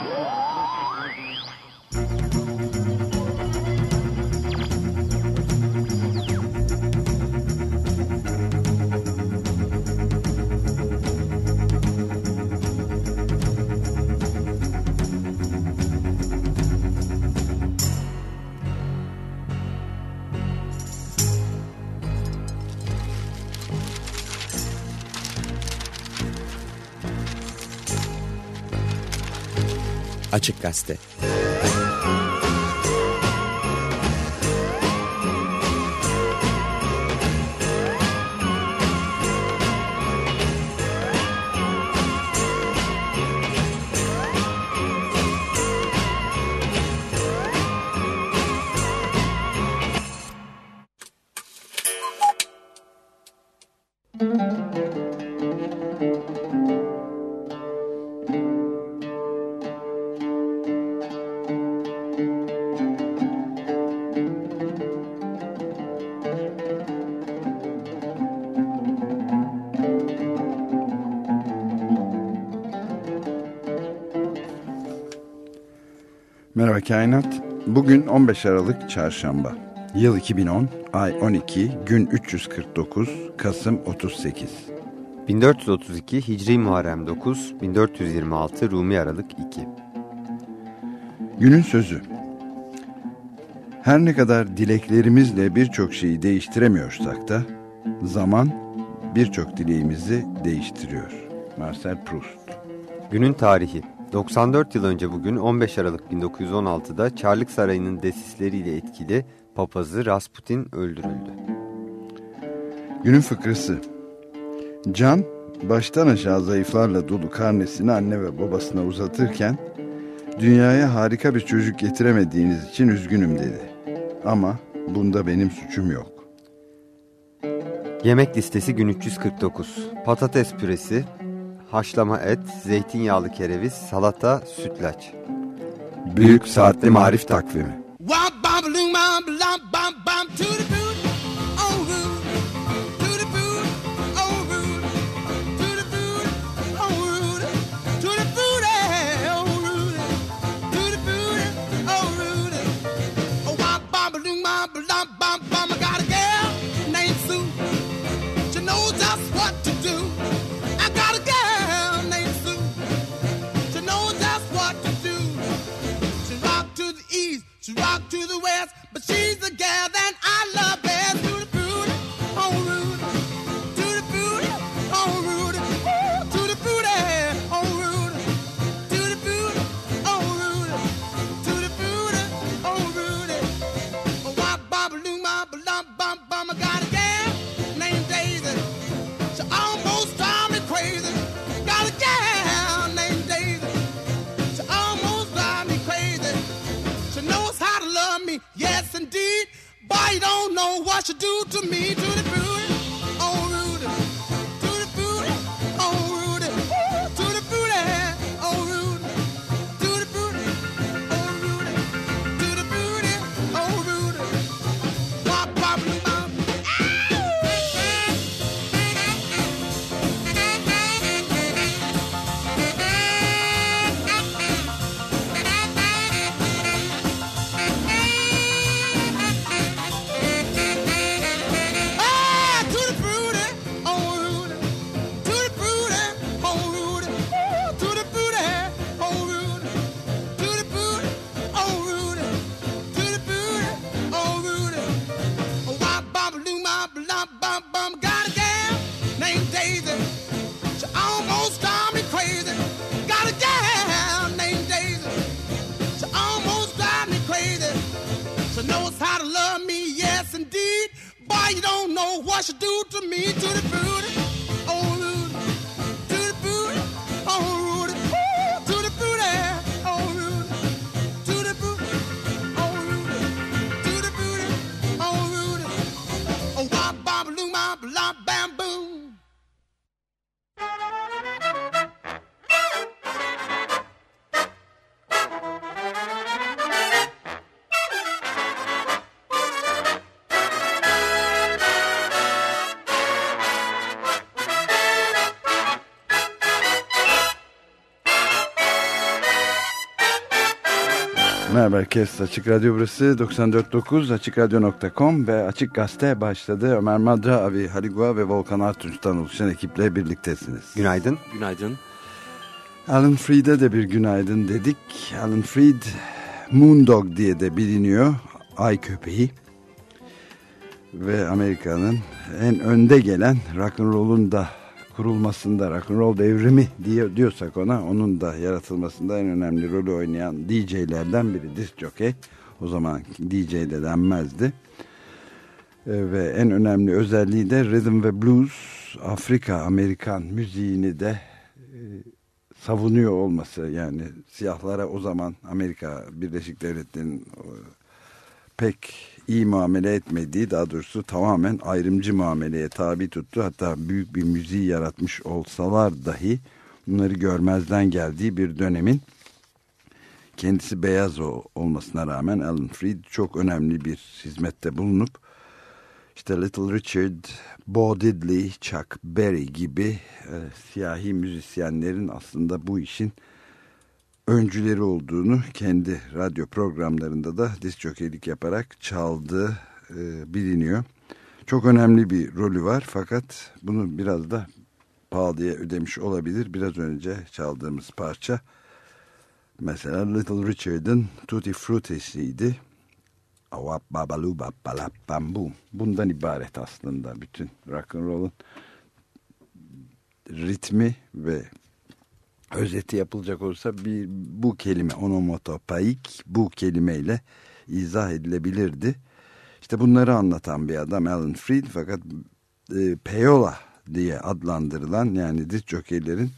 Oh! Açık Gazete Merhaba Kainat. Bugün 15 Aralık Çarşamba. Yıl 2010, ay 12, gün 349, Kasım 38. 1432 Hicri Muharrem 9, 1426 Rumi Aralık 2. Günün sözü. Her ne kadar dileklerimizle birçok şeyi değiştiremiyorsak da zaman birçok dileğimizi değiştiriyor. Marcel Proust. Günün tarihi 94 yıl önce bugün 15 Aralık 1916'da Çarlık Sarayı'nın desisleriyle etkili papazı Rasputin öldürüldü. Günün fıkrası. Can baştan aşağı zayıflarla dolu karnesini anne ve babasına uzatırken dünyaya harika bir çocuk getiremediğiniz için üzgünüm dedi. Ama bunda benim suçum yok. Yemek listesi gün 349. Patates püresi, haşlama et, zeytinyağlı kereviz, salata, sütlaç. Büyük Saatli Marif Takvimi together. know what you do to me, do to me. Merhaba herkes. Açık Radyo burası 94.9 AçıkRadyo.com ve Açık Gazete başladı. Ömer Madra, Avi Haligua ve Volkan Artunç'tan oluşan ekiple birliktesiniz. Günaydın. Günaydın. Alan Freed'e de bir günaydın dedik. Alan Freed Moondog diye de biliniyor. Ay köpeği. Ve Amerika'nın en önde gelen rock'n'roll'un da kurulmasında rock'n'roll devrimi diye diyorsak ona onun da yaratılmasında en önemli rolü oynayan DJ'lerden biri disc jockey. O zaman DJ de denmezdi. Ee, ve en önemli özelliği de rhythm ve blues Afrika Amerikan müziğini de e, savunuyor olması yani siyahlara o zaman Amerika Birleşik Devletleri'nin e, pek iyi muamele etmediği daha doğrusu tamamen ayrımcı muameleye tabi tuttu. Hatta büyük bir müziği yaratmış olsalar dahi bunları görmezden geldiği bir dönemin kendisi beyaz olmasına rağmen Alan Freed çok önemli bir hizmette bulunup işte Little Richard, Bo Diddley, Chuck Berry gibi e, siyahi müzisyenlerin aslında bu işin öncüleri olduğunu kendi radyo programlarında da disjokeylik yaparak çaldığı e, biliniyor. Çok önemli bir rolü var fakat bunu biraz da pahalıya ödemiş olabilir. Biraz önce çaldığımız parça mesela Little Richard'ın Tutti Frutti'siydi. Avap babalu babbalap bambu. Bundan ibaret aslında bütün rock'n'roll'un ritmi ve özeti yapılacak olsa bir bu kelime onomatopoeik bu kelimeyle izah edilebilirdi. İşte bunları anlatan bir adam Alan Freed fakat e, peyola diye adlandırılan yani diz jokeylerin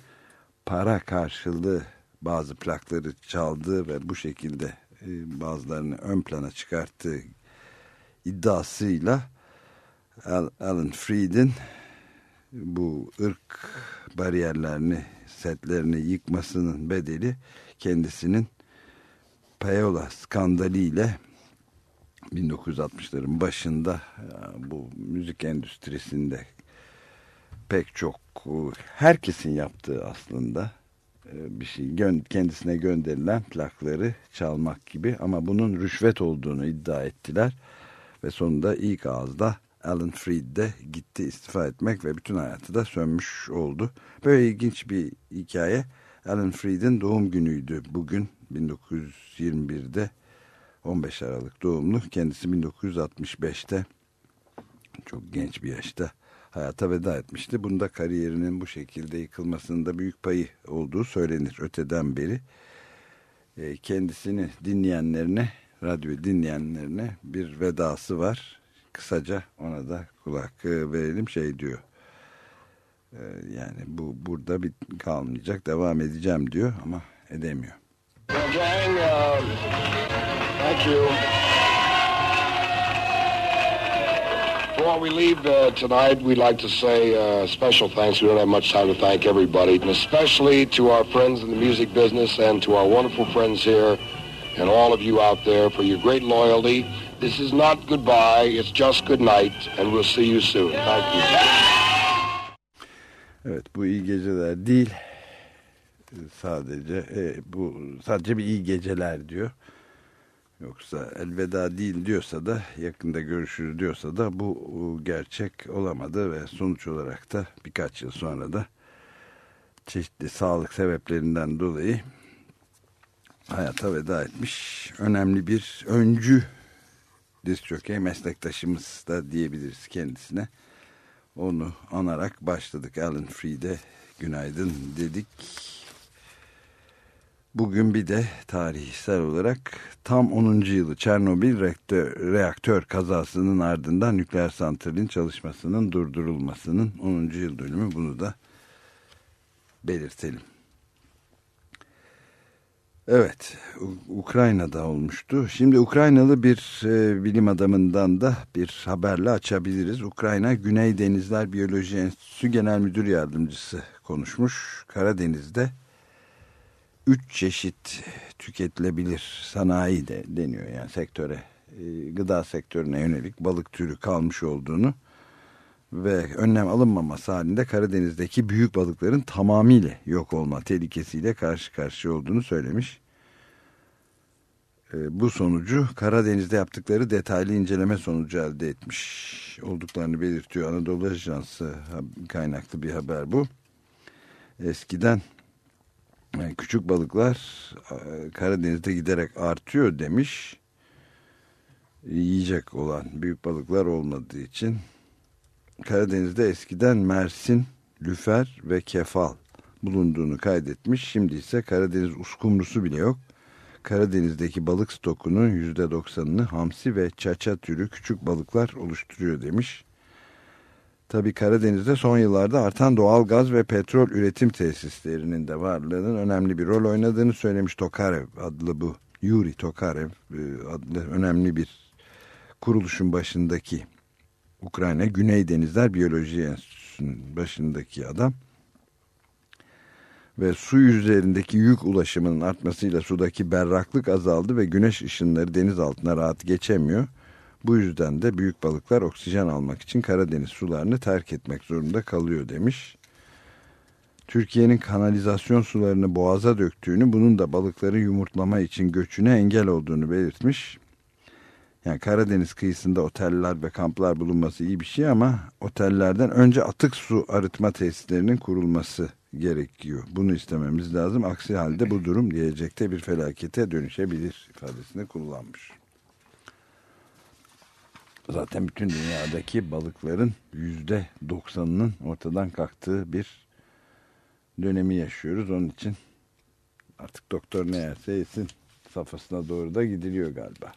para karşılığı bazı plakları çaldığı ve bu şekilde e, bazılarını ön plana çıkarttığı iddiasıyla Alan Freed'in bu ırk bariyerlerini setlerini yıkmasının bedeli kendisinin payola skandaliyle 1960'ların başında bu müzik endüstrisinde pek çok herkesin yaptığı aslında bir şey kendisine gönderilen plakları çalmak gibi ama bunun rüşvet olduğunu iddia ettiler ve sonunda ilk ağızda Alan Freed de gitti istifa etmek ve bütün hayatı da sönmüş oldu. Böyle ilginç bir hikaye. Alan Freed'in doğum günüydü bugün 1921'de 15 Aralık doğumlu. Kendisi 1965'te çok genç bir yaşta hayata veda etmişti. Bunda kariyerinin bu şekilde yıkılmasında büyük payı olduğu söylenir öteden beri. E, kendisini dinleyenlerine, radyo dinleyenlerine bir vedası var kısaca ona da kulak e, verelim şey diyor. E, yani bu burada bir kalmayacak devam edeceğim diyor ama edemiyor. Uh, thank you. Before we leave uh, tonight, we'd like to say uh, special thanks. We don't have much time to thank everybody, and especially to our friends in the music business and to our wonderful friends here and all of you out there for your great loyalty This is not goodbye, it's just good night and we'll see you soon. Thank you. Evet bu iyi geceler değil. Sadece e, bu sadece bir iyi geceler diyor. Yoksa elveda değil diyorsa da yakında görüşürüz diyorsa da bu gerçek olamadı ve sonuç olarak da birkaç yıl sonra da çeşitli sağlık sebeplerinden dolayı hayata veda etmiş önemli bir öncü jockey meslektaşımız da diyebiliriz kendisine. Onu anarak başladık. Alan Freed'e günaydın dedik. Bugün bir de tarihsel olarak tam 10. yılı Çernobil reaktör, reaktör kazasının ardından nükleer santralin çalışmasının durdurulmasının 10. yıl dönümü bunu da belirtelim. Evet, Ukrayna'da olmuştu. Şimdi Ukraynalı bir e, bilim adamından da bir haberle açabiliriz. Ukrayna Güney Denizler Biyoloji Enstitüsü Genel Müdür Yardımcısı konuşmuş. Karadeniz'de üç çeşit tüketilebilir sanayi de deniyor yani sektöre, e, gıda sektörüne yönelik balık türü kalmış olduğunu ve önlem alınmaması halinde Karadeniz'deki büyük balıkların tamamıyla yok olma tehlikesiyle karşı karşıya olduğunu söylemiş. e, bu sonucu Karadeniz'de yaptıkları detaylı inceleme sonucu elde etmiş olduklarını belirtiyor. Anadolu Ajansı kaynaklı bir haber bu. Eskiden yani küçük balıklar e, Karadeniz'de giderek artıyor demiş. Yiyecek olan büyük balıklar olmadığı için Karadeniz'de eskiden Mersin, Lüfer ve Kefal bulunduğunu kaydetmiş. Şimdi ise Karadeniz uskumrusu bile yok. Karadeniz'deki balık stokunun %90'ını hamsi ve çaça türü küçük balıklar oluşturuyor demiş. Tabii Karadeniz'de son yıllarda artan doğal gaz ve petrol üretim tesislerinin de varlığının önemli bir rol oynadığını söylemiş Tokarev adlı bu Yuri Tokarev e, adlı önemli bir kuruluşun başındaki Ukrayna Güney Denizler Biyoloji Enstitüsü'nün başındaki adam ve su üzerindeki yük ulaşımının artmasıyla sudaki berraklık azaldı ve güneş ışınları deniz altına rahat geçemiyor. Bu yüzden de büyük balıklar oksijen almak için Karadeniz sularını terk etmek zorunda kalıyor demiş. Türkiye'nin kanalizasyon sularını boğaza döktüğünü, bunun da balıkları yumurtlama için göçüne engel olduğunu belirtmiş. Yani Karadeniz kıyısında oteller ve kamplar bulunması iyi bir şey ama otellerden önce atık su arıtma tesislerinin kurulması gerekiyor. Bunu istememiz lazım. Aksi halde bu durum gelecekte bir felakete dönüşebilir ifadesini kullanmış. Zaten bütün dünyadaki balıkların yüzde doksanının ortadan kalktığı bir dönemi yaşıyoruz. Onun için artık doktor ne yerse yesin safhasına doğru da gidiliyor galiba.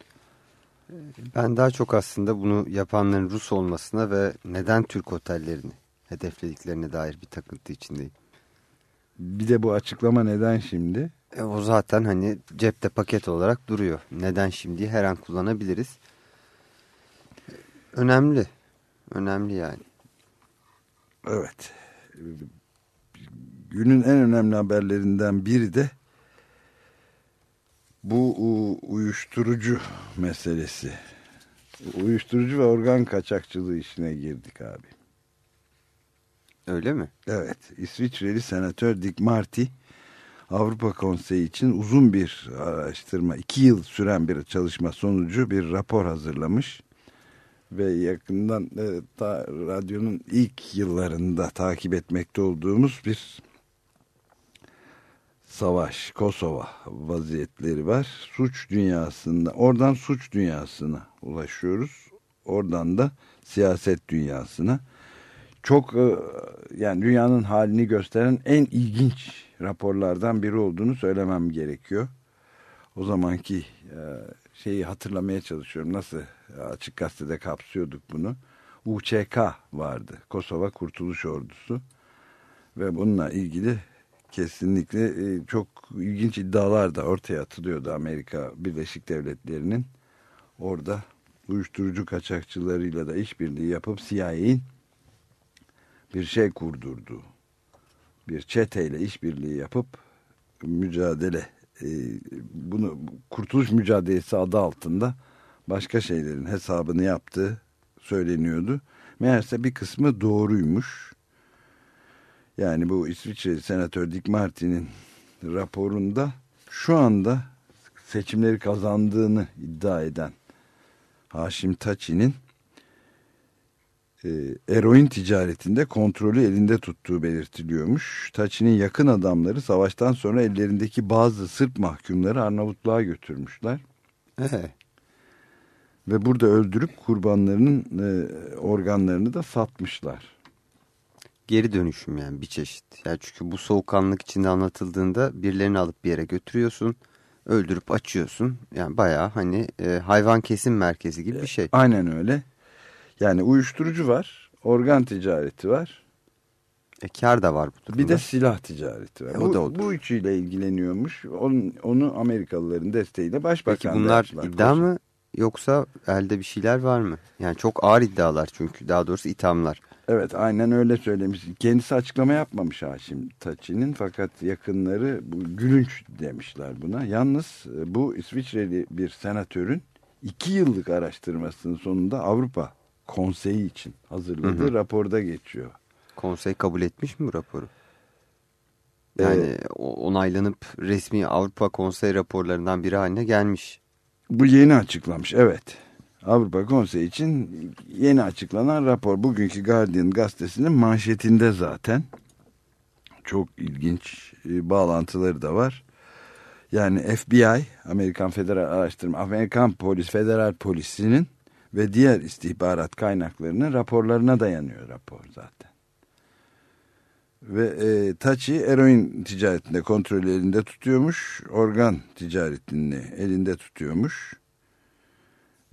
Ben daha çok aslında bunu yapanların Rus olmasına ve neden Türk otellerini hedeflediklerine dair bir takıntı içindeyim. Bir de bu açıklama neden şimdi? E, o zaten hani cepte paket olarak duruyor. Neden şimdi her an kullanabiliriz. Önemli. Önemli yani. Evet. Günün en önemli haberlerinden biri de bu uyuşturucu meselesi. Uyuşturucu ve organ kaçakçılığı işine girdik abi. Öyle mi? Evet. İsviçreli senatör Dick Marty Avrupa Konseyi için uzun bir araştırma, iki yıl süren bir çalışma sonucu bir rapor hazırlamış. Ve yakından e, ta, radyonun ilk yıllarında takip etmekte olduğumuz bir savaş, Kosova vaziyetleri var. Suç dünyasında, oradan suç dünyasına ulaşıyoruz. Oradan da siyaset dünyasına. Çok e, yani dünyanın halini gösteren en ilginç raporlardan biri olduğunu söylemem gerekiyor. O zamanki e, şeyi hatırlamaya çalışıyorum. Nasıl açık gazetede kapsıyorduk bunu. UÇK vardı. Kosova Kurtuluş Ordusu. Ve bununla ilgili kesinlikle e, çok ilginç iddialar da ortaya atılıyordu Amerika Birleşik Devletleri'nin. Orada uyuşturucu kaçakçılarıyla da işbirliği yapıp CIA'in bir şey kurdurdu. Bir çeteyle işbirliği yapıp mücadele e, bunu kurtuluş mücadelesi adı altında başka şeylerin hesabını yaptığı söyleniyordu. Meğerse bir kısmı doğruymuş. Yani bu İsviçre Senatör Dick Martin'in raporunda şu anda seçimleri kazandığını iddia eden Haşim Taçi'nin e, eroin ticaretinde kontrolü elinde tuttuğu belirtiliyormuş. Taçi'nin yakın adamları savaştan sonra ellerindeki bazı Sırp mahkumları Arnavutluğa götürmüşler. Ee? Ve burada öldürüp kurbanlarının e, organlarını da satmışlar geri dönüşüm yani bir çeşit. Yani çünkü bu soğukkanlık içinde anlatıldığında birilerini alıp bir yere götürüyorsun, öldürüp açıyorsun. Yani bayağı hani e, hayvan kesim merkezi gibi bir şey. Aynen öyle. Yani uyuşturucu var, organ ticareti var. E, kar da var bu durumda. Bir de silah ticareti var. E, o da odur. Bu üçüyle ilgileniyormuş. Onun, onu Amerikalıların desteğiyle başbakan Peki bunlar iddia mı yoksa elde bir şeyler var mı? Yani çok ağır iddialar çünkü daha doğrusu ithamlar. Evet aynen öyle söylemiş. Kendisi açıklama yapmamış Haşim Taçi'nin fakat yakınları bu gülünç demişler buna. Yalnız e, bu İsviçreli bir senatörün iki yıllık araştırmasının sonunda Avrupa Konseyi için hazırladığı hı hı. raporda geçiyor. Konsey kabul etmiş mi bu raporu? Yani ee, onaylanıp resmi Avrupa Konsey raporlarından biri haline gelmiş. Bu yeni açıklamış evet. Avrupa Konseyi için yeni açıklanan rapor bugünkü Guardian gazetesinin manşetinde zaten. Çok ilginç e, bağlantıları da var. Yani FBI, Amerikan Federal Araştırma, Amerikan Polis, Federal Polisi'nin ve diğer istihbarat kaynaklarının raporlarına dayanıyor rapor zaten. Ve e, Taçi eroin ticaretinde kontrolü elinde tutuyormuş, organ ticaretini elinde tutuyormuş.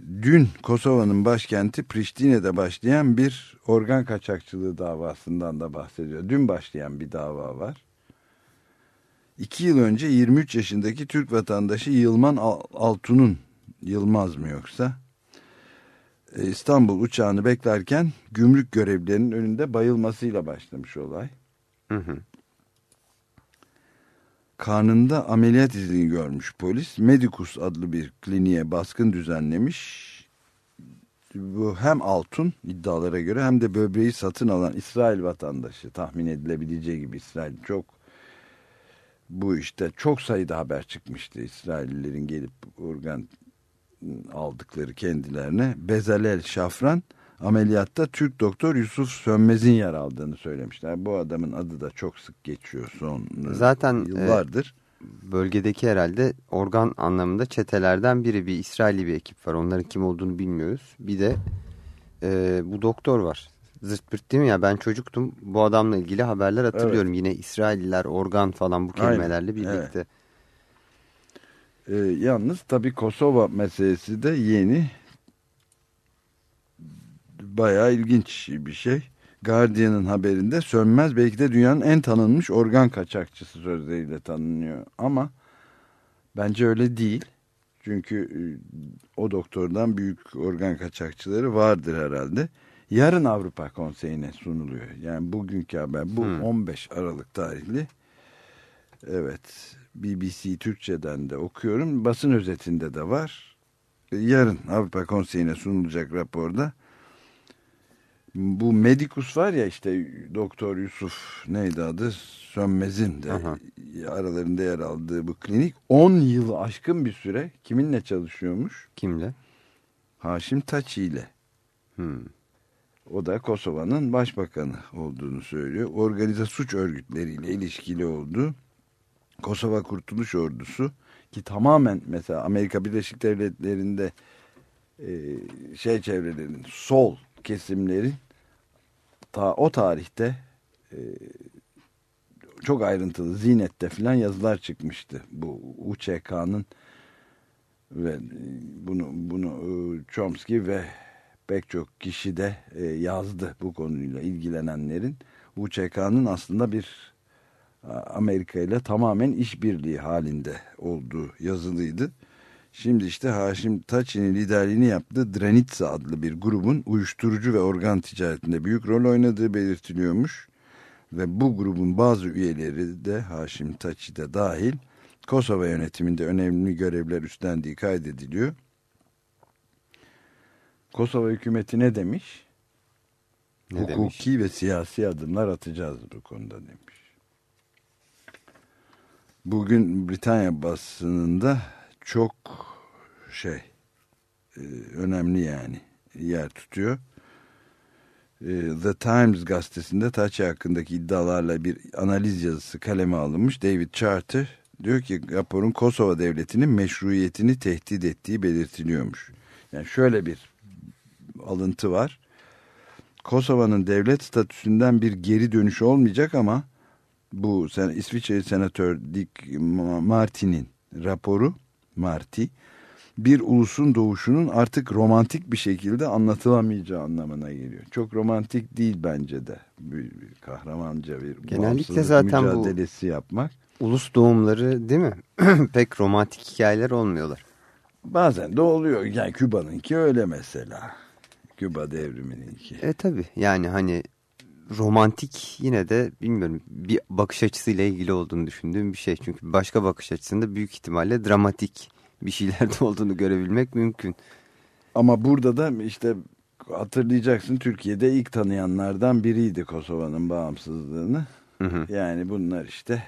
Dün Kosova'nın başkenti Priştine'de başlayan bir organ kaçakçılığı davasından da bahsediyor. Dün başlayan bir dava var. İki yıl önce 23 yaşındaki Türk vatandaşı Yılman Altun'un, Yılmaz mı yoksa, e, İstanbul uçağını beklerken gümrük görevlilerinin önünde bayılmasıyla başlamış olay. Hı hı. Karnında ameliyat izini görmüş polis. Medicus adlı bir kliniğe baskın düzenlemiş. Bu hem altın iddialara göre hem de böbreği satın alan İsrail vatandaşı tahmin edilebileceği gibi İsrail çok bu işte çok sayıda haber çıkmıştı İsraillilerin gelip organ aldıkları kendilerine. Bezalel Şafran ameliyatta Türk doktor Yusuf Sönmez'in yer aldığını söylemişler. Bu adamın adı da çok sık geçiyor son Zaten, yıllardır. E, bölgedeki herhalde organ anlamında çetelerden biri bir İsrailli bir ekip var. Onların kim olduğunu bilmiyoruz. Bir de e, bu doktor var. Zırt pırt değil mi ya ben çocuktum bu adamla ilgili haberler hatırlıyorum. Evet. Yine İsrailliler organ falan bu kelimelerle Aynen. birlikte. Evet. Ee, yalnız tabii Kosova meselesi de yeni bayağı ilginç bir şey. Guardian'ın haberinde Sönmez belki de dünyanın en tanınmış organ kaçakçısı sözleriyle tanınıyor. Ama bence öyle değil. Çünkü e, o doktordan büyük organ kaçakçıları vardır herhalde. Yarın Avrupa Konseyi'ne sunuluyor. Yani bugünkü haber bu hmm. 15 Aralık tarihli. Evet BBC Türkçe'den de okuyorum. Basın özetinde de var. Yarın Avrupa Konseyi'ne sunulacak raporda bu Medikus var ya işte Doktor Yusuf neydi adı Sönmez'in de Aha. aralarında yer aldığı bu klinik 10 yıl aşkın bir süre kiminle çalışıyormuş? Kimle? Haşim Taçi ile. Hmm. O da Kosova'nın başbakanı olduğunu söylüyor. Organize suç örgütleriyle ilişkili olduğu Kosova Kurtuluş Ordusu ki tamamen mesela Amerika Birleşik Devletleri'nde e, şey çevrelerinin sol kesimlerin ta o tarihte e, çok ayrıntılı Zinet'te filan yazılar çıkmıştı. Bu UÇK'nın ve bunu bunu e, Chomsky ve pek çok kişi de e, yazdı bu konuyla ilgilenenlerin. UÇK'nın aslında bir Amerika ile tamamen işbirliği halinde olduğu yazılıydı. Şimdi işte Haşim Taçi'nin liderliğini yaptığı Dranitsa adlı bir grubun uyuşturucu ve organ ticaretinde büyük rol oynadığı belirtiliyormuş. Ve bu grubun bazı üyeleri de Haşim Taçi de dahil Kosova yönetiminde önemli görevler üstlendiği kaydediliyor. Kosova hükümeti ne demiş? Ne Hukuki demiş? ve siyasi adımlar atacağız bu konuda demiş. Bugün Britanya basınında çok şey e, önemli yani yer tutuyor. E, The Times gazetesinde Taçi hakkındaki iddialarla bir analiz yazısı kaleme alınmış. David Charter diyor ki raporun Kosova devletinin meşruiyetini tehdit ettiği belirtiliyormuş. Yani şöyle bir alıntı var. Kosova'nın devlet statüsünden bir geri dönüş olmayacak ama bu İsviçre Senatör Dick Martin'in raporu Marti bir ulusun doğuşunun artık romantik bir şekilde anlatılamayacağı anlamına geliyor. Çok romantik değil bence de. Bir, bir kahramanca bir Genellikle zaten mücadelesi bu yapmak. Ulus doğumları değil mi? Pek romantik hikayeler olmuyorlar. Bazen de oluyor. Yani Küba'nınki öyle mesela. Küba devrimininki. E tabi yani hani romantik yine de bilmiyorum bir bakış açısıyla ilgili olduğunu düşündüğüm bir şey. Çünkü başka bakış açısında büyük ihtimalle dramatik bir şeyler de olduğunu görebilmek mümkün. Ama burada da işte hatırlayacaksın Türkiye'de ilk tanıyanlardan biriydi Kosova'nın bağımsızlığını. Hı hı. Yani bunlar işte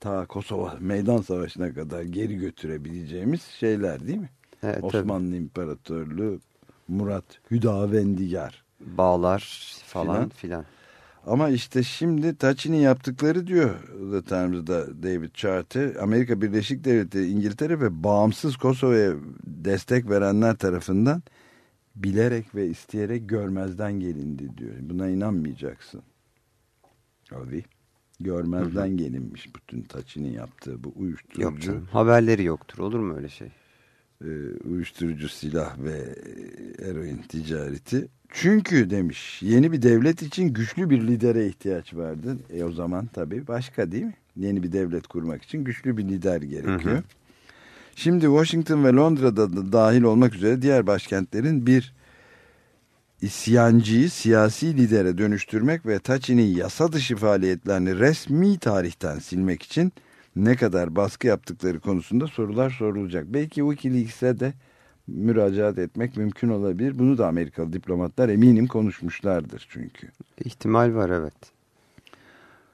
ta Kosova meydan savaşına kadar geri götürebileceğimiz şeyler değil mi? Evet, Osmanlı İmparatorluğu Murat Hüdavendigar. Bağlar falan Filan. filan. Ama işte şimdi Taçi'nin yaptıkları diyor The Times'da David Charter, Amerika Birleşik Devletleri, İngiltere ve bağımsız Kosova'ya destek verenler tarafından bilerek ve isteyerek görmezden gelindi diyor. Buna inanmayacaksın. Abi görmezden gelinmiş bütün Taçi'nin yaptığı bu Yok uyuşturucu, canım. Haberleri yoktur. Olur mu öyle şey? e, uyuşturucu silah ve eroin ticareti. Çünkü demiş yeni bir devlet için güçlü bir lidere ihtiyaç vardı. E o zaman tabii başka değil mi? Yeni bir devlet kurmak için güçlü bir lider gerekiyor. Hı hı. Şimdi Washington ve Londra'da da dahil olmak üzere diğer başkentlerin bir isyancıyı siyasi lidere dönüştürmek ve Taçi'nin yasa dışı faaliyetlerini resmi tarihten silmek için ne kadar baskı yaptıkları konusunda sorular sorulacak. Belki Wikileaks'e de müracaat etmek mümkün olabilir. Bunu da Amerikalı diplomatlar eminim konuşmuşlardır çünkü. İhtimal var evet.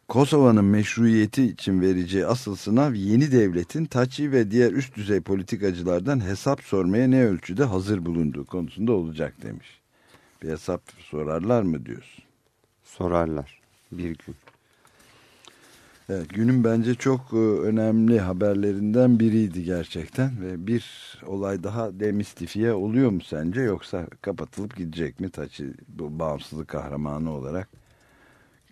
Kosova'nın meşruiyeti için vereceği asıl sınav yeni devletin Taçi ve diğer üst düzey politikacılardan hesap sormaya ne ölçüde hazır bulunduğu konusunda olacak demiş. Bir hesap sorarlar mı diyorsun? Sorarlar bir gün. Evet, günün bence çok e, önemli haberlerinden biriydi gerçekten ve bir olay daha demistifiye oluyor mu sence yoksa kapatılıp gidecek mi Taçi bu bağımsızlık kahramanı olarak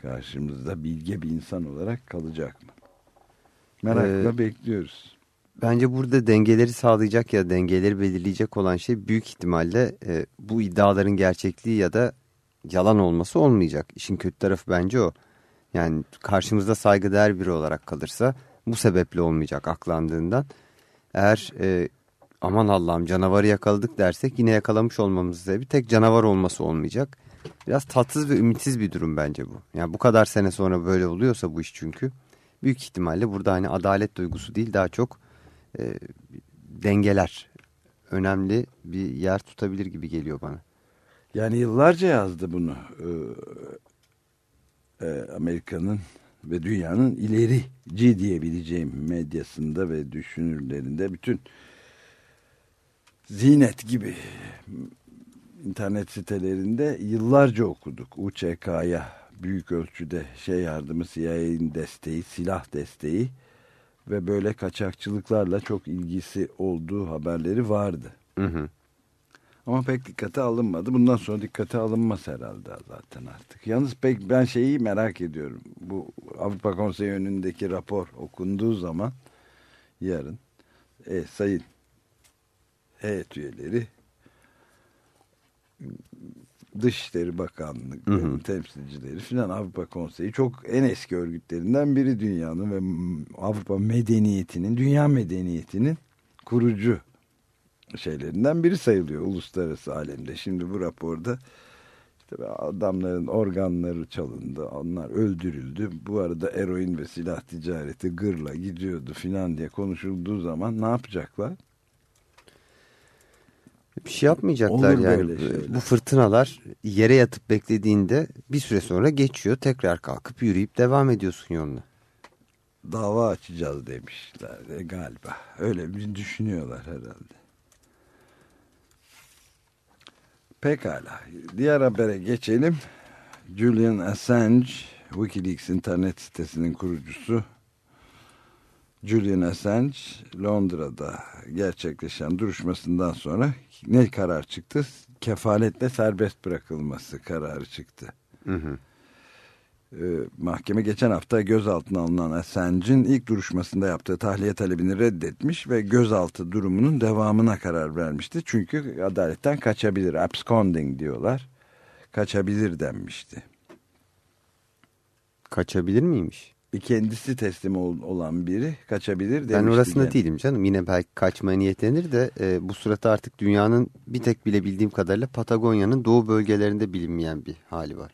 karşımızda bilge bir insan olarak kalacak mı? Merakla Ee, bekliyoruz. Bence burada dengeleri sağlayacak ya dengeleri belirleyecek olan şey büyük ihtimalle e, bu iddiaların gerçekliği ya da yalan olması olmayacak. İşin kötü tarafı bence o. Yani karşımızda saygıdeğer biri olarak kalırsa bu sebeple olmayacak aklandığından. Eğer e, aman Allah'ım canavarı yakaladık dersek yine yakalamış olmamız sebebi tek canavar olması olmayacak. Biraz tatsız ve ümitsiz bir durum bence bu. Yani bu kadar sene sonra böyle oluyorsa bu iş çünkü büyük ihtimalle burada hani adalet duygusu değil daha çok e, dengeler önemli bir yer tutabilir gibi geliyor bana. Yani yıllarca yazdı bunu Ee, e, Amerika'nın ve dünyanın ilerici diyebileceğim medyasında ve düşünürlerinde bütün zinet gibi internet sitelerinde yıllarca okuduk. UÇK'ya büyük ölçüde şey yardımı, CIA'nin desteği, silah desteği ve böyle kaçakçılıklarla çok ilgisi olduğu haberleri vardı. Hı hı. Ama pek dikkate alınmadı. Bundan sonra dikkate alınmaz herhalde zaten artık. Yalnız pek ben şeyi merak ediyorum. Bu Avrupa Konseyi önündeki rapor okunduğu zaman yarın e, sayın heyet üyeleri Dışişleri Bakanlığı temsilcileri filan Avrupa Konseyi çok en eski örgütlerinden biri dünyanın ve Avrupa medeniyetinin, dünya medeniyetinin kurucu şeylerinden biri sayılıyor uluslararası alemde. Şimdi bu raporda işte adamların organları çalındı, onlar öldürüldü. Bu arada eroin ve silah ticareti gırla gidiyordu filan diye konuşulduğu zaman ne yapacaklar? Bir şey yapmayacaklar Olur yani. Bu fırtınalar yere yatıp beklediğinde bir süre sonra geçiyor. Tekrar kalkıp yürüyüp devam ediyorsun yoluna. Dava açacağız demişler de galiba. Öyle bir düşünüyorlar herhalde. Pekala. Diğer habere geçelim. Julian Assange, Wikileaks internet sitesinin kurucusu. Julian Assange, Londra'da gerçekleşen duruşmasından sonra ne karar çıktı? Kefaletle serbest bırakılması kararı çıktı. Hı hı. Ee, mahkeme geçen hafta gözaltına alınan Assange'in ilk duruşmasında yaptığı tahliye talebini reddetmiş ve gözaltı durumunun devamına karar vermişti. Çünkü adaletten kaçabilir, absconding diyorlar. Kaçabilir denmişti. Kaçabilir miymiş? Bir kendisi teslim ol- olan biri kaçabilir demişti. Ben orasında gene. değilim canım. Yine belki kaçmaya niyetlenir de e, bu sırada artık dünyanın bir tek bile bildiğim kadarıyla Patagonya'nın doğu bölgelerinde bilinmeyen bir hali var.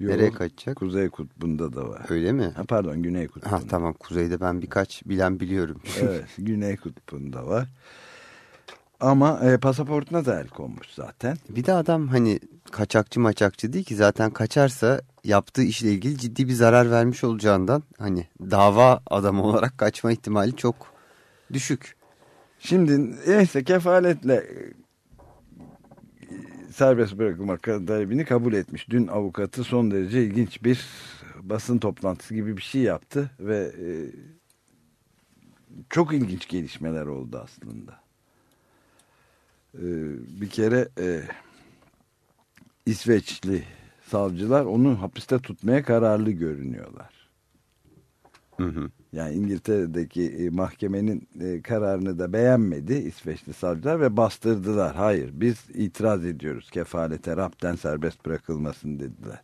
Yok, Nereye kaçacak? Kuzey kutbunda da var. Öyle mi? Ha, pardon Güney kutbunda. Ha tamam kuzeyde ben birkaç bilen biliyorum. evet Güney kutbunda var. Ama e, pasaportuna da el konmuş zaten. Bir de adam hani kaçakçı maçakçı değil ki zaten kaçarsa yaptığı işle ilgili ciddi bir zarar vermiş olacağından hani dava adamı olarak kaçma ihtimali çok düşük. Şimdi neyse kefaletle serbest bırakılma talebini kabul etmiş. Dün avukatı son derece ilginç bir basın toplantısı gibi bir şey yaptı ve e, çok ilginç gelişmeler oldu aslında. E, bir kere e, İsveçli savcılar onu hapiste tutmaya kararlı görünüyorlar. Hı hı. Yani İngiltere'deki e, mahkemenin e, kararını da beğenmedi İsveçli savcılar ve bastırdılar. Hayır biz itiraz ediyoruz kefalete rapten serbest bırakılmasın dediler.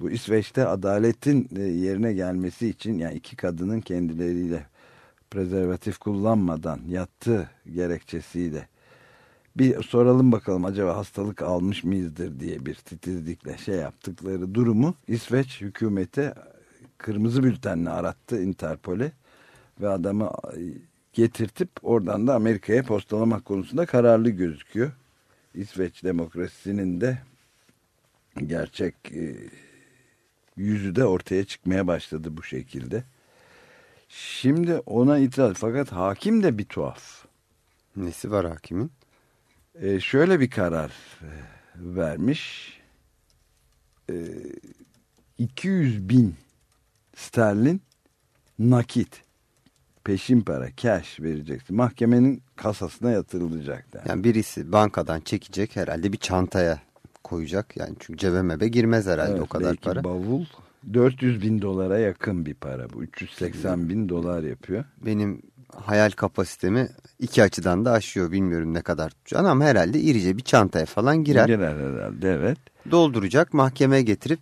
Bu İsveç'te adaletin e, yerine gelmesi için yani iki kadının kendileriyle prezervatif kullanmadan yattığı gerekçesiyle bir soralım bakalım acaba hastalık almış mıyızdır diye bir titizlikle şey yaptıkları durumu İsveç hükümete kırmızı bültenle arattı Interpol'e ve adamı getirtip oradan da Amerika'ya postalamak konusunda kararlı gözüküyor. İsveç demokrasisinin de gerçek e, yüzü de ortaya çıkmaya başladı bu şekilde. Şimdi ona itiraz fakat hakim de bir tuhaf. Nesi var hakimin? E, şöyle bir karar e, vermiş. E, 200 bin sterlin nakit peşin para cash vereceksin. Mahkemenin kasasına yatırılacak. Yani. yani birisi bankadan çekecek herhalde bir çantaya koyacak. Yani çünkü cebe mebe girmez herhalde evet, o kadar para. bavul 400 bin dolara yakın bir para bu. 380 bin dolar yapıyor. Benim hayal kapasitemi iki açıdan da aşıyor. Bilmiyorum ne kadar tutacağını ama herhalde irice bir çantaya falan girer. Girer herhalde evet. Dolduracak mahkemeye getirip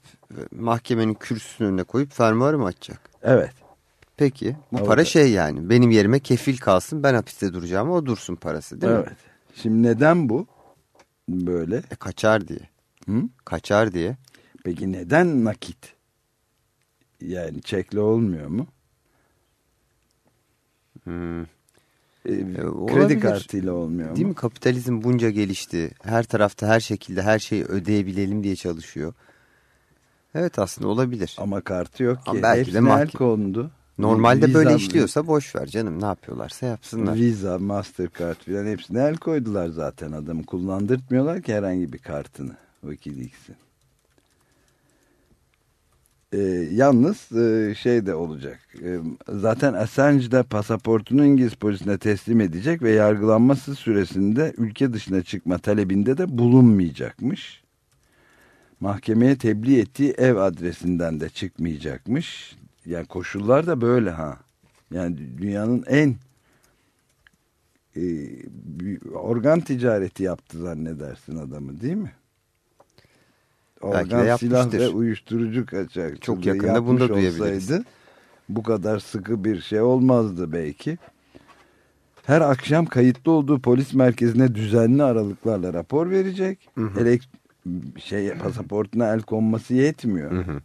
mahkemenin kürsüsünün önüne koyup fermuarı mı açacak? Evet. Peki bu Orada. para şey yani benim yerime kefil kalsın ben hapiste duracağım o dursun parası değil evet. mi? Şimdi neden bu böyle? E, kaçar diye. Hı? Kaçar diye. Peki neden nakit? Yani çekle olmuyor mu? Hmm. E, E, kredi olabilir. kartıyla olmuyor Değil mi? Kapitalizm bunca gelişti. Her tarafta her şekilde her şeyi ödeyebilelim diye çalışıyor. Evet aslında olabilir. Ama kartı yok ki. Ama belki de Hepsine el mahke- kondu. Normalde Visa- böyle işliyorsa boş ver canım. Ne yapıyorlarsa yapsınlar. Visa, Mastercard filan hepsine el koydular zaten adamı. Kullandırtmıyorlar ki herhangi bir kartını Wikileaks'in. Ee, yalnız e, şey de olacak. E, zaten Assange de pasaportunu İngiliz polisine teslim edecek ve yargılanması süresinde ülke dışına çıkma talebinde de bulunmayacakmış. Mahkemeye tebliğ ettiği ev adresinden de çıkmayacakmış. Yani koşullar da böyle ha. Yani dünyanın en e, organ ticareti yaptı zannedersin adamı değil mi? Belki Organ silah yapmıştır. ve uyuşturucu kaçakçılığı Çok yakında bunu da duyabiliriz. olsaydı Bu kadar sıkı bir şey olmazdı belki. Her akşam kayıtlı olduğu polis merkezine düzenli aralıklarla rapor verecek. Hı hı. Elek şey pasaportuna el konması yetmiyor. Hı hı.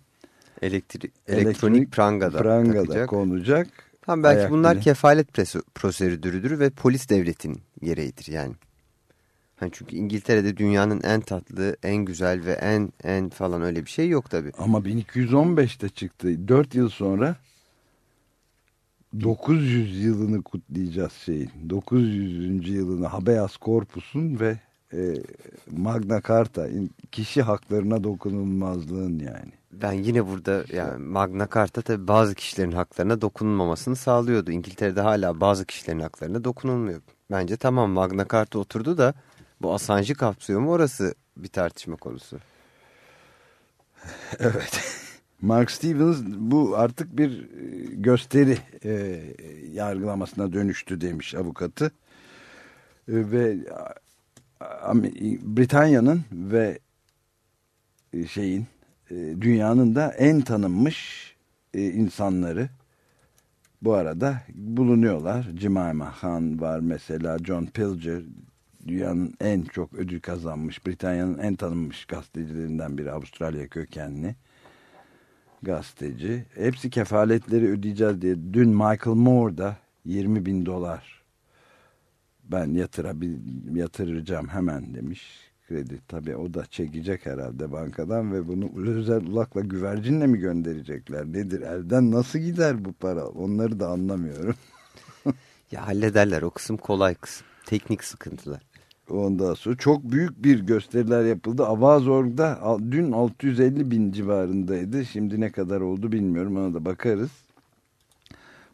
Elektri Elektronik elektronik prangada, Prangada takacak. konacak. Tamam belki Ayak bunlar kefalet prosedürüdür ve polis devletinin gereğidir yani. Hani çünkü İngiltere'de dünyanın en tatlı, en güzel ve en en falan öyle bir şey yok tabii. Ama 1215'te çıktı. 4 yıl sonra 900 yılını kutlayacağız şeyin. 900. yılını habeas corpus'un ve e, Magna Carta kişi haklarına dokunulmazlığın yani. Ben yine burada yani Magna Carta tabii bazı kişilerin haklarına dokunulmamasını sağlıyordu. İngiltere'de hala bazı kişilerin haklarına dokunulmuyor. Bence tamam Magna Carta oturdu da bu Assange'ı kapsıyor mu orası bir tartışma konusu. Evet. Mark Stevens bu artık bir e, gösteri e, yargılamasına dönüştü demiş avukatı. E, ve Britanya'nın ve e, şeyin e, dünyanın da en tanınmış e, insanları bu arada bulunuyorlar. Jemima Han var mesela John Pilger dünyanın en çok ödül kazanmış Britanya'nın en tanınmış gazetecilerinden biri Avustralya kökenli gazeteci. Hepsi kefaletleri ödeyeceğiz diye. Dün Michael Moore da 20 bin dolar ben yatıracağım hemen demiş. Kredi tabii o da çekecek herhalde bankadan ve bunu özel ulakla güvercinle mi gönderecekler? Nedir? Elden nasıl gider bu para? Onları da anlamıyorum. Ya hallederler o kısım kolay kısım. Teknik sıkıntılar. Ondan sonra çok büyük bir gösteriler yapıldı. Avaz.org'da dün 650 bin civarındaydı. Şimdi ne kadar oldu bilmiyorum. Ona da bakarız.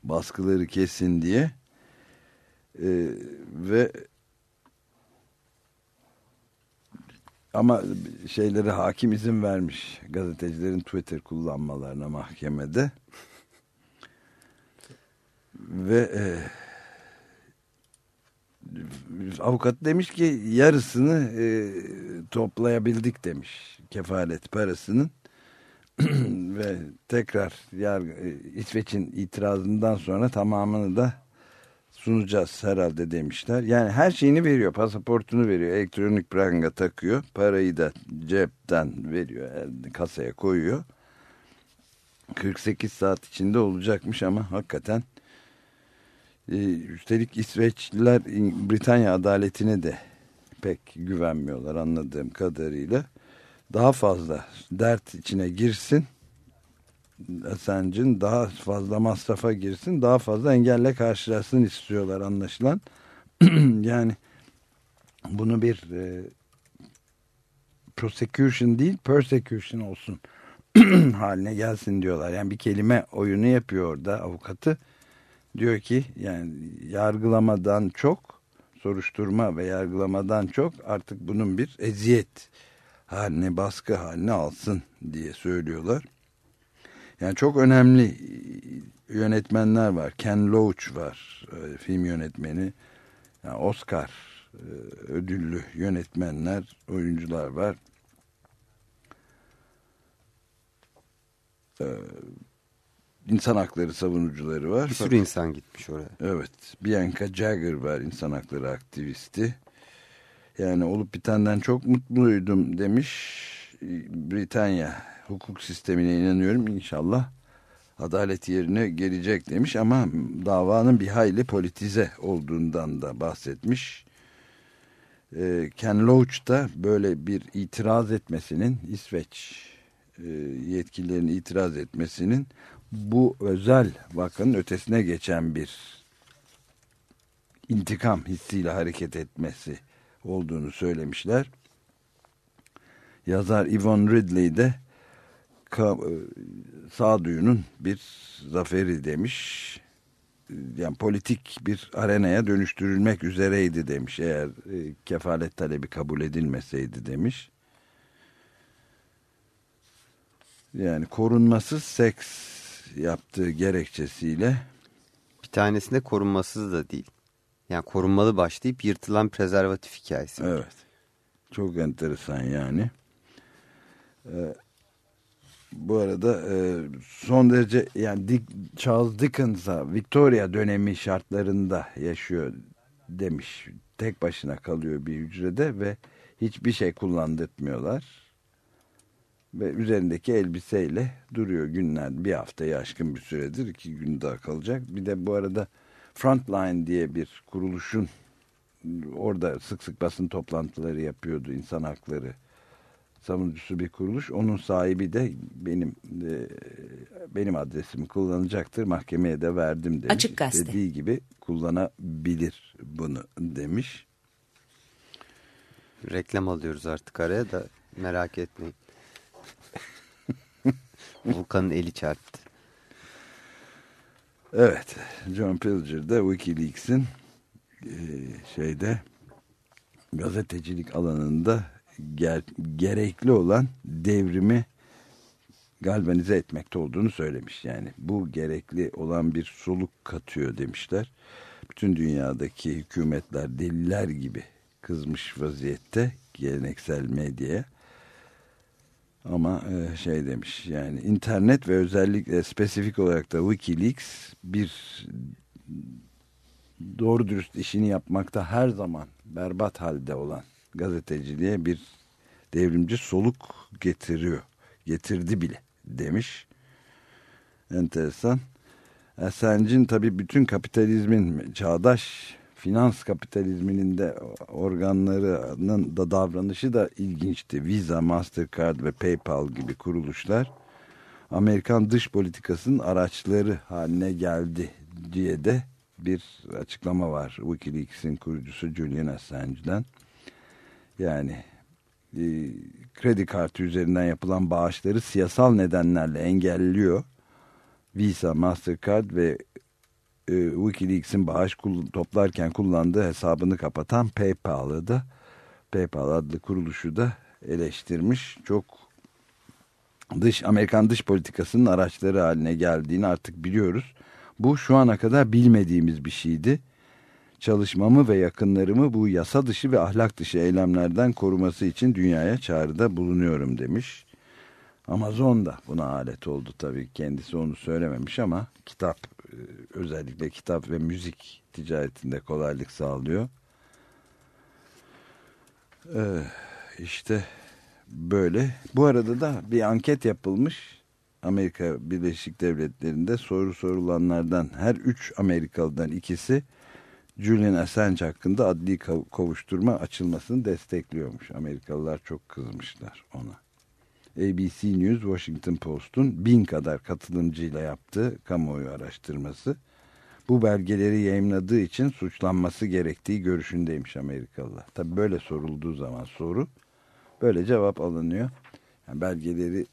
Baskıları kesin diye. Ee, ve ama şeyleri hakim izin vermiş gazetecilerin Twitter kullanmalarına mahkemede ve e, avukat demiş ki yarısını e, toplayabildik demiş kefalet parasının ve tekrar yargı, e, İsveç'in itirazından sonra tamamını da sunacağız herhalde demişler. Yani her şeyini veriyor. Pasaportunu veriyor. Elektronik pranga takıyor. Parayı da cepten veriyor. Kasaya koyuyor. 48 saat içinde olacakmış ama hakikaten e, üstelik İsveçliler Britanya adaletine de pek güvenmiyorlar anladığım kadarıyla. Daha fazla dert içine girsin Assange'in daha fazla masrafa girsin, daha fazla engelle karşılasın istiyorlar anlaşılan. yani bunu bir e, prosecution değil, persecution olsun haline gelsin diyorlar. Yani bir kelime oyunu yapıyor orada avukatı. Diyor ki yani yargılamadan çok soruşturma ve yargılamadan çok artık bunun bir eziyet haline, baskı haline alsın diye söylüyorlar. Yani çok önemli yönetmenler var. Ken Loach var, e, film yönetmeni. Yani Oscar e, ödüllü yönetmenler, oyuncular var. Ee, insan hakları savunucuları var. Bir sürü insan gitmiş oraya. Evet. Bianca Jagger var, insan hakları aktivisti. Yani olup bitenden çok mutluydum demiş. Britanya hukuk sistemine inanıyorum. İnşallah adalet yerine gelecek demiş ama davanın bir hayli politize olduğundan da bahsetmiş. Ken Loach da böyle bir itiraz etmesinin İsveç yetkililerin itiraz etmesinin bu özel vakanın ötesine geçen bir intikam hissiyle hareket etmesi olduğunu söylemişler. Yazar Yvonne Ridley de sağduyunun bir zaferi demiş. Yani politik bir arenaya dönüştürülmek üzereydi demiş. Eğer e, kefalet talebi kabul edilmeseydi demiş. Yani korunmasız seks yaptığı gerekçesiyle. Bir tanesinde korunmasız da değil. Yani korunmalı başlayıp yırtılan prezervatif hikayesi. Evet. Çok enteresan yani. Ee, bu arada e, son derece yani Dick, Charles Dickens'a Victoria dönemi şartlarında yaşıyor demiş. Tek başına kalıyor bir hücrede ve hiçbir şey kullandırtmıyorlar. Ve üzerindeki elbiseyle duruyor günler bir haftayı aşkın bir süredir iki gün daha kalacak. Bir de bu arada Frontline diye bir kuruluşun orada sık sık basın toplantıları yapıyordu insan hakları savunucusu bir kuruluş. Onun sahibi de benim e, benim adresimi kullanacaktır. Mahkemeye de verdim demiş. Açık gazete. Dediği gibi kullanabilir bunu demiş. Reklam alıyoruz artık araya da merak etmeyin. Volkan'ın eli çarptı. Evet. John Pilger de Wikileaks'in e, şeyde gazetecilik alanında ger gerekli olan devrimi galvanize etmekte olduğunu söylemiş. Yani bu gerekli olan bir soluk katıyor demişler. Bütün dünyadaki hükümetler deliler gibi kızmış vaziyette geleneksel medyaya. Ama e, şey demiş yani internet ve özellikle spesifik olarak da Wikileaks bir doğru dürüst işini yapmakta her zaman berbat halde olan gazeteciliğe bir devrimci soluk getiriyor. Getirdi bile demiş. Enteresan. Assange'in tabi bütün kapitalizmin çağdaş finans kapitalizminin de organlarının da davranışı da ilginçti. Visa, Mastercard ve PayPal gibi kuruluşlar Amerikan dış politikasının araçları haline geldi diye de bir açıklama var Wikileaks'in kurucusu Julian Assange'den. Yani e, kredi kartı üzerinden yapılan bağışları siyasal nedenlerle engelliyor. Visa, Mastercard ve e, Wikileaks'in bağış toplarken kullandığı hesabını kapatan PayPal'ı da PayPal adlı kuruluşu da eleştirmiş. Çok dış Amerikan dış politikasının araçları haline geldiğini artık biliyoruz. Bu şu ana kadar bilmediğimiz bir şeydi. Çalışmamı ve yakınlarımı bu yasa dışı ve ahlak dışı eylemlerden koruması için dünyaya çağrıda bulunuyorum demiş. Amazon da buna alet oldu tabii. Kendisi onu söylememiş ama kitap özellikle kitap ve müzik ticaretinde kolaylık sağlıyor. Ee, işte böyle. Bu arada da bir anket yapılmış. Amerika Birleşik Devletleri'nde soru sorulanlardan her üç Amerikalıdan ikisi Julian Assange hakkında adli kovuşturma açılmasını destekliyormuş. Amerikalılar çok kızmışlar ona. ABC News, Washington Post'un bin kadar katılımcıyla yaptığı kamuoyu araştırması bu belgeleri yayınladığı için suçlanması gerektiği görüşündeymiş Amerikalılar. Tabi böyle sorulduğu zaman soru böyle cevap alınıyor. Yani belgeleri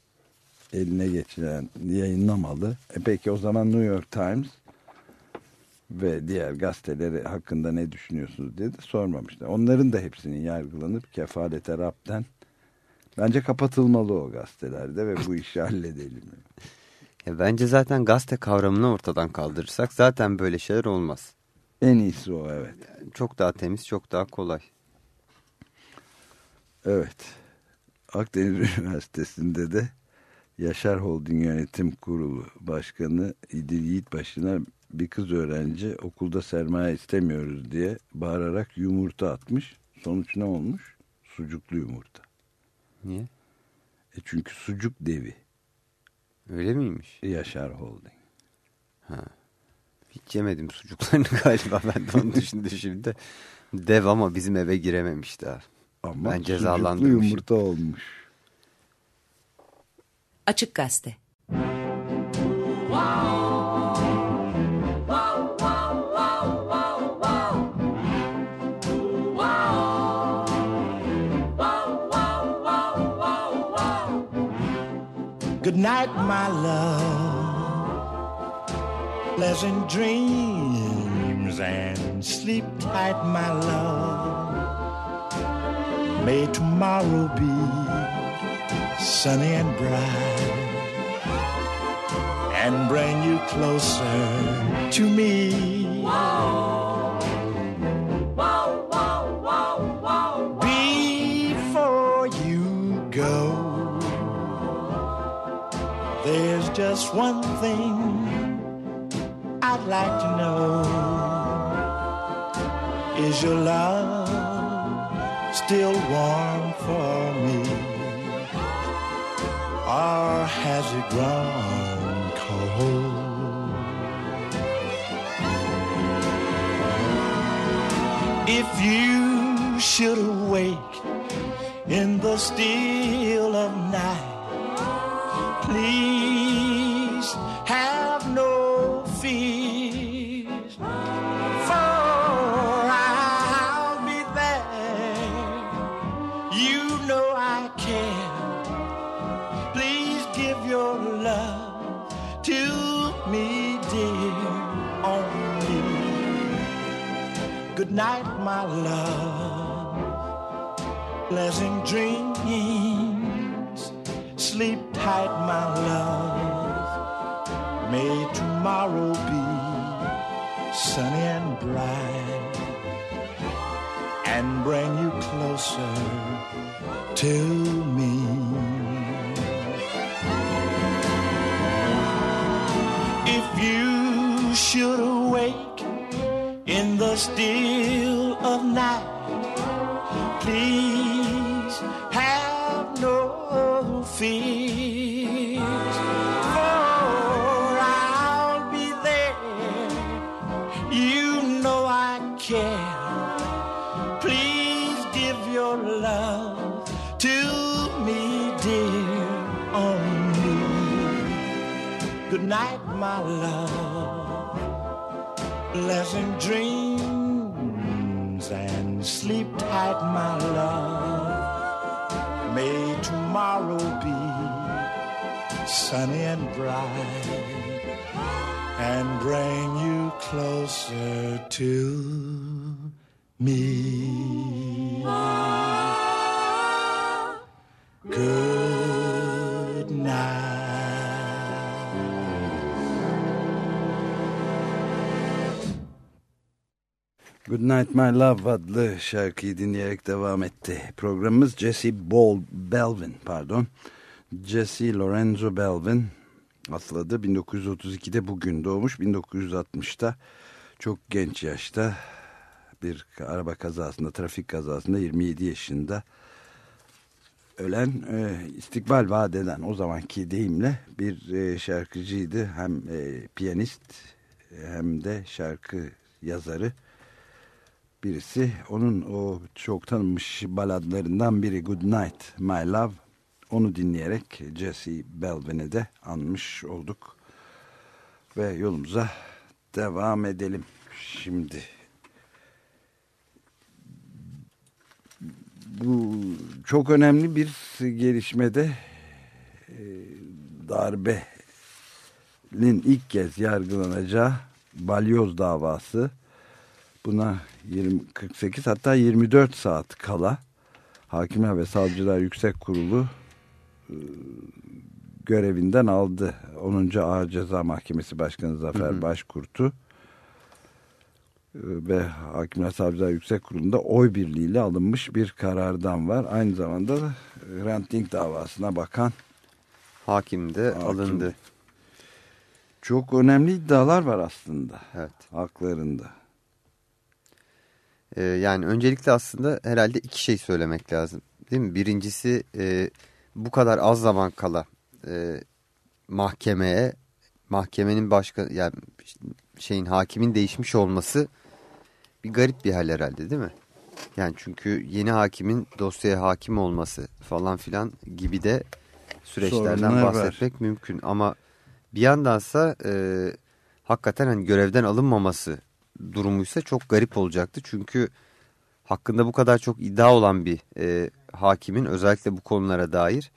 eline geçiren yayınlamalı. E peki o zaman New York Times ve diğer gazeteleri hakkında ne düşünüyorsunuz diye de sormamışlar. Onların da hepsinin yargılanıp kefalete rapten bence kapatılmalı o gazetelerde ve bu işi halledelim. Ya bence zaten gazete kavramını ortadan kaldırırsak zaten böyle şeyler olmaz. En iyisi o evet. Yani çok daha temiz, çok daha kolay. Evet. Akdeniz Üniversitesi'nde de Yaşar Holding Yönetim Kurulu Başkanı İdil Yiğitbaşı'na bir kız öğrenci okulda sermaye istemiyoruz diye bağırarak yumurta atmış. Sonuç ne olmuş? Sucuklu yumurta. Niye? E çünkü sucuk devi. Öyle miymiş? Yaşar Holding. Ha. Hiç yemedim sucuklarını galiba ben de onu düşündüm şimdi. Dev ama bizim eve girememiş daha. Ama ben sucuklu yumurta olmuş. Açık Gazete Good night, my love. Pleasant dreams and sleep tight, my love. May tomorrow be sunny and bright and bring you closer to me. Whoa. Just one thing I'd like to know. Is your love still warm for me? Or has it grown cold? If you should awake in the still of night please night, my love. Pleasant dreams sleep tight, my love. May tomorrow be sunny and bright and bring you closer to still of night, please have no fears, for I'll be there. You know I care. Please give your love to me, dear, only. Good night, my love. pleasant dreams my love. May tomorrow be sunny and bright and bring you closer to me. Good Night My Love adlı şarkıyı dinleyerek devam etti. Programımız Jesse Ball Belvin pardon. Jesse Lorenzo Belvin atladı. 1932'de bugün doğmuş. 1960'da çok genç yaşta bir araba kazasında, trafik kazasında 27 yaşında ölen e, istikbal vaat eden o zamanki deyimle bir e, şarkıcıydı. Hem e, piyanist hem de şarkı yazarı birisi. Onun o çok tanınmış baladlarından biri Good Night My Love. Onu dinleyerek Jesse Belvin'i de anmış olduk. Ve yolumuza devam edelim. Şimdi bu çok önemli bir gelişmede e, darbenin ilk kez yargılanacağı balyoz davası buna 20, 48 hatta 24 saat kala Hakimler ve Savcılar Yüksek Kurulu e, görevinden aldı. 10. Ağır Ceza Mahkemesi Başkanı Zafer hı hı. Başkurt'u e, ve Hakimler Savcılar Yüksek Kurulu'nda oy birliğiyle alınmış bir karardan var. Aynı zamanda da davasına bakan hakim de hakim. alındı. Çok önemli iddialar var aslında. Evet. Haklarında. Ee, yani öncelikle aslında herhalde iki şey söylemek lazım. Değil mi? Birincisi e, bu kadar az zaman kala e, mahkemeye mahkemenin başka yani şeyin hakimin değişmiş olması bir garip bir hal herhalde değil mi? Yani çünkü yeni hakimin dosyaya hakim olması falan filan gibi de süreçlerden Sorunlar bahsetmek var. mümkün. Ama bir yandansa e, hakikaten hani görevden alınmaması durumuysa çok garip olacaktı. Çünkü hakkında bu kadar çok iddia olan bir e, hakimin özellikle bu konulara dair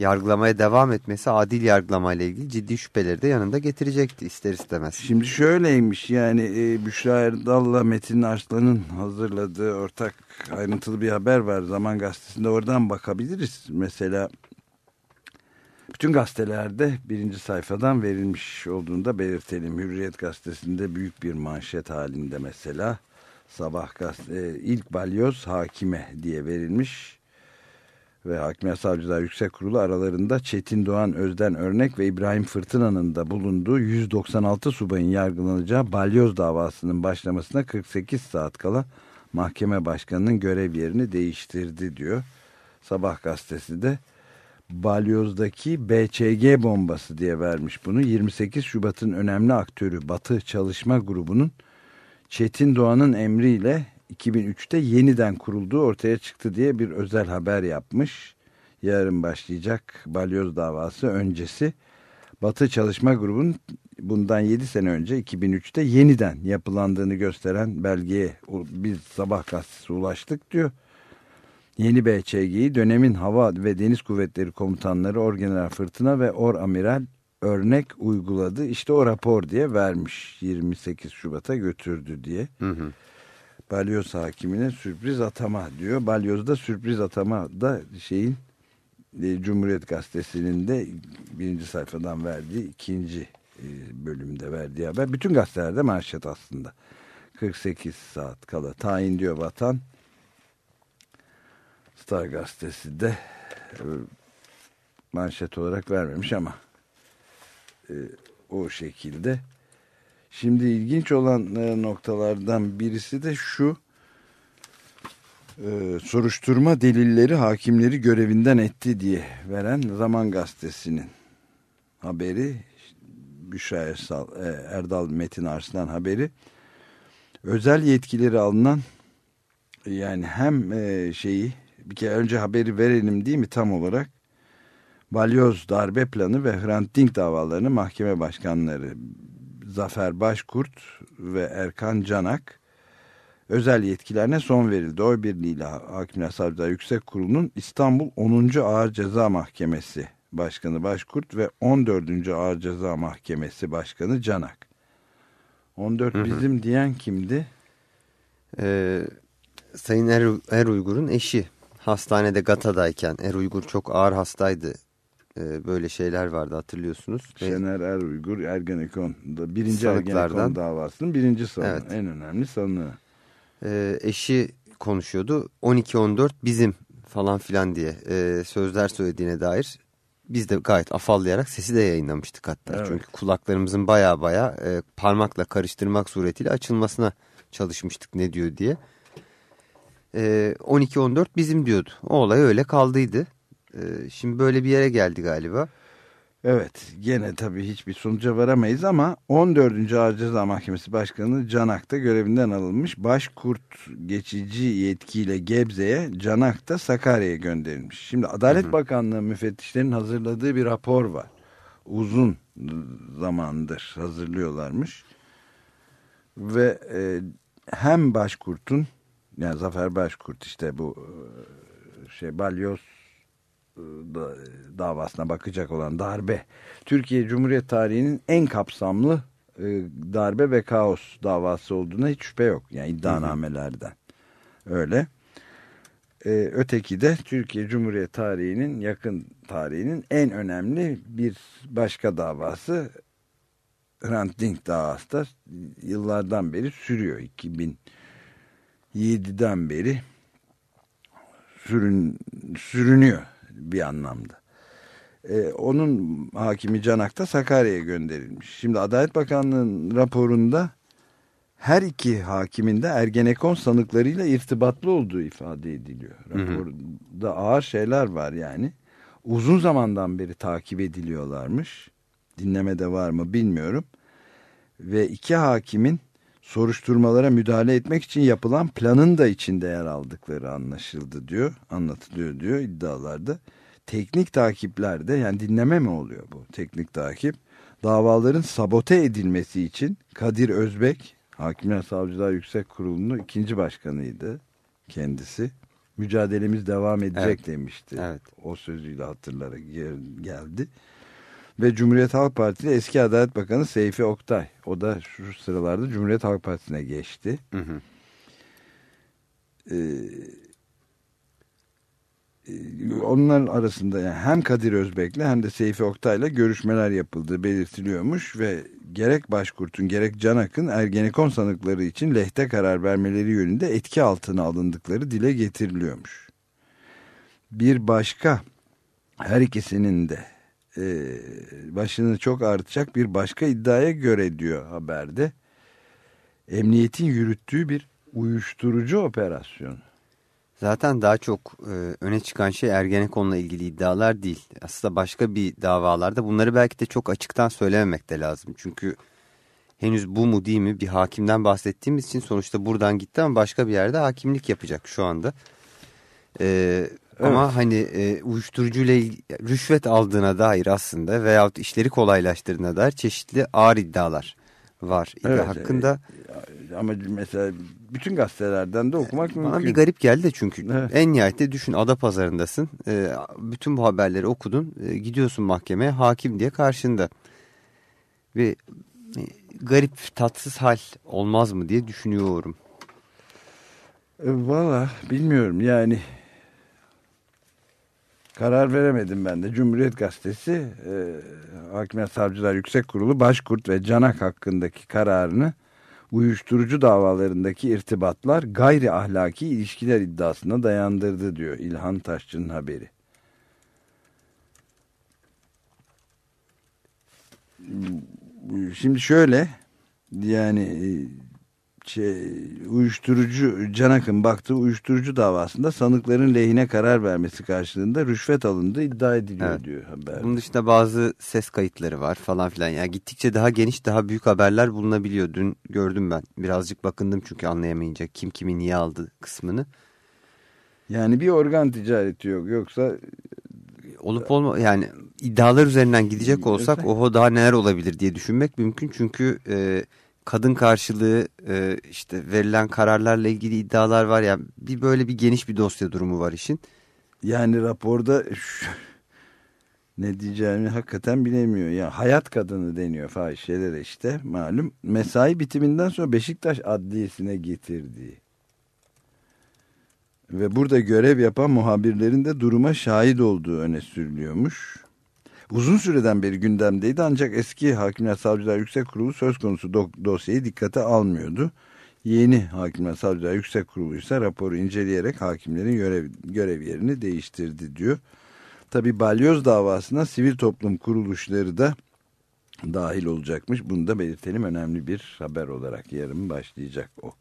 yargılamaya devam etmesi adil yargılamayla ilgili ciddi şüpheleri de yanında getirecekti ister istemez. Şimdi şöyleymiş yani e, Büşra Erdal'la Metin Arslan'ın hazırladığı ortak ayrıntılı bir haber var Zaman Gazetesi'nde oradan bakabiliriz. Mesela bütün gazetelerde birinci sayfadan verilmiş olduğunu da belirtelim. Hürriyet gazetesinde büyük bir manşet halinde mesela sabah gazete, e, ilk balyoz hakime diye verilmiş ve Hakimiyet Savcılar Yüksek Kurulu aralarında Çetin Doğan Özden Örnek ve İbrahim Fırtına'nın da bulunduğu 196 subayın yargılanacağı balyoz davasının başlamasına 48 saat kala mahkeme başkanının görev yerini değiştirdi diyor. Sabah gazetesi de balyozdaki BCG bombası diye vermiş bunu. 28 Şubat'ın önemli aktörü Batı Çalışma Grubu'nun Çetin Doğan'ın emriyle 2003'te yeniden kurulduğu ortaya çıktı diye bir özel haber yapmış. Yarın başlayacak balyoz davası öncesi Batı Çalışma Grubu'nun bundan 7 sene önce 2003'te yeniden yapılandığını gösteren belgeye biz sabah gazetesi ulaştık diyor. Yeni BÇG'yi dönemin hava ve deniz kuvvetleri komutanları Orgeneral Fırtına ve Or Amiral örnek uyguladı. İşte o rapor diye vermiş 28 Şubat'a götürdü diye. Hı hı. Balyoz hakimine sürpriz atama diyor. Balyoz'da sürpriz atama da şeyin e, Cumhuriyet Gazetesi'nin de birinci sayfadan verdiği ikinci e, bölümde verdiği haber. Bütün gazetelerde manşet aslında. 48 saat kala tayin diyor vatan. Star gazetesi de e, manşet olarak vermemiş ama e, o şekilde. Şimdi ilginç olan e, noktalardan birisi de şu e, soruşturma delilleri hakimleri görevinden etti diye veren Zaman Gazetesi'nin haberi Büşra Ersal, e, Erdal Metin Arslan haberi özel yetkileri alınan yani hem şeyi bir kere önce haberi verelim değil mi tam olarak Balyoz darbe planı ve Hrant Dink davalarını mahkeme başkanları Zafer Başkurt ve Erkan Canak özel yetkilerine son verildi. Oy birliğiyle Hakimler Savcılar Yüksek Kurulu'nun İstanbul 10. Ağır Ceza Mahkemesi Başkanı Başkurt ve 14. Ağır Ceza Mahkemesi Başkanı Canak. 14 Hı hı. bizim diyen kimdi? Ee, Sayın er, er Uygur'un eşi hastanede Gata'dayken Er Uygur çok ağır hastaydı. Ee, böyle şeyler vardı hatırlıyorsunuz. Ve- Şener Er Uygur Ergenekon'da birinci. Ergenekon davasının birinci sanığı. Evet. En önemli sanığı. Ee, eşi konuşuyordu 12-14 bizim falan filan diye e, sözler söylediğine dair biz de gayet afallayarak sesi de yayınlamıştık hatta. Evet. Çünkü kulaklarımızın baya baya e, parmakla karıştırmak suretiyle açılmasına çalışmıştık ne diyor diye. E, 12-14 bizim diyordu. O olay öyle kaldıydı. E, şimdi böyle bir yere geldi galiba. Evet gene tabii hiçbir sonuca varamayız ama 14. Ağır Ceza Mahkemesi Başkanı Canak da görevinden alınmış. Başkurt geçici yetkiyle Gebze'ye Canak da Sakarya'ya gönderilmiş. Şimdi Adalet Bakanlığı müfettişlerinin hazırladığı bir rapor var. Uzun zamandır hazırlıyorlarmış. Ve e, hem Başkurt'un yani Zafer Başkurt işte bu e, şey balyoz da- davasına bakacak olan darbe Türkiye Cumhuriyet tarihinin en kapsamlı e, darbe ve kaos davası olduğuna hiç şüphe yok. Yani iddianamelerden. Öyle. E, öteki de Türkiye Cumhuriyet tarihinin yakın tarihinin en önemli bir başka davası Hrant Dink davası da yıllardan beri sürüyor. 2007'den beri sürün, sürünüyor bir anlamda. Ee, onun hakimi Canak da Sakarya'ya gönderilmiş. Şimdi Adalet Bakanlığı'nın raporunda her iki hakimin de Ergenekon sanıklarıyla irtibatlı olduğu ifade ediliyor. Hı hı. Raporda ağır şeyler var yani. Uzun zamandan beri takip ediliyorlarmış. Dinlemede var mı bilmiyorum. Ve iki hakimin soruşturmalara müdahale etmek için yapılan planın da içinde yer aldıkları anlaşıldı diyor. Anlatılıyor diyor iddialarda. Teknik takiplerde yani dinleme mi oluyor bu teknik takip? Davaların sabote edilmesi için Kadir Özbek Hakimler Savcılar Yüksek Kurulu'nun ikinci başkanıydı kendisi. Mücadelemiz devam edecek Evet. demişti. Evet. O sözüyle hatırlara gel- geldi. Ve Cumhuriyet Halk Partili eski Adalet Bakanı Seyfi Oktay. O da şu sıralarda Cumhuriyet Halk Partisi'ne geçti. Hı hı. Ee, e, onların arasında yani hem Kadir Özbek'le hem de Seyfi Oktay'la görüşmeler yapıldığı belirtiliyormuş ve gerek Başkurt'un gerek Canak'ın Ergenekon sanıkları için lehte karar vermeleri yönünde etki altına alındıkları dile getiriliyormuş. Bir başka her ikisinin de e, başını çok artacak bir başka iddiaya göre diyor haberde. Emniyetin yürüttüğü bir uyuşturucu operasyonu. Zaten daha çok e, öne çıkan şey Ergenekon'la ilgili iddialar değil. Aslında başka bir davalarda bunları belki de çok açıktan söylememek de lazım. Çünkü henüz bu mu değil mi bir hakimden bahsettiğimiz için sonuçta buradan gitti ama başka bir yerde hakimlik yapacak şu anda. E, Ama hani e, uyuşturucuyla rüşvet aldığına dair aslında veyahut işleri kolaylaştırdığına dair çeşitli ağır iddialar var. İddia Evet, hakkında Ama mesela bütün gazetelerden de okumak Bana mümkün. bir garip geldi de çünkü Evet. en nihayetinde düşün Adapazarı'ndasın. E, bütün bu haberleri okudun. e, gidiyorsun mahkemeye hakim diye karşında. Ve e, garip tatsız hal olmaz mı diye düşünüyorum. E, Valla bilmiyorum yani karar veremedim ben de. Cumhuriyet Gazetesi e, Hakimiyet Savcılar Yüksek Kurulu Başkurt ve Canak hakkındaki kararını uyuşturucu davalarındaki irtibatlar gayri ahlaki ilişkiler iddiasına dayandırdı diyor İlhan Taşçı'nın haberi. Şimdi şöyle yani e, şey, uyuşturucu Canak'ın baktığı uyuşturucu davasında sanıkların lehine karar vermesi karşılığında rüşvet alındığı iddia ediliyor Evet. diyor haber. Bunun dışında bazı ses kayıtları var falan filan. Yani gittikçe daha geniş daha büyük haberler bulunabiliyor. Dün gördüm ben. Birazcık bakındım çünkü anlayamayınca kim kimi niye aldı kısmını. Yani bir organ ticareti yok yoksa Olup olma yani iddialar üzerinden gidecek olsak oho daha neler olabilir diye düşünmek mümkün. Çünkü e, kadın karşılığı e, işte verilen kararlarla ilgili iddialar var ya bir böyle bir geniş bir dosya durumu var işin. Yani raporda şu- ne diyeceğimi hakikaten bilemiyor. Ya hayat kadını deniyor fahişelere işte malum. Mesai bitiminden sonra Beşiktaş Adliyesi'ne getirdiği. Ve burada görev yapan muhabirlerin de duruma şahit olduğu öne sürülüyormuş. Uzun süreden beri gündemdeydi ancak eski Hakimler Savcılar Yüksek Kurulu söz konusu dok- dosyayı dikkate almıyordu. Yeni Hakimler Savcılar Yüksek Kurulu ise raporu inceleyerek hakimlerin görev, görev yerini değiştirdi diyor. Tabi balyoz davasına sivil toplum kuruluşları da dahil olacakmış. Bunu da belirtelim önemli bir haber olarak yarın başlayacak o.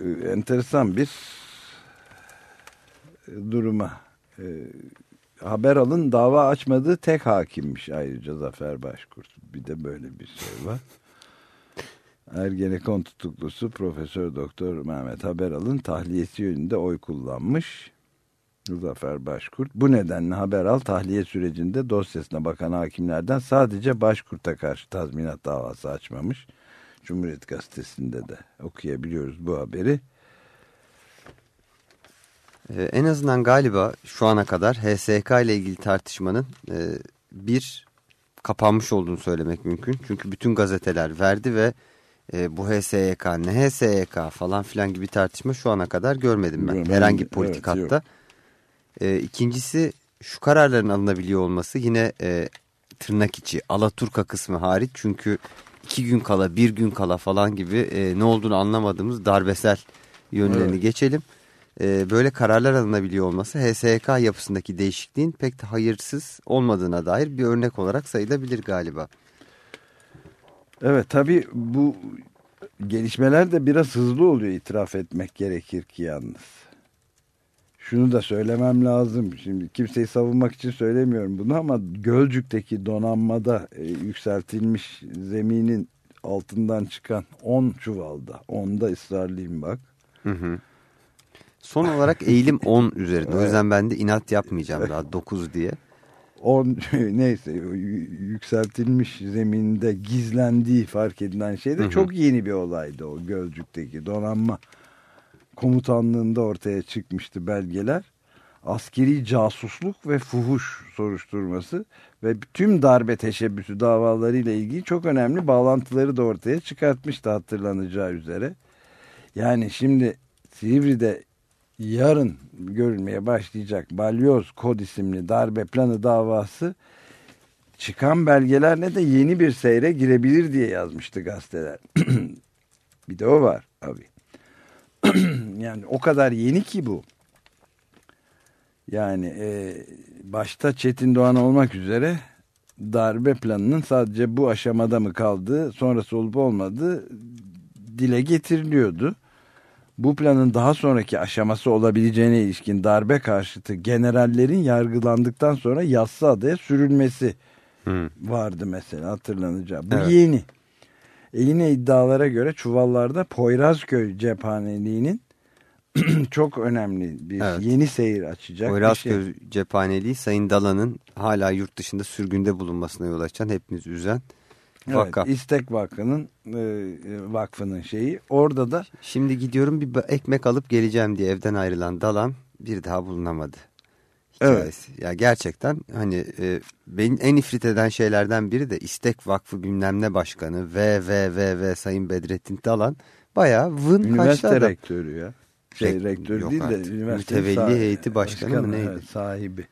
Ee, Enteresan bir e, duruma. Ee, haber alın dava açmadığı tek hakimmiş ayrıca Zafer Başkurt. Bir de böyle bir şey var. Ergenekon tutuklusu Profesör Doktor Mehmet Haberal'ın tahliyesi yönünde oy kullanmış. Zafer Başkurt. Bu nedenle Haberal tahliye sürecinde dosyasına bakan hakimlerden sadece Başkurt'a karşı tazminat davası açmamış. Cumhuriyet Gazetesi'nde de okuyabiliyoruz bu haberi. Ee, en azından galiba şu ana kadar HSK ile ilgili tartışmanın e, bir kapanmış olduğunu söylemek mümkün. Çünkü bütün gazeteler verdi ve e, bu HSYK ne HSYK falan filan gibi tartışma şu ana kadar görmedim ben. Ben- Herhangi bir evet, politik yok. hatta. E, ikincisi şu kararların alınabiliyor olması yine e, tırnak içi Alaturka kısmı hariç. Çünkü iki gün kala bir gün kala falan gibi e, ne olduğunu anlamadığımız darbesel yönlerini Evet. geçelim. E, böyle kararlar alınabiliyor olması HSYK yapısındaki değişikliğin pek de hayırsız olmadığına dair bir örnek olarak sayılabilir galiba. Evet tabii bu gelişmeler de biraz hızlı oluyor itiraf etmek gerekir ki yalnız. Şunu da söylemem lazım. Şimdi kimseyi savunmak için söylemiyorum bunu ama Gölcük'teki donanmada e, yükseltilmiş zeminin altından çıkan 10 çuvalda. 10'da ısrarlıyım bak. Hı hı. Son olarak eğilim 10 üzerinde. O yüzden ben de inat yapmayacağım daha 9 diye. 10 neyse o y- yükseltilmiş zeminde gizlendiği fark edilen şey de Hı hı. çok yeni bir olaydı o Gölcük'teki donanma komutanlığında ortaya çıkmıştı belgeler. Askeri casusluk ve fuhuş soruşturması ve tüm darbe teşebbüsü davalarıyla ilgili çok önemli bağlantıları da ortaya çıkartmıştı hatırlanacağı üzere. Yani şimdi Silivri'de yarın görülmeye başlayacak Balyoz Kod isimli darbe planı davası çıkan belgelerle de yeni bir seyre girebilir diye yazmıştı gazeteler. bir de o var abi. yani o kadar yeni ki bu. Yani e, başta Çetin Doğan olmak üzere darbe planının sadece bu aşamada mı kaldığı, sonrası olup olmadığı dile getiriliyordu. Bu planın daha sonraki aşaması olabileceğine ilişkin darbe karşıtı generallerin yargılandıktan sonra Yassıada'ya sürülmesi Hı. vardı mesela hatırlanacağı. Bu Evet. yeni. E yine iddialara göre Çuvallar'da Poyrazköy cephaneliğinin çok önemli bir Evet. yeni seyir açacak bir şey. Poyrazköy cephaneliği Sayın Dalan'ın hala yurt dışında sürgünde bulunmasına yol açan hepimiz üzen Evet, İstek Vakfı'nın e, vakfının şeyi. Orada da Şimdi gidiyorum bir ekmek alıp geleceğim diye evden ayrılan Dalan bir daha bulunamadı. Hikayesi. Ya gerçekten hani e, beni en ifrit eden şeylerden biri de İstek Vakfı bilmem ne başkanı ve ve ve ve Sayın Bedrettin Dalan bayağı vın üniversite rektörü ya. Şey Rek- rektör yok değil de üniversite Mütevelli heyeti başkanı mı neydi? sahibi.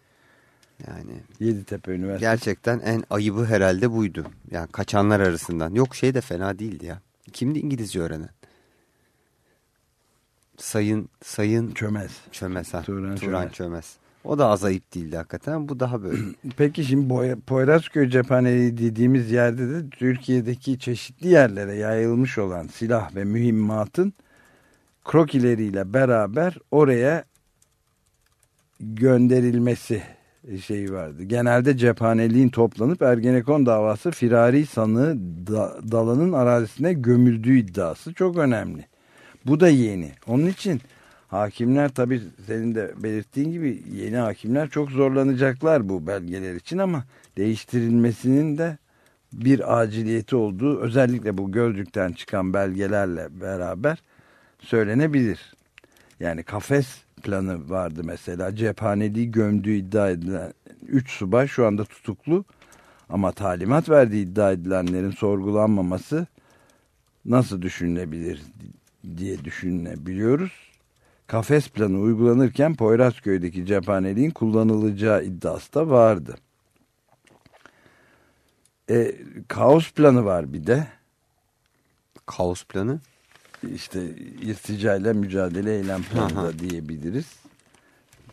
Yani Yeditepe Üniversitesi. gerçekten en ayıbı herhalde buydu. Yani kaçanlar arasından. Yok şey de fena değildi ya. Kimdi İngilizce öğrenen? Sayın Sayın Çömez. Çömez ha. Turan Turan, Çömez. Çömez. O da az ayıp değildi hakikaten. Bu daha böyle. Peki şimdi Poyrazköy cephaneliği dediğimiz yerde de Türkiye'deki çeşitli yerlere yayılmış olan silah ve mühimmatın krokileriyle beraber oraya gönderilmesi şeyi vardı. Genelde cephaneliğin toplanıp Ergenekon davası firari sanığı da, Dalan'ın arazisine gömüldüğü iddiası çok önemli. Bu da yeni. Onun için hakimler tabii senin de belirttiğin gibi yeni hakimler çok zorlanacaklar bu belgeler için ama değiştirilmesinin de bir aciliyeti olduğu özellikle bu Gölcük'ten çıkan belgelerle beraber söylenebilir. Yani kafes planı vardı mesela cephaneliği gömdüğü iddia edilen 3 subay şu anda tutuklu ama talimat verdiği iddia edilenlerin sorgulanmaması nasıl düşünülebilir diye düşünebiliyoruz. Kafes planı uygulanırken Poyrazköy'deki cephaneliğin kullanılacağı iddiası da vardı. E, kaos planı var bir de. Kaos planı? İşte irticayla mücadele eylem planı da diyebiliriz.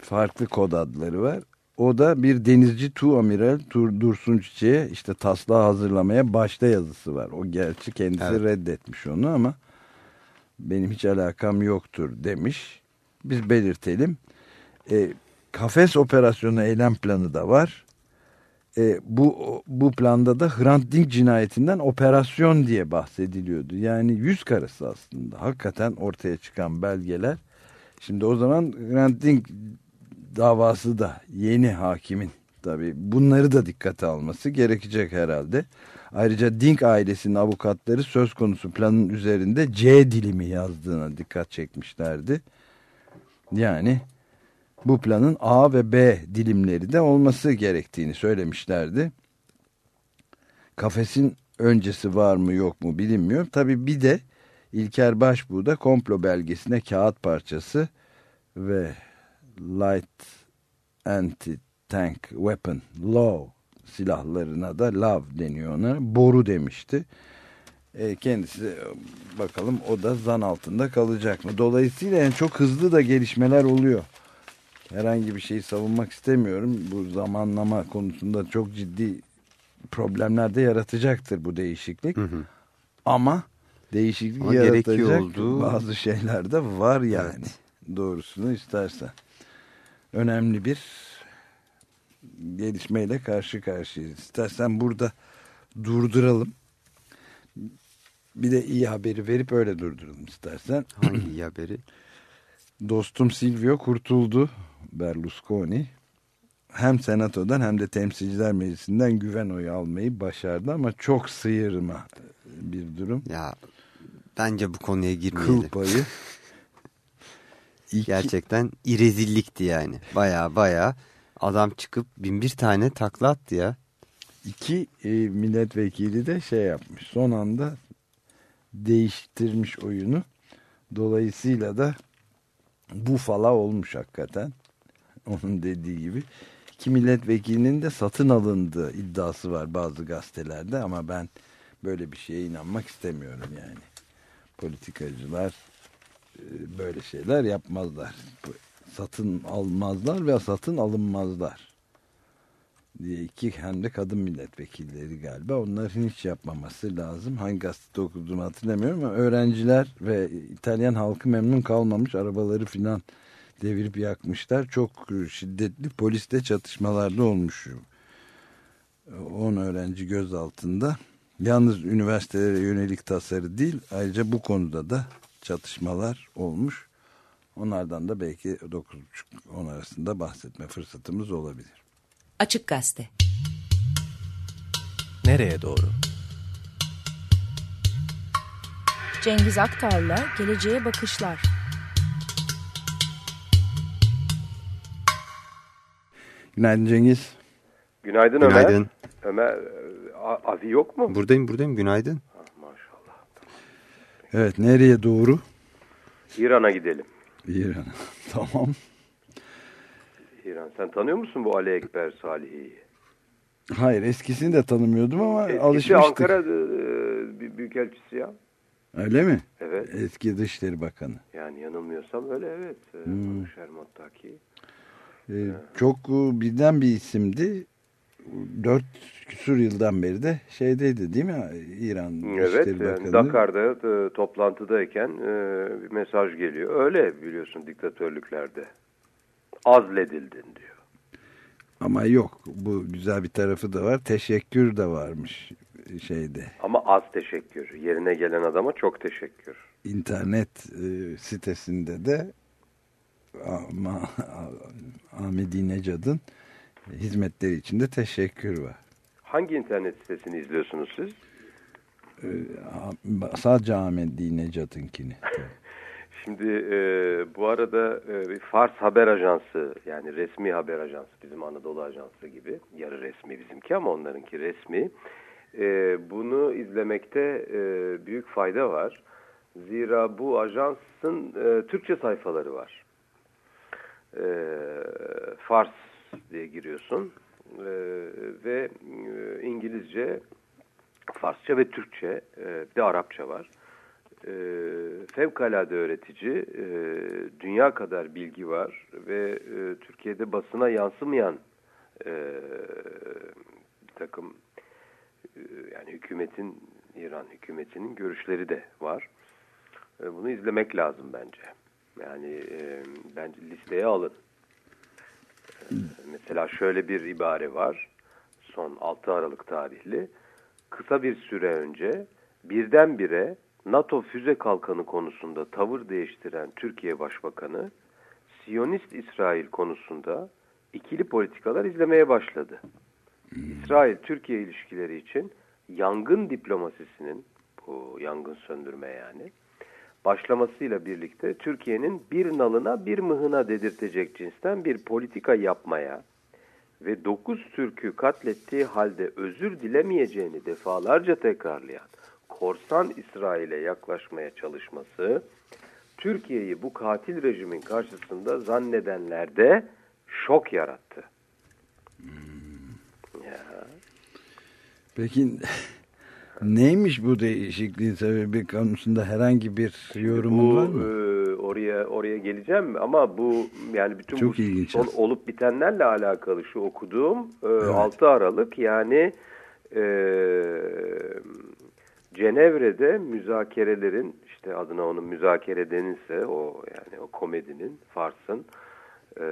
Farklı kod adları var. O da bir denizci tu amiral Tur Dursun Çiçek'e işte taslağı hazırlamaya başta yazısı var. O gerçi kendisi Evet. reddetmiş onu ama benim hiç alakam yoktur demiş. Biz belirtelim. E, kafes operasyonu eylem planı da var. E, bu bu planda da Hrant Dink cinayetinden operasyon diye bahsediliyordu. Yani yüz karası aslında. Hakikaten ortaya çıkan belgeler. Şimdi o zaman Hrant Dink davası da yeni hakimin tabii bunları da dikkate alması gerekecek herhalde. Ayrıca Dink ailesinin avukatları söz konusu planın üzerinde C dilimi yazdığına dikkat çekmişlerdi. Yani bu planın A ve B dilimleri de olması gerektiğini söylemişlerdi. Kafesin öncesi var mı yok mu bilinmiyor. Tabii bir de İlker Başbuğ'da komplo belgesine kağıt parçası ve Light Anti-Tank Weapon Law silahlarına da lav deniyor ona. Boru demişti. E, kendisi bakalım o da zan altında kalacak mı? Dolayısıyla yani çok hızlı da gelişmeler oluyor. Herhangi bir şeyi savunmak istemiyorum. Bu zamanlama konusunda çok ciddi problemler de yaratacaktır bu değişiklik. Ama değişiklik Ama yaratacak olduğu- bazı şeyler de var yani. Doğrusunu istersen. Önemli bir gelişmeyle karşı karşıyayız. İstersen burada durduralım. Bir de iyi haberi verip öyle durduralım istersen. Hangi iyi haberi? Dostum Silvio kurtuldu Berlusconi. Hem senatodan hem de temsilciler meclisinden güven oyu almayı başardı ama çok sıyırma bir durum. Ya bence bu konuya girmeyelim. Kıl payı. İki, Gerçekten irezillikti yani. Baya baya adam çıkıp bin bir tane takla attı ya. iki e, milletvekili de şey yapmış. Son anda değiştirmiş oyunu. Dolayısıyla da bufala olmuş hakikaten. Onun dediği gibi. İki milletvekilinin de satın alındığı iddiası var bazı gazetelerde ama ben böyle bir şeye inanmak istemiyorum yani. Politikacılar e, böyle şeyler yapmazlar. Satın almazlar ve satın alınmazlar diye iki hem de kadın milletvekilleri galiba. Onların hiç yapmaması lazım. Hangi gazetede okuduğumu hatırlamıyorum ama öğrenciler ve İtalyan halkı memnun kalmamış. Arabaları filan devirip yakmışlar. Çok şiddetli poliste çatışmalarda olmuş. 10 öğrenci gözaltında. Yalnız üniversitelere yönelik tasarı değil ayrıca bu konuda da çatışmalar olmuş. Onlardan da belki 9.30-10 arasında bahsetme fırsatımız olabilir. Açık Gazete. Nereye doğru? Cengiz Aktar'la Geleceğe Bakışlar. Günaydın Cengiz. Günaydın, Ömer. Günaydın. Ömer, A- Avi yok mu? Buradayım buradayım günaydın. Maşallah. Evet nereye doğru? İran'a gidelim. İran. tamam. İran. Sen tanıyor musun bu Ali Ekber Salih'i? Hayır eskisini de tanımıyordum ama Eskisi alışmıştık. Ankara e, büyükelçisi ya. Öyle mi? Evet. Eski Dışişleri Bakanı. Yani yanılmıyorsam öyle evet. E, Hmm. Şermottaki. Ee, çok e, bilinen bir isimdi. Dört küsur yıldan beri de şeydeydi değil mi? İran Evet. Yani. Dakar'da e, toplantıdayken e, bir mesaj geliyor. Öyle biliyorsun diktatörlüklerde. Azledildin diyor. Ama yok bu güzel bir tarafı da var. Teşekkür de varmış şeyde. Ama az teşekkür. Yerine gelen adama çok teşekkür. İnternet e, sitesinde de Ahmedi Necad'ın hizmetleri için de teşekkür var. Hangi internet sitesini izliyorsunuz siz? Ee, sadece Ahmedi Necad'ınkini. Şimdi e, bu arada e, bir Fars haber ajansı yani resmi haber ajansı bizim Anadolu Ajansı gibi yarı resmi bizimki ama onlarınki resmi. E, bunu izlemekte e, büyük fayda var. Zira bu ajansın e, Türkçe sayfaları var. E, Fars diye giriyorsun e, ve e, İngilizce, Farsça ve Türkçe e, bir de Arapça var e, fevkalade öğretici, e, dünya kadar bilgi var ve e, Türkiye'de basına yansımayan e, bir takım e, yani hükümetin, İran hükümetinin görüşleri de var. E, bunu izlemek lazım bence. Yani e, bence listeye alın. E, mesela şöyle bir ibare var. Son 6 Aralık tarihli. Kısa bir süre önce birdenbire NATO füze kalkanı konusunda tavır değiştiren Türkiye Başbakanı, Siyonist İsrail konusunda ikili politikalar izlemeye başladı. İsrail-Türkiye ilişkileri için yangın diplomasisinin, bu yangın söndürme yani, başlamasıyla birlikte Türkiye'nin bir nalına bir mıhına dedirtecek cinsten bir politika yapmaya ve 9 Türk'ü katlettiği halde özür dilemeyeceğini defalarca tekrarlayan korsan İsrail'e yaklaşmaya çalışması Türkiye'yi bu katil rejimin karşısında zannedenlerde şok yarattı. Hmm. Ya. Peki neymiş bu değişikliğin sebebi konusunda herhangi bir yorumun bu, var mı? E, oraya oraya geleceğim ama bu yani bütün Çok bu ilginç son olup bitenlerle alakalı şu okuduğum e, evet. 6 Aralık yani e, Cenevre'de müzakerelerin işte adına onun müzakere denilse o yani o komedinin Fars'ın e,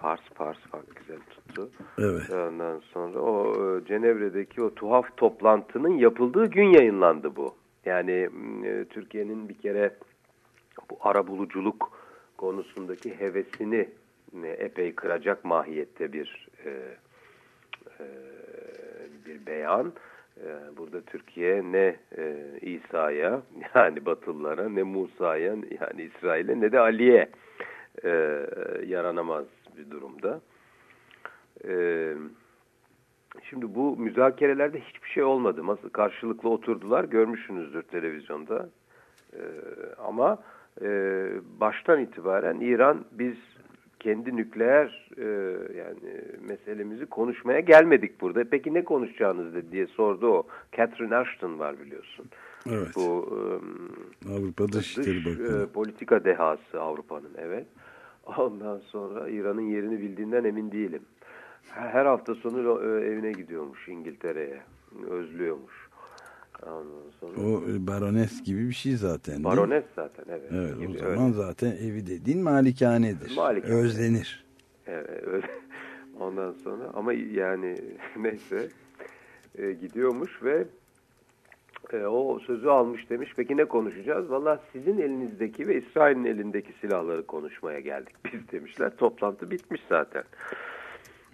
Fars Fars fark güzel tuttu. Evet. Ondan sonra o e, Cenevre'deki o tuhaf toplantının yapıldığı gün yayınlandı bu. Yani e, Türkiye'nin bir kere bu ara buluculuk konusundaki hevesini e, epey kıracak mahiyette bir e, e, bir beyan. Ee, burada Türkiye ne e, İsa'ya yani Batılılara ne Musa'ya yani İsrail'e ne de Ali'ye e, yaranamaz bir durumda. Şimdi bu müzakerelerde hiçbir şey olmadı. Karşılıklı oturdular görmüşsünüzdür televizyonda. Ama e, baştan itibaren İran biz kendi nükleer e, yani meselemizi konuşmaya gelmedik burada. Peki ne konuşacağınız dedi diye sordu o. Catherine Ashton var biliyorsun. Evet. Bu e, Avrupa Dışişleri dış, e, politika dehası Avrupa'nın evet. Ondan sonra İran'ın yerini bildiğinden emin değilim. Her hafta sonu e, evine gidiyormuş İngiltere'ye. Özlüyormuş. Sonra... O e, barones gibi bir şey zaten. Barones zaten evet. Evet gibi, o zaman öyle. zaten evi dediğin malikanedir. Malikane. Özlenir. Evet öyle. Ondan sonra ama yani neyse e, gidiyormuş ve e, o sözü almış demiş. Peki ne konuşacağız? Valla sizin elinizdeki ve İsrail'in elindeki silahları konuşmaya geldik biz demişler. Toplantı bitmiş zaten.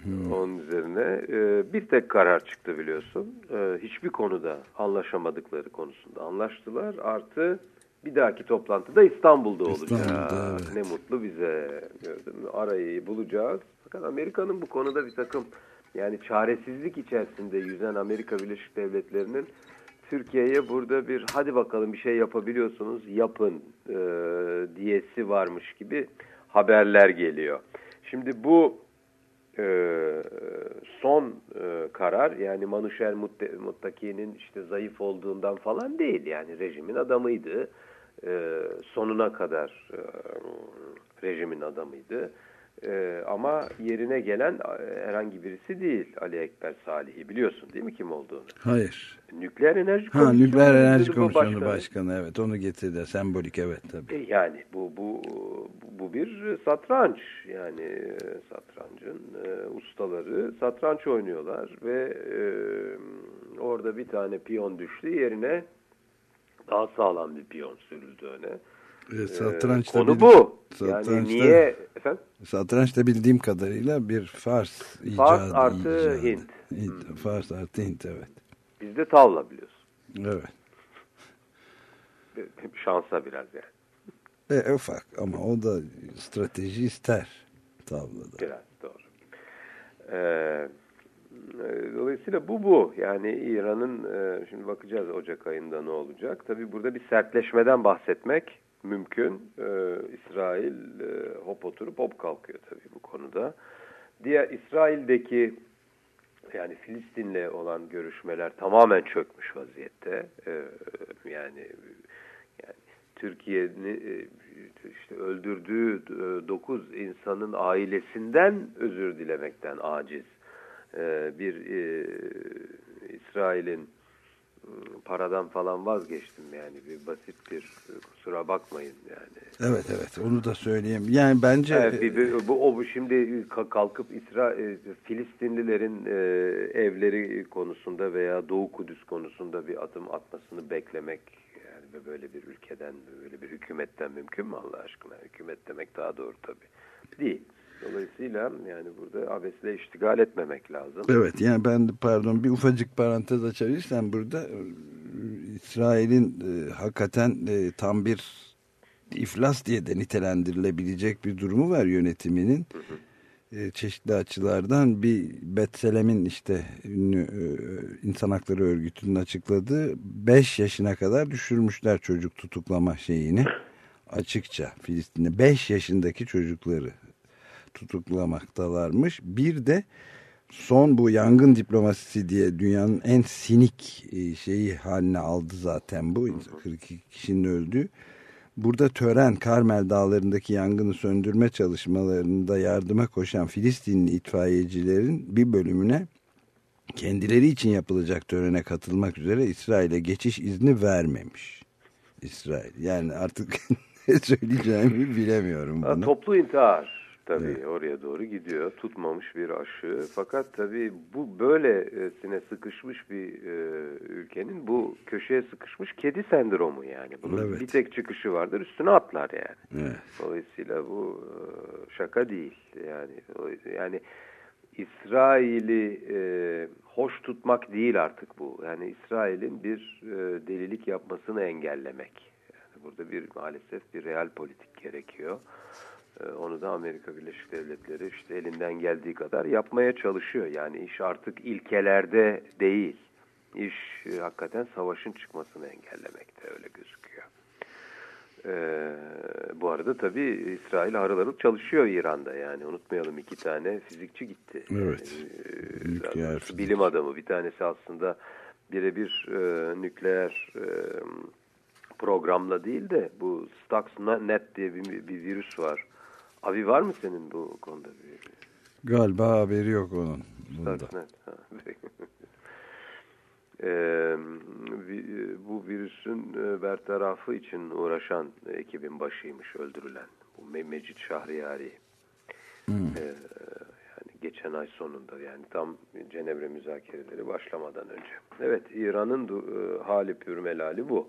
Hmm. Onun üzerine e, bir tek karar çıktı biliyorsun. E, hiçbir konuda anlaşamadıkları konusunda anlaştılar. Artı bir dahaki toplantıda İstanbul'da olacak. İstanbul'da, evet. Ne mutlu bize. Gördün mü? Arayı bulacağız. Fakat Amerika'nın bu konuda bir takım yani çaresizlik içerisinde yüzen Amerika Birleşik Devletleri'nin Türkiye'ye burada bir hadi bakalım bir şey yapabiliyorsunuz yapın e, diyesi varmış gibi haberler geliyor. Şimdi bu e, son e, karar yani Manuşer Muttaki'nin işte zayıf olduğundan falan değil yani rejimin adamıydı. E, sonuna kadar e, rejimin adamıydı. E, ama yerine gelen e, herhangi birisi değil Ali Ekber Salih'i biliyorsun değil mi kim olduğunu? Hayır. Nükleer Enerji Komisyonu. Ha, Nükleer Enerji Komisyonu Başkanı. Başkanı evet onu getirdi sembolik evet tabii. E, yani bu bu bu bir satranç yani e, satrancın e, ustaları satranç oynuyorlar ve e, orada bir tane piyon düştü yerine daha sağlam bir piyon sürüldü öne. E, satranç da Konu bu. satrançta- Yani niye efendim? Satrançta bildiğim kadarıyla bir Fars icadı. Fars artı icadı. Hint. Hint, Fars artı Hint evet. Bizde tavla biliyorsun. Evet. Şansa biraz yani. E, ufak ama o da strateji ister tavlada. Biraz doğru. Ee, e, dolayısıyla bu bu. Yani İran'ın e, şimdi bakacağız Ocak ayında ne olacak. Tabii burada bir sertleşmeden bahsetmek mümkün. Ee, İsrail e, hop oturup hop kalkıyor tabii bu konuda. Diğer İsrail'deki yani Filistin'le olan görüşmeler tamamen çökmüş vaziyette. Ee, yani yani Türkiye'nin e, işte öldürdüğü 9 insanın ailesinden özür dilemekten aciz. Ee, bir e, İsrail'in e, paradan falan vazgeçtim yani bir basit bir kusura bakmayın yani. Evet evet onu da söyleyeyim. Yani bence Evet, bir- bir- bu, o bu şimdi ka- kalkıp İsra e, Filistinlilerin e, evleri konusunda veya Doğu Kudüs konusunda bir adım atmasını beklemek yani böyle bir ülkeden böyle bir hükümetten mümkün mü Allah aşkına? Hükümet demek daha doğru tabii. Değil. Dolayısıyla yani burada abesle iştigal etmemek lazım. Evet yani ben pardon bir ufacık parantez açabilirsem burada e, İsrail'in e, hakikaten e, tam bir iflas diye de nitelendirilebilecek bir durumu var yönetiminin. E, çeşitli açılardan bir Betselem'in işte ünlü e, insan hakları örgütünün açıkladığı 5 yaşına kadar düşürmüşler çocuk tutuklama şeyini. Açıkça Filistin'de 5 yaşındaki çocukları tutuklamaktalarmış. Bir de son bu yangın diplomasisi diye dünyanın en sinik e, şeyi haline aldı zaten bu 42 kişinin öldüğü. Burada tören Karmel dağlarındaki yangını söndürme çalışmalarında yardıma koşan Filistinli itfaiyecilerin bir bölümüne kendileri için yapılacak törene katılmak üzere İsrail'e geçiş izni vermemiş. İsrail. Yani artık ne söyleyeceğimi bilemiyorum bunu. toplu intihar tabii Evet. oraya doğru gidiyor. Tutmamış bir aşı. Fakat tabii bu böylesine sıkışmış bir e, ülkenin bu köşeye sıkışmış kedi sendromu yani. Bunun Evet. bir tek çıkışı vardır üstüne atlar yani. Evet. Dolayısıyla bu e, şaka değil. Yani yani İsrail'i e, hoş tutmak değil artık bu. Yani İsrail'in bir e, delilik yapmasını engellemek. Yani burada bir maalesef bir real politik gerekiyor. E, onu da Amerika Birleşik Devletleri işte elinden geldiği kadar yapmaya çalışıyor. Yani iş artık ilkelerde değil. İş e, hakikaten savaşın çıkmasını engellemekte öyle gözüküyor. Ee, bu arada tabii İsrail harıl harıl çalışıyor İran'da yani unutmayalım iki tane fizikçi gitti. Evet. Ee, bilim adamı bir tanesi aslında birebir e, nükleer e, programla değil de bu Stuxnet diye bir, bir virüs var. Abi var mı senin bu konuda bir Galiba haberi yok onun. Bunda. Ee, bu virüsün e, bertarafı için uğraşan ekibin başıymış öldürülen. Bu Me- Şahriyari. Ee, yani geçen ay sonunda yani tam Cenevre müzakereleri başlamadan önce. Evet İran'ın e, hali pürmelali bu.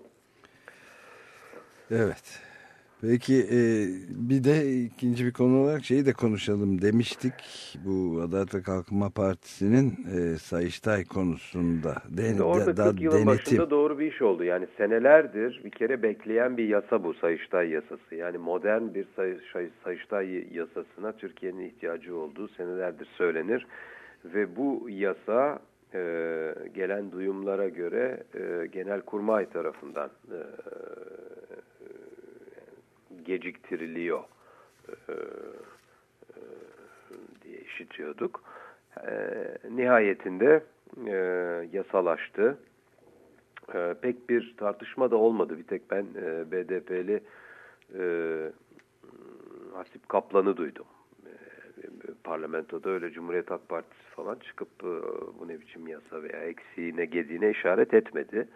Evet. Peki e, bir de ikinci bir konu olarak şeyi de konuşalım demiştik. Bu Adalet ve Kalkınma Partisi'nin e, Sayıştay konusunda. Den, orada daha 40 yılın denetim. başında doğru bir iş oldu. Yani senelerdir bir kere bekleyen bir yasa bu Sayıştay yasası. Yani modern bir say, say- Sayıştay yasasına Türkiye'nin ihtiyacı olduğu senelerdir söylenir. Ve bu yasa e, gelen duyumlara göre e, Genelkurmay tarafından e, geciktiriliyor e, e, diye işitiyorduk. E, nihayetinde yasalaştı. Pek bir tartışma da olmadı. Bir tek ben BDP'li e, Kaplan'ı duydum. Parlamentoda öyle Cumhuriyet Halk Partisi falan çıkıp bu ne biçim yasa veya eksiğine gediğine işaret etmedi.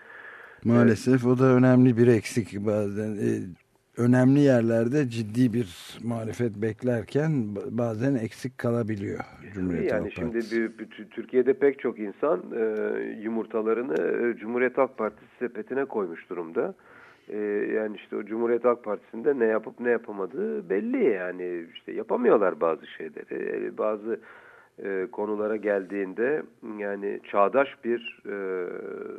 Maalesef o da önemli bir eksik. Bazen önemli yerlerde ciddi bir muhalefet beklerken ba- bazen eksik kalabiliyor Cumhuriyet yani Halk şimdi bir, bir- Türkiye'de pek çok insan e, yumurtalarını e, Cumhuriyet Halk Partisi sepetine koymuş durumda. e, yani işte o Cumhuriyet Halk Partisi'nde ne yapıp ne yapamadığı belli yani. İşte yapamıyorlar bazı şeyleri. E, bazı e, konulara geldiğinde yani çağdaş bir e,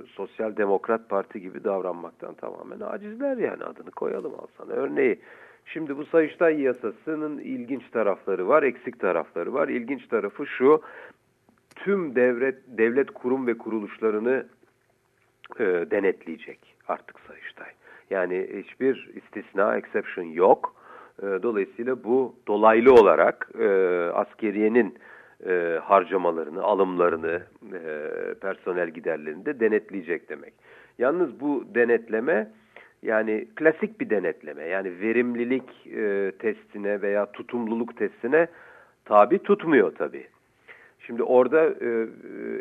sosyal demokrat parti gibi davranmaktan tamamen acizler yani adını koyalım al sana örneği Şimdi bu Sayıştay yasasının ilginç tarafları var, eksik tarafları var. İlginç tarafı şu, tüm devlet devlet kurum ve kuruluşlarını e, denetleyecek artık Sayıştay. Yani hiçbir istisna, exception yok. E, dolayısıyla bu dolaylı olarak e, askeriyenin e, harcamalarını, alımlarını, e, personel giderlerini de denetleyecek demek. Yalnız bu denetleme yani klasik bir denetleme yani verimlilik e, testine veya tutumluluk testine tabi tutmuyor tabi. Şimdi orada e,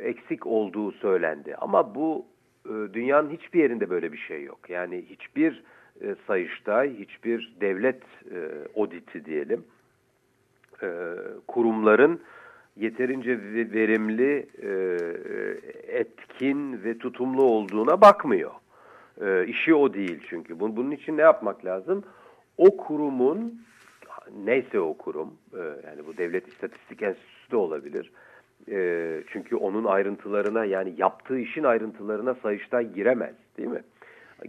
eksik olduğu söylendi ama bu e, dünyanın hiçbir yerinde böyle bir şey yok. Yani hiçbir e, sayıştay, hiçbir devlet e, auditi diyelim e, kurumların yeterince verimli, e, etkin ve tutumlu olduğuna bakmıyor. E, işi o değil çünkü. Bunun için ne yapmak lazım? O kurumun, neyse o kurum, e, yani bu Devlet İstatistik Enstitüsü de olabilir. E, çünkü onun ayrıntılarına yani yaptığı işin ayrıntılarına Sayıştay giremez değil mi?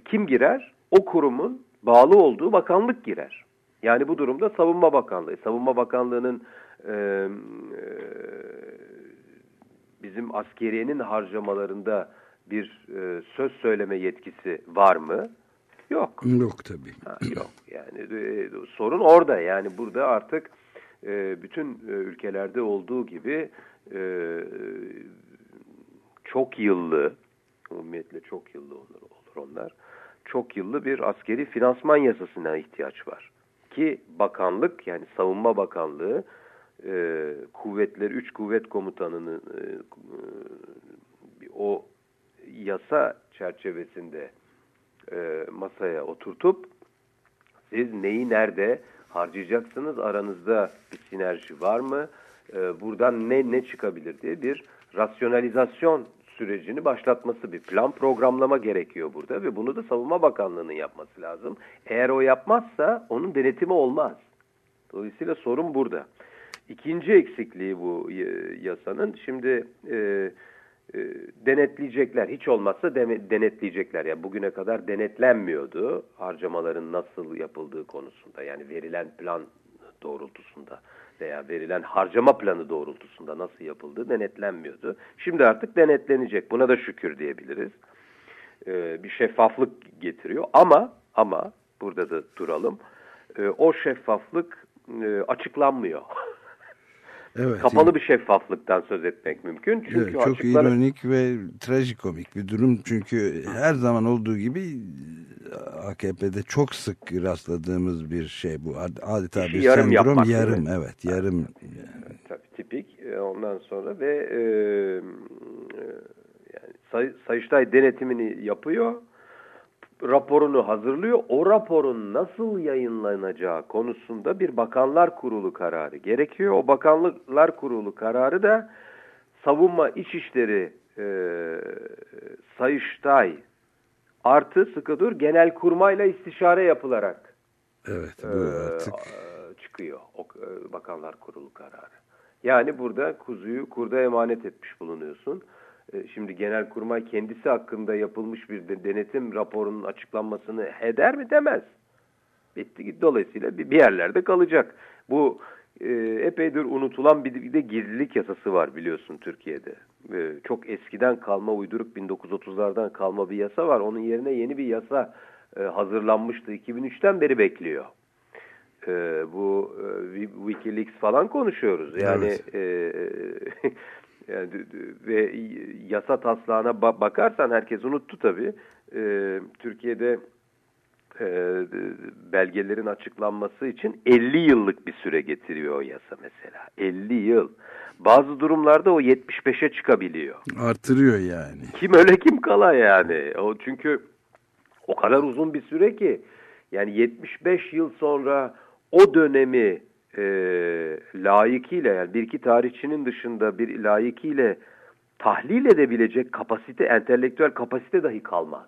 Kim girer? O kurumun bağlı olduğu bakanlık girer. Yani bu durumda Savunma Bakanlığı. Savunma Bakanlığı'nın e, bizim askeriyenin harcamalarında bir e, söz söyleme yetkisi var mı? Yok. Yok tabii. Ha, yok. Yani e, sorun orada. Yani burada artık e, bütün e, ülkelerde olduğu gibi e, çok yıllı, umumiyetle çok yıllı olur, olur onlar, çok yıllı bir askeri finansman yasasına ihtiyaç var. Ki bakanlık yani savunma bakanlığı e, kuvvetler, üç kuvvet komutanını e, o yasa çerçevesinde e, masaya oturtup siz neyi nerede harcayacaksınız aranızda bir sinerji var mı e, buradan ne ne çıkabilir diye bir rasyonalizasyon sürecini başlatması bir plan programlama gerekiyor burada ve bunu da Savunma Bakanlığı'nın yapması lazım. Eğer o yapmazsa onun denetimi olmaz. Dolayısıyla sorun burada. İkinci eksikliği bu yasanın şimdi e, e, denetleyecekler. Hiç olmazsa de, denetleyecekler. Yani bugüne kadar denetlenmiyordu harcamaların nasıl yapıldığı konusunda. Yani verilen plan doğrultusunda veya verilen harcama planı doğrultusunda nasıl yapıldığı denetlenmiyordu. Şimdi artık denetlenecek. Buna da şükür diyebiliriz. Ee, bir şeffaflık getiriyor ama ama burada da duralım. Ee, o şeffaflık e, açıklanmıyor. Evet, Kapalı bir şeffaflıktan söz etmek mümkün. Çünkü evet, çok açıklar... ironik ve trajikomik bir durum. Çünkü her zaman olduğu gibi AKP'de çok sık rastladığımız bir şey bu. Adeta bir yarım sendrom yarım. Evet, evet yarım. Evet, tabii tipik. E, ondan sonra ve e, e, yani say, Sayıştay denetimini yapıyor raporunu hazırlıyor. O raporun nasıl yayınlanacağı konusunda bir bakanlar kurulu kararı gerekiyor. O bakanlar kurulu kararı da savunma İçişleri e, Sayıştay artı sıkı dur genel kurmayla istişare yapılarak evet, bu e, artık... çıkıyor o e, bakanlar kurulu kararı. Yani burada kuzuyu kurda emanet etmiş bulunuyorsun. E, şimdi Genelkurmay kendisi hakkında yapılmış bir denetim raporunun açıklanmasını eder mi demez. Bitti gitti. Dolayısıyla bir yerlerde kalacak. Bu e, epeydir unutulan bir de gizlilik yasası var biliyorsun Türkiye'de. E, çok eskiden kalma uyduruk 1930'lardan kalma bir yasa var. Onun yerine yeni bir yasa hazırlanmıştı. 2003'ten beri bekliyor. bu Wikileaks falan konuşuyoruz. Yani evet. Yani, ve yasa taslağına bakarsan herkes unuttu tabii. Ee, Türkiye'de e, belgelerin açıklanması için 50 yıllık bir süre getiriyor o yasa mesela. 50 yıl. Bazı durumlarda o 75'e çıkabiliyor. Artırıyor yani. Kim öyle kim kala yani. O çünkü o kadar uzun bir süre ki yani 75 yıl sonra o dönemi e, layıkıyla yani bir iki tarihçinin dışında bir layıkıyla tahlil edebilecek kapasite, entelektüel kapasite dahi kalmaz.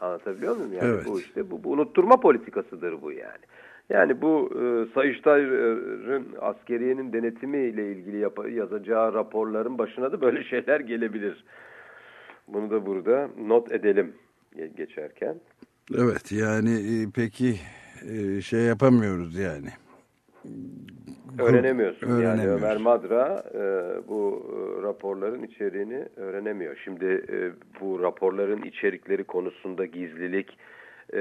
Anlatabiliyor muyum? Yani Evet. bu işte bu, bu unutturma politikasıdır bu yani. Yani bu e, Sayıştay'ın askeriyenin denetimiyle ilgili yap- yazacağı raporların başına da böyle şeyler gelebilir. Bunu da burada not edelim ge- geçerken. Evet yani e, peki e, şey yapamıyoruz yani. Öğrenemiyorsun. Yani. Ömer Madra e, bu e, raporların içeriğini öğrenemiyor. Şimdi e, bu raporların içerikleri konusunda gizlilik e,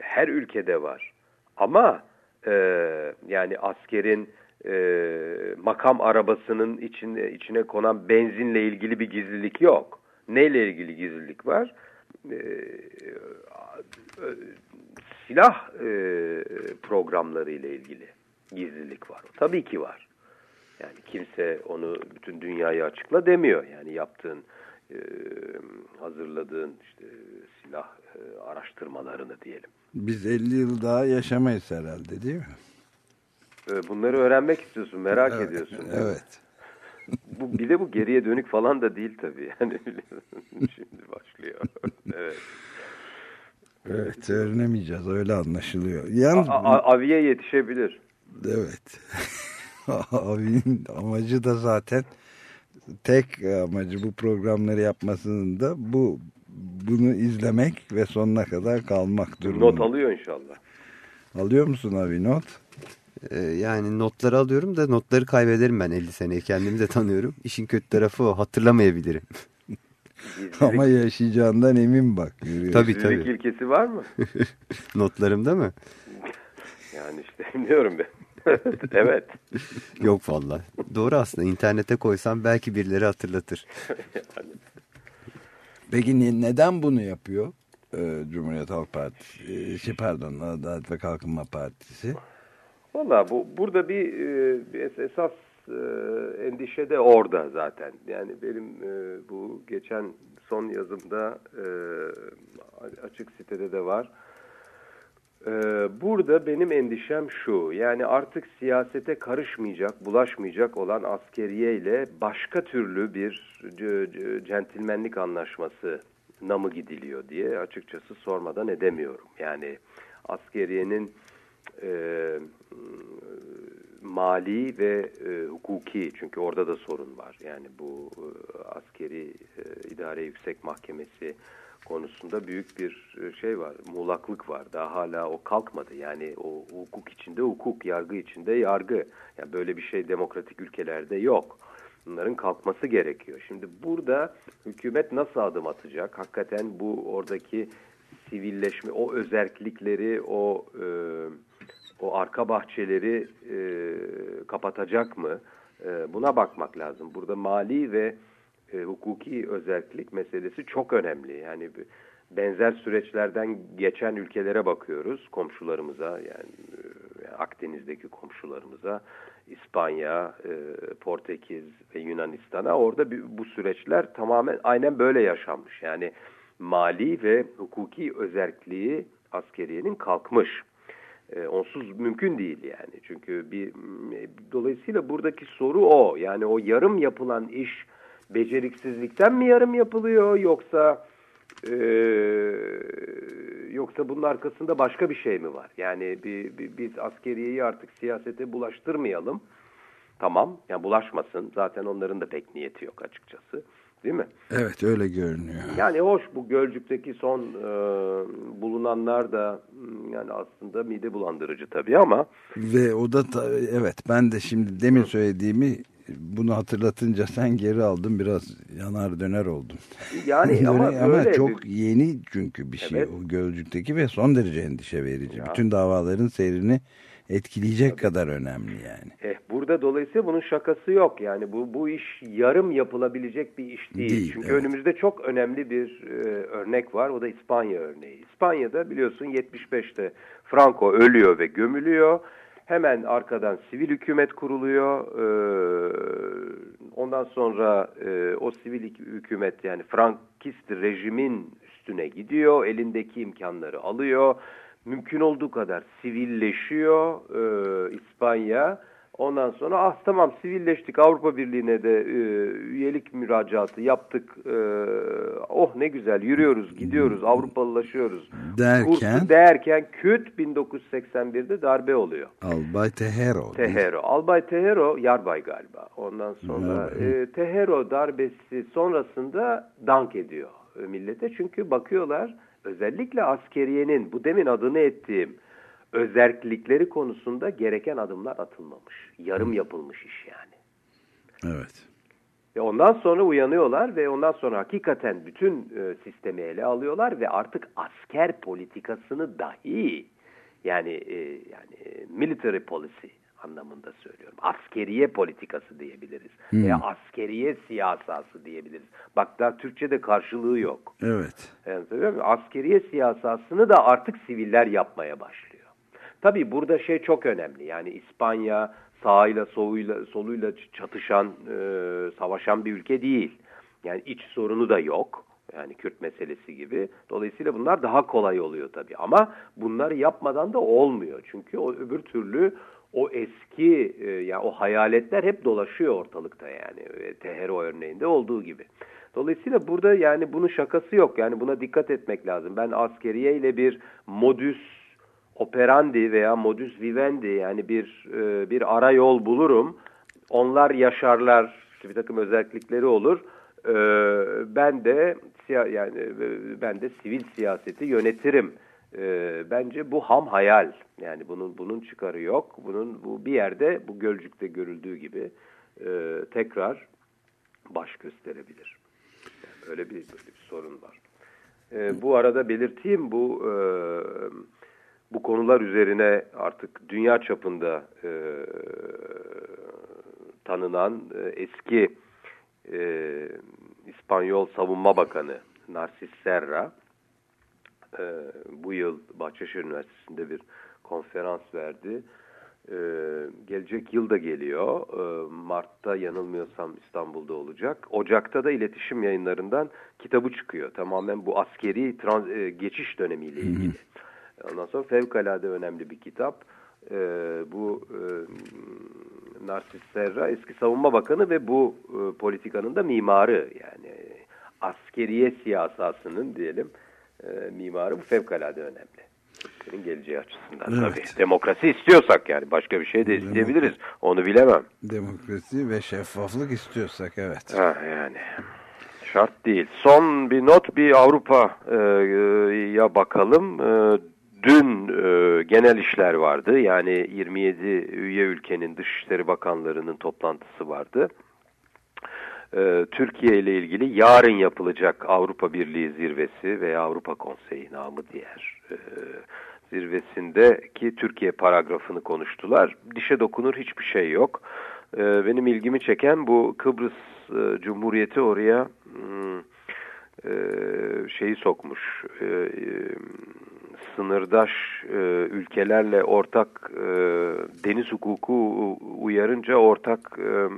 her ülkede var. Ama e, yani askerin e, makam arabasının içine, içine konan benzinle ilgili bir gizlilik yok. Neyle ilgili gizlilik var? E, e, silah e, programları ile ilgili gizlilik var. Tabii ki var. Yani kimse onu bütün dünyaya açıkla demiyor. Yani yaptığın, e, hazırladığın işte silah e, araştırmalarını diyelim. Biz 50 yıl daha yaşamayız herhalde değil mi? E, bunları öğrenmek istiyorsun, merak ediyorsun. değil mi? Evet. Bu, bir de bu geriye dönük falan da değil tabii. Yani şimdi başlıyor. evet. Evet öğrenemeyeceğiz öyle anlaşılıyor. Yalnız A- a- aviye yetişebilir. Evet. Abinin amacı da zaten tek amacı bu programları yapmasının da bu bunu izlemek ve sonuna kadar kalmak durumunda. Not alıyor inşallah. Alıyor musun abi not? Ee, yani notları alıyorum da notları kaybederim ben 50 seneye. Kendimi de tanıyorum. İşin kötü tarafı o. Hatırlamayabilirim. Ama yaşayacağından emin bak. Yürüyor. Tabii tabii. ilkesi var mı? Notlarımda mı? Yani işte bilmiyorum ben. evet. Yok vallahi. Doğru aslında. İnternete koysam belki birileri hatırlatır. Peki ne- neden bunu yapıyor ee, Cumhuriyet Halk Partisi? Ee, şey, pardon Adalet ve Kalkınma Partisi. Valla bu burada bir, e, esas e, endişe de orada zaten. Yani benim e, bu geçen son yazımda e, açık sitede de var. E, burada benim endişem şu. Yani artık siyasete karışmayacak, bulaşmayacak olan askeriye ile başka türlü bir centilmenlik anlaşması mı gidiliyor diye açıkçası sormadan edemiyorum. Yani askeriyenin e, mali ve e, hukuki çünkü orada da sorun var. Yani bu e, askeri e, idare yüksek mahkemesi konusunda büyük bir e, şey var. Muğlaklık var. Daha hala o kalkmadı. Yani o hukuk içinde hukuk, yargı içinde yargı. Yani böyle bir şey demokratik ülkelerde yok. Bunların kalkması gerekiyor. Şimdi burada hükümet nasıl adım atacak? Hakikaten bu oradaki sivilleşme, o özerklikleri, o e, o arka bahçeleri e, kapatacak mı? E, buna bakmak lazım. Burada mali ve e, hukuki özellik meselesi çok önemli. Yani benzer süreçlerden geçen ülkelere bakıyoruz, komşularımıza yani e, Akdeniz'deki komşularımıza, İspanya, e, Portekiz ve Yunanistan'a orada bir, bu süreçler tamamen aynen böyle yaşanmış. Yani mali ve hukuki özelliği askeriyenin kalkmış. E, onsuz mümkün değil yani. Çünkü bir dolayısıyla buradaki soru o. Yani o yarım yapılan iş beceriksizlikten mi yarım yapılıyor yoksa e, yoksa bunun arkasında başka bir şey mi var? Yani bir, bir, biz askeriyeyi artık siyasete bulaştırmayalım. Tamam, yani bulaşmasın. Zaten onların da pek niyeti yok açıkçası. Değil mi? Evet öyle görünüyor. Yani hoş bu Gölcük'teki son e, bulunanlar da yani aslında mide bulandırıcı tabii ama Ve o da evet ben de şimdi demin söylediğimi bunu hatırlatınca sen geri aldın biraz yanar döner oldum. yani ama, ama çok yeni çünkü bir şey Evet. o Gölcük'teki ve son derece endişe verici. Ya. Bütün davaların seyrini etkileyecek kadar önemli yani. Eh, burada dolayısıyla bunun şakası yok. Yani bu bu iş yarım yapılabilecek bir iş değil. Değil, Çünkü evet. önümüzde çok önemli bir e, örnek var. O da İspanya örneği. İspanya'da biliyorsun 75'te Franco ölüyor ve gömülüyor. Hemen arkadan sivil hükümet kuruluyor. Ee, ondan sonra e, o sivil hükümet yani Frankist rejimin üstüne gidiyor. Elindeki imkanları alıyor. Mümkün olduğu kadar sivilleşiyor e, İspanya. Ondan sonra ah tamam sivilleştik Avrupa Birliği'ne de e, üyelik müracaatı yaptık. E, oh ne güzel yürüyoruz gidiyoruz Avrupalılaşıyoruz. Derken? Kursu derken küt 1981'de darbe oluyor. Albay Tehero. Tehero. Albay Tehero Yarbay galiba. Ondan sonra e, Tehero darbesi sonrasında dank ediyor e, millete. Çünkü bakıyorlar özellikle askeriyenin bu demin adını ettiğim özellikleri konusunda gereken adımlar atılmamış. Yarım yapılmış iş yani. Evet. Ve ondan sonra uyanıyorlar ve ondan sonra hakikaten bütün e, sistemi ele alıyorlar ve artık asker politikasını dahi yani e, yani e, military policy anlamında söylüyorum. Askeriye politikası diyebiliriz. Veya askeriye siyasası diyebiliriz. Bak daha Türkçe'de karşılığı yok. Evet. Muyum? Askeriye siyasasını da artık siviller yapmaya başlıyor. Tabii burada şey çok önemli. Yani İspanya sağıyla soluyla, soluyla çatışan, e, savaşan bir ülke değil. Yani iç sorunu da yok. Yani Kürt meselesi gibi. Dolayısıyla bunlar daha kolay oluyor tabii. Ama bunları yapmadan da olmuyor. Çünkü o öbür türlü o eski e, yani o hayaletler hep dolaşıyor ortalıkta yani. E, Tehero örneğinde olduğu gibi. Dolayısıyla burada yani bunun şakası yok. Yani buna dikkat etmek lazım. Ben askeriye ile bir modüs operandi veya modus vivendi yani bir e, bir ara yol bulurum. Onlar yaşarlar, bir takım özellikleri olur. E, ben de yani e, ben de sivil siyaseti yönetirim. E, bence bu ham hayal. Yani bunun bunun çıkarı yok. Bunun bu bir yerde bu Gölcük'te görüldüğü gibi e, tekrar baş gösterebilir. Yani öyle bir böyle bir sorun var. E, bu arada belirteyim bu e, bu konular üzerine artık dünya çapında e, tanınan e, eski e, İspanyol Savunma Bakanı Narcis Serra e, bu yıl Bahçeşehir Üniversitesi'nde bir konferans verdi. E, gelecek yıl da geliyor. E, Mart'ta yanılmıyorsam İstanbul'da olacak. Ocak'ta da iletişim yayınlarından kitabı çıkıyor. Tamamen bu askeri trans, e, geçiş dönemiyle ilgili. Ondan sonra fevkalade önemli bir kitap. Ee, bu e, Narcis Serra eski savunma bakanı ve bu e, politikanın da mimarı yani askeriye siyasasının diyelim e, mimarı bu fevkalade önemli. Türkiye'nin geleceği açısından Evet. tabii. Demokrasi istiyorsak yani başka bir şey de isteyebiliriz. Onu bilemem. Demokrasi ve şeffaflık istiyorsak evet. Ha, yani şart değil. Son bir not bir Avrupa'ya bakalım. E, dün e, genel işler vardı. Yani 27 üye ülkenin Dışişleri Bakanlarının toplantısı vardı. E, Türkiye ile ilgili yarın yapılacak Avrupa Birliği zirvesi veya Avrupa Konseyi namı diğer e, zirvesindeki Türkiye paragrafını konuştular. Dişe dokunur hiçbir şey yok. E, benim ilgimi çeken bu Kıbrıs e, Cumhuriyeti oraya hmm, e, şeyi sokmuş. E, e, sınırdaş e, ülkelerle ortak e, deniz hukuku uyarınca ortak e,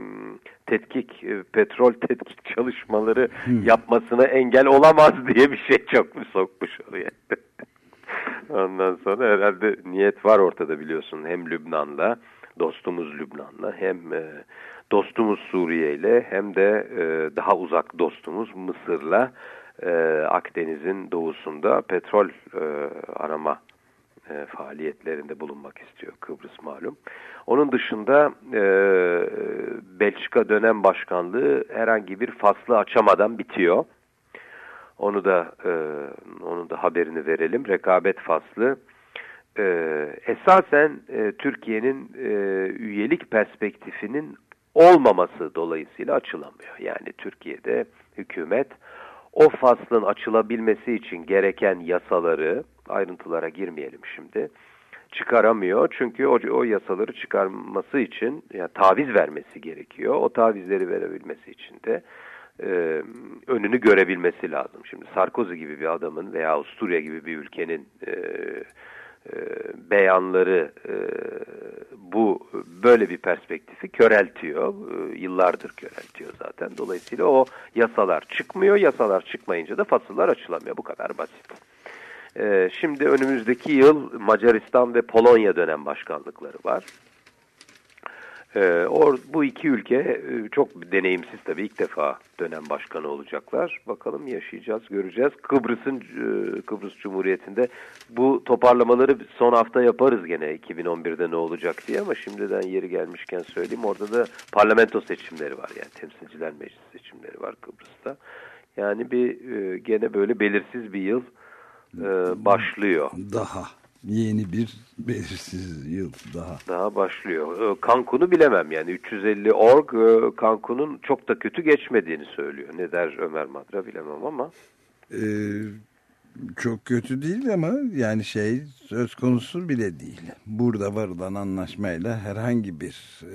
tetkik, e, petrol tetkik çalışmaları yapmasına engel olamaz diye bir şey çok mu sokmuş oraya. Ondan sonra herhalde niyet var ortada biliyorsun hem Lübnan'la, dostumuz Lübnan'la hem e, dostumuz Suriye'yle hem de e, daha uzak dostumuz Mısır'la e, Akdeniz'in doğusunda petrol e, arama e, faaliyetlerinde bulunmak istiyor Kıbrıs malum. Onun dışında e, Belçika dönem başkanlığı herhangi bir faslı açamadan bitiyor. Onu da e, onun da haberini verelim. Rekabet faslı e, esasen e, Türkiye'nin e, üyelik perspektifinin olmaması dolayısıyla açılamıyor. Yani Türkiye'de hükümet o faslın açılabilmesi için gereken yasaları ayrıntılara girmeyelim şimdi çıkaramıyor. Çünkü o, o yasaları çıkarması için yani taviz vermesi gerekiyor. O tavizleri verebilmesi için de e, önünü görebilmesi lazım. Şimdi Sarkozy gibi bir adamın veya Avusturya gibi bir ülkenin e, e, beyanları e, bu böyle bir perspektifi köreltiyor. E, yıllardır köreltiyor zaten. Dolayısıyla o yasalar çıkmıyor. Yasalar çıkmayınca da fasıllar açılamıyor. Bu kadar basit. E, şimdi önümüzdeki yıl Macaristan ve Polonya dönem başkanlıkları var. Ee, or, bu iki ülke e, çok deneyimsiz tabii ilk defa dönem başkanı olacaklar. Bakalım yaşayacağız, göreceğiz. Kıbrıs'ın e, Kıbrıs Cumhuriyeti'nde bu toparlamaları son hafta yaparız gene 2011'de ne olacak diye ama şimdiden yeri gelmişken söyleyeyim. Orada da parlamento seçimleri var yani temsilciler meclis seçimleri var Kıbrıs'ta. Yani bir e, gene böyle belirsiz bir yıl başlıyor. Daha yeni bir belirsiz yıl daha. Daha başlıyor. E, Cancun'u bilemem yani 350 org e, Cancun'un çok da kötü geçmediğini söylüyor. Ne der Ömer Madra bilemem ama. Ee, çok kötü değil ama yani şey söz konusu bile değil. Burada varılan anlaşmayla herhangi bir e,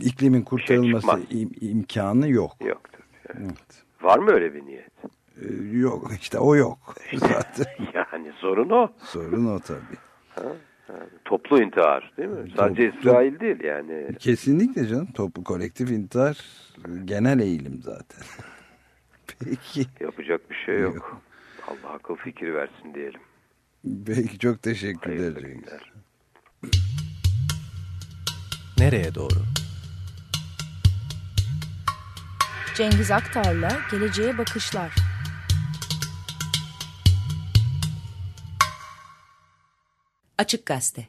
iklimin kurtarılması çıkmaz. im- imkanı yok. Yok tabii. evet. Evet. Var mı öyle bir niyet? Ee, yok işte o yok zaten. Yani sorun o. Sorun o tabii. Toplu intihar değil mi? Sadece Toplu- İsrail değil yani. Kesinlikle canım toplu kolektif intihar genel eğilim zaten. Peki. Yapacak bir şey yok. Yok. Allah akıl fikri versin diyelim. Peki çok teşekkürler. Nereye doğru? Cengiz Aktar'la Geleceğe Bakışlar. Açık Gazete.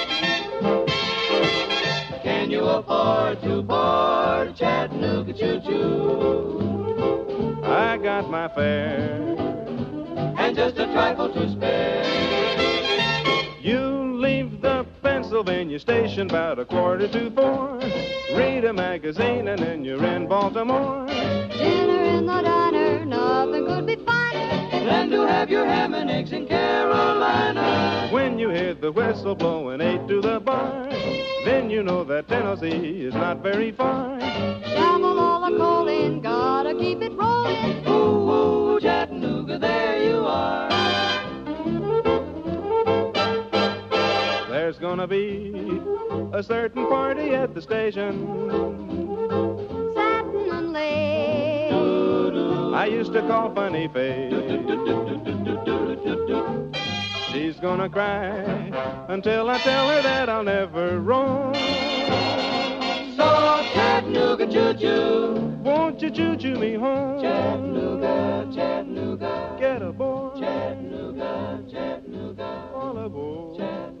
Baltimore. Dinner in the diner, nothing could be finer. Than to have your ham and eggs in Carolina. When you hear the whistle blowing eight to the bar, then you know that Tennessee is not very far. Shovel all the coal in, gotta keep it rolling. Ooh, ooh, Chattanooga, there you are. There's gonna be a certain party at the station. I used to call Funny Face. She's gonna cry until I tell her that I'll never roam. So Chattanooga choo choo, won't you choo choo me home? Chattanooga, Chattanooga, get aboard. Chattanooga, Chattanooga, all aboard. Chattanooga,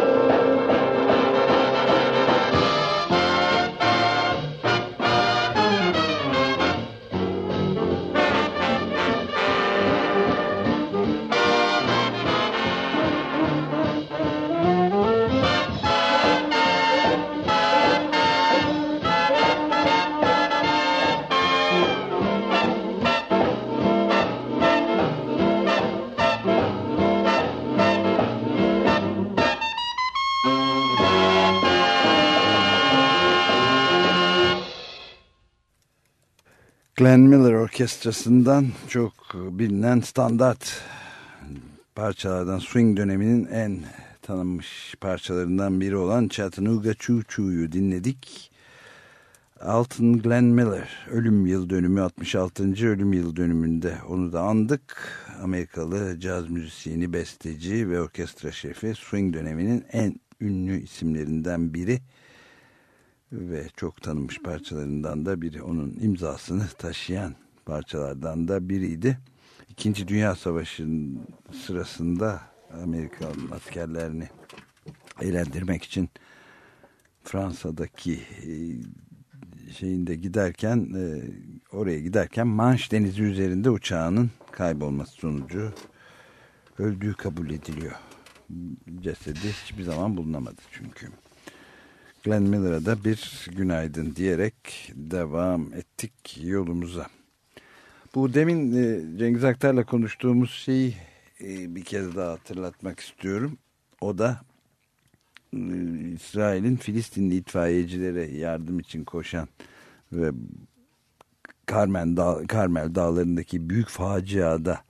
Glenn Miller Orkestrası'ndan çok bilinen standart parçalardan swing döneminin en tanınmış parçalarından biri olan Chattanooga Choo Choo'yu dinledik. Alton Glenn Miller ölüm yıl dönümü 66. ölüm yıl dönümünde onu da andık. Amerikalı caz müzisyeni, besteci ve orkestra şefi swing döneminin en ünlü isimlerinden biri ve çok tanınmış parçalarından da biri onun imzasını taşıyan parçalardan da biriydi. İkinci Dünya Savaşı'nın sırasında Amerikan askerlerini eğlendirmek için Fransa'daki e, şeyinde giderken e, oraya giderken Manş Denizi üzerinde uçağının kaybolması sonucu öldüğü kabul ediliyor. Cesedi hiçbir zaman bulunamadı çünkü. Glenn Miller'a da bir günaydın diyerek devam ettik yolumuza. Bu demin e, Cengiz Aktar'la konuştuğumuz şeyi e, bir kez daha hatırlatmak istiyorum. O da e, İsrail'in Filistinli itfaiyecilere yardım için koşan ve Karmel, Dağ, Karmel dağlarındaki büyük faciada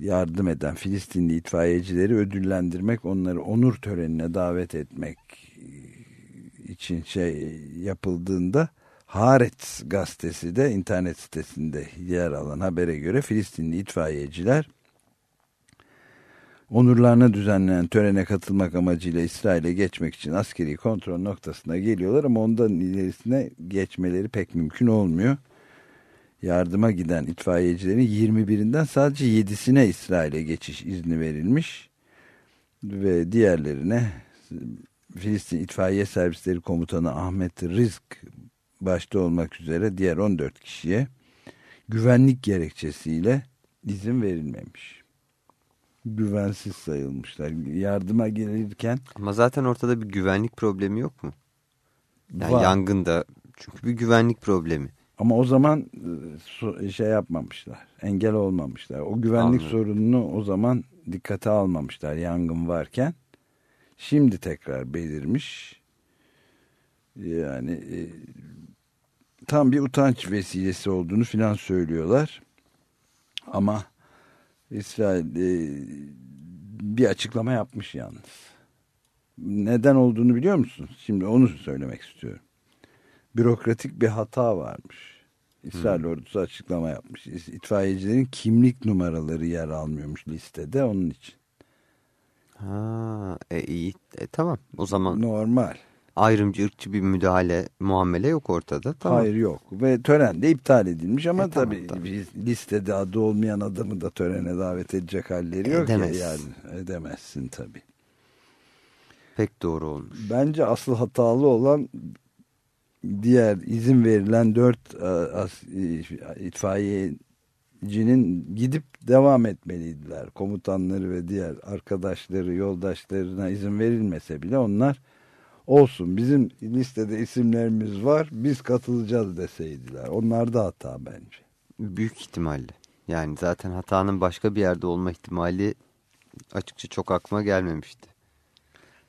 yardım eden Filistinli itfaiyecileri ödüllendirmek, onları onur törenine davet etmek için şey yapıldığında Haaretz gazetesi de internet sitesinde yer alan habere göre Filistinli itfaiyeciler onurlarına düzenlenen törene katılmak amacıyla İsrail'e geçmek için askeri kontrol noktasına geliyorlar ama ondan ilerisine geçmeleri pek mümkün olmuyor. Yardıma giden itfaiyecilerin 21'inden sadece 7'sine İsrail'e geçiş izni verilmiş ve diğerlerine Filistin İtfaiye Servisleri Komutanı Ahmet Rizk başta olmak üzere diğer 14 kişiye güvenlik gerekçesiyle izin verilmemiş. Güvensiz sayılmışlar. Yardıma gelirken... Ama zaten ortada bir güvenlik problemi yok mu? Yani var. yangında çünkü bir güvenlik problemi. Ama o zaman şey yapmamışlar. Engel olmamışlar. O güvenlik Anladım. sorununu o zaman dikkate almamışlar yangın varken. Şimdi tekrar belirmiş. Yani e, tam bir utanç vesilesi olduğunu filan söylüyorlar. Ama İsrail e, bir açıklama yapmış yalnız. Neden olduğunu biliyor musun? Şimdi onu söylemek istiyorum. Bürokratik bir hata varmış. İsrail ordusu açıklama yapmış. İtfaiyecilerin kimlik numaraları yer almıyormuş listede onun için. Ha, e, iyi. E, tamam. O zaman Normal. ayrımcı, ırkçı bir müdahale, muamele yok ortada. Tamam. Hayır yok. Ve tören de iptal edilmiş ama E, tabii, tamam. biz listede adı olmayan adamı da törene davet edecek halleri yok ya Edemez. yani. Edemezsin tabii. Pek doğru olmuş. Bence asıl hatalı olan diğer izin verilen dört e, itfaiyecinin gidip devam etmeliydiler. Komutanları ve diğer arkadaşları, yoldaşlarına izin verilmese bile onlar olsun bizim listede isimlerimiz var biz katılacağız deseydiler. Onlar da hata bence. Büyük ihtimalle. Yani zaten hatanın başka bir yerde olma ihtimali açıkça çok aklıma gelmemişti.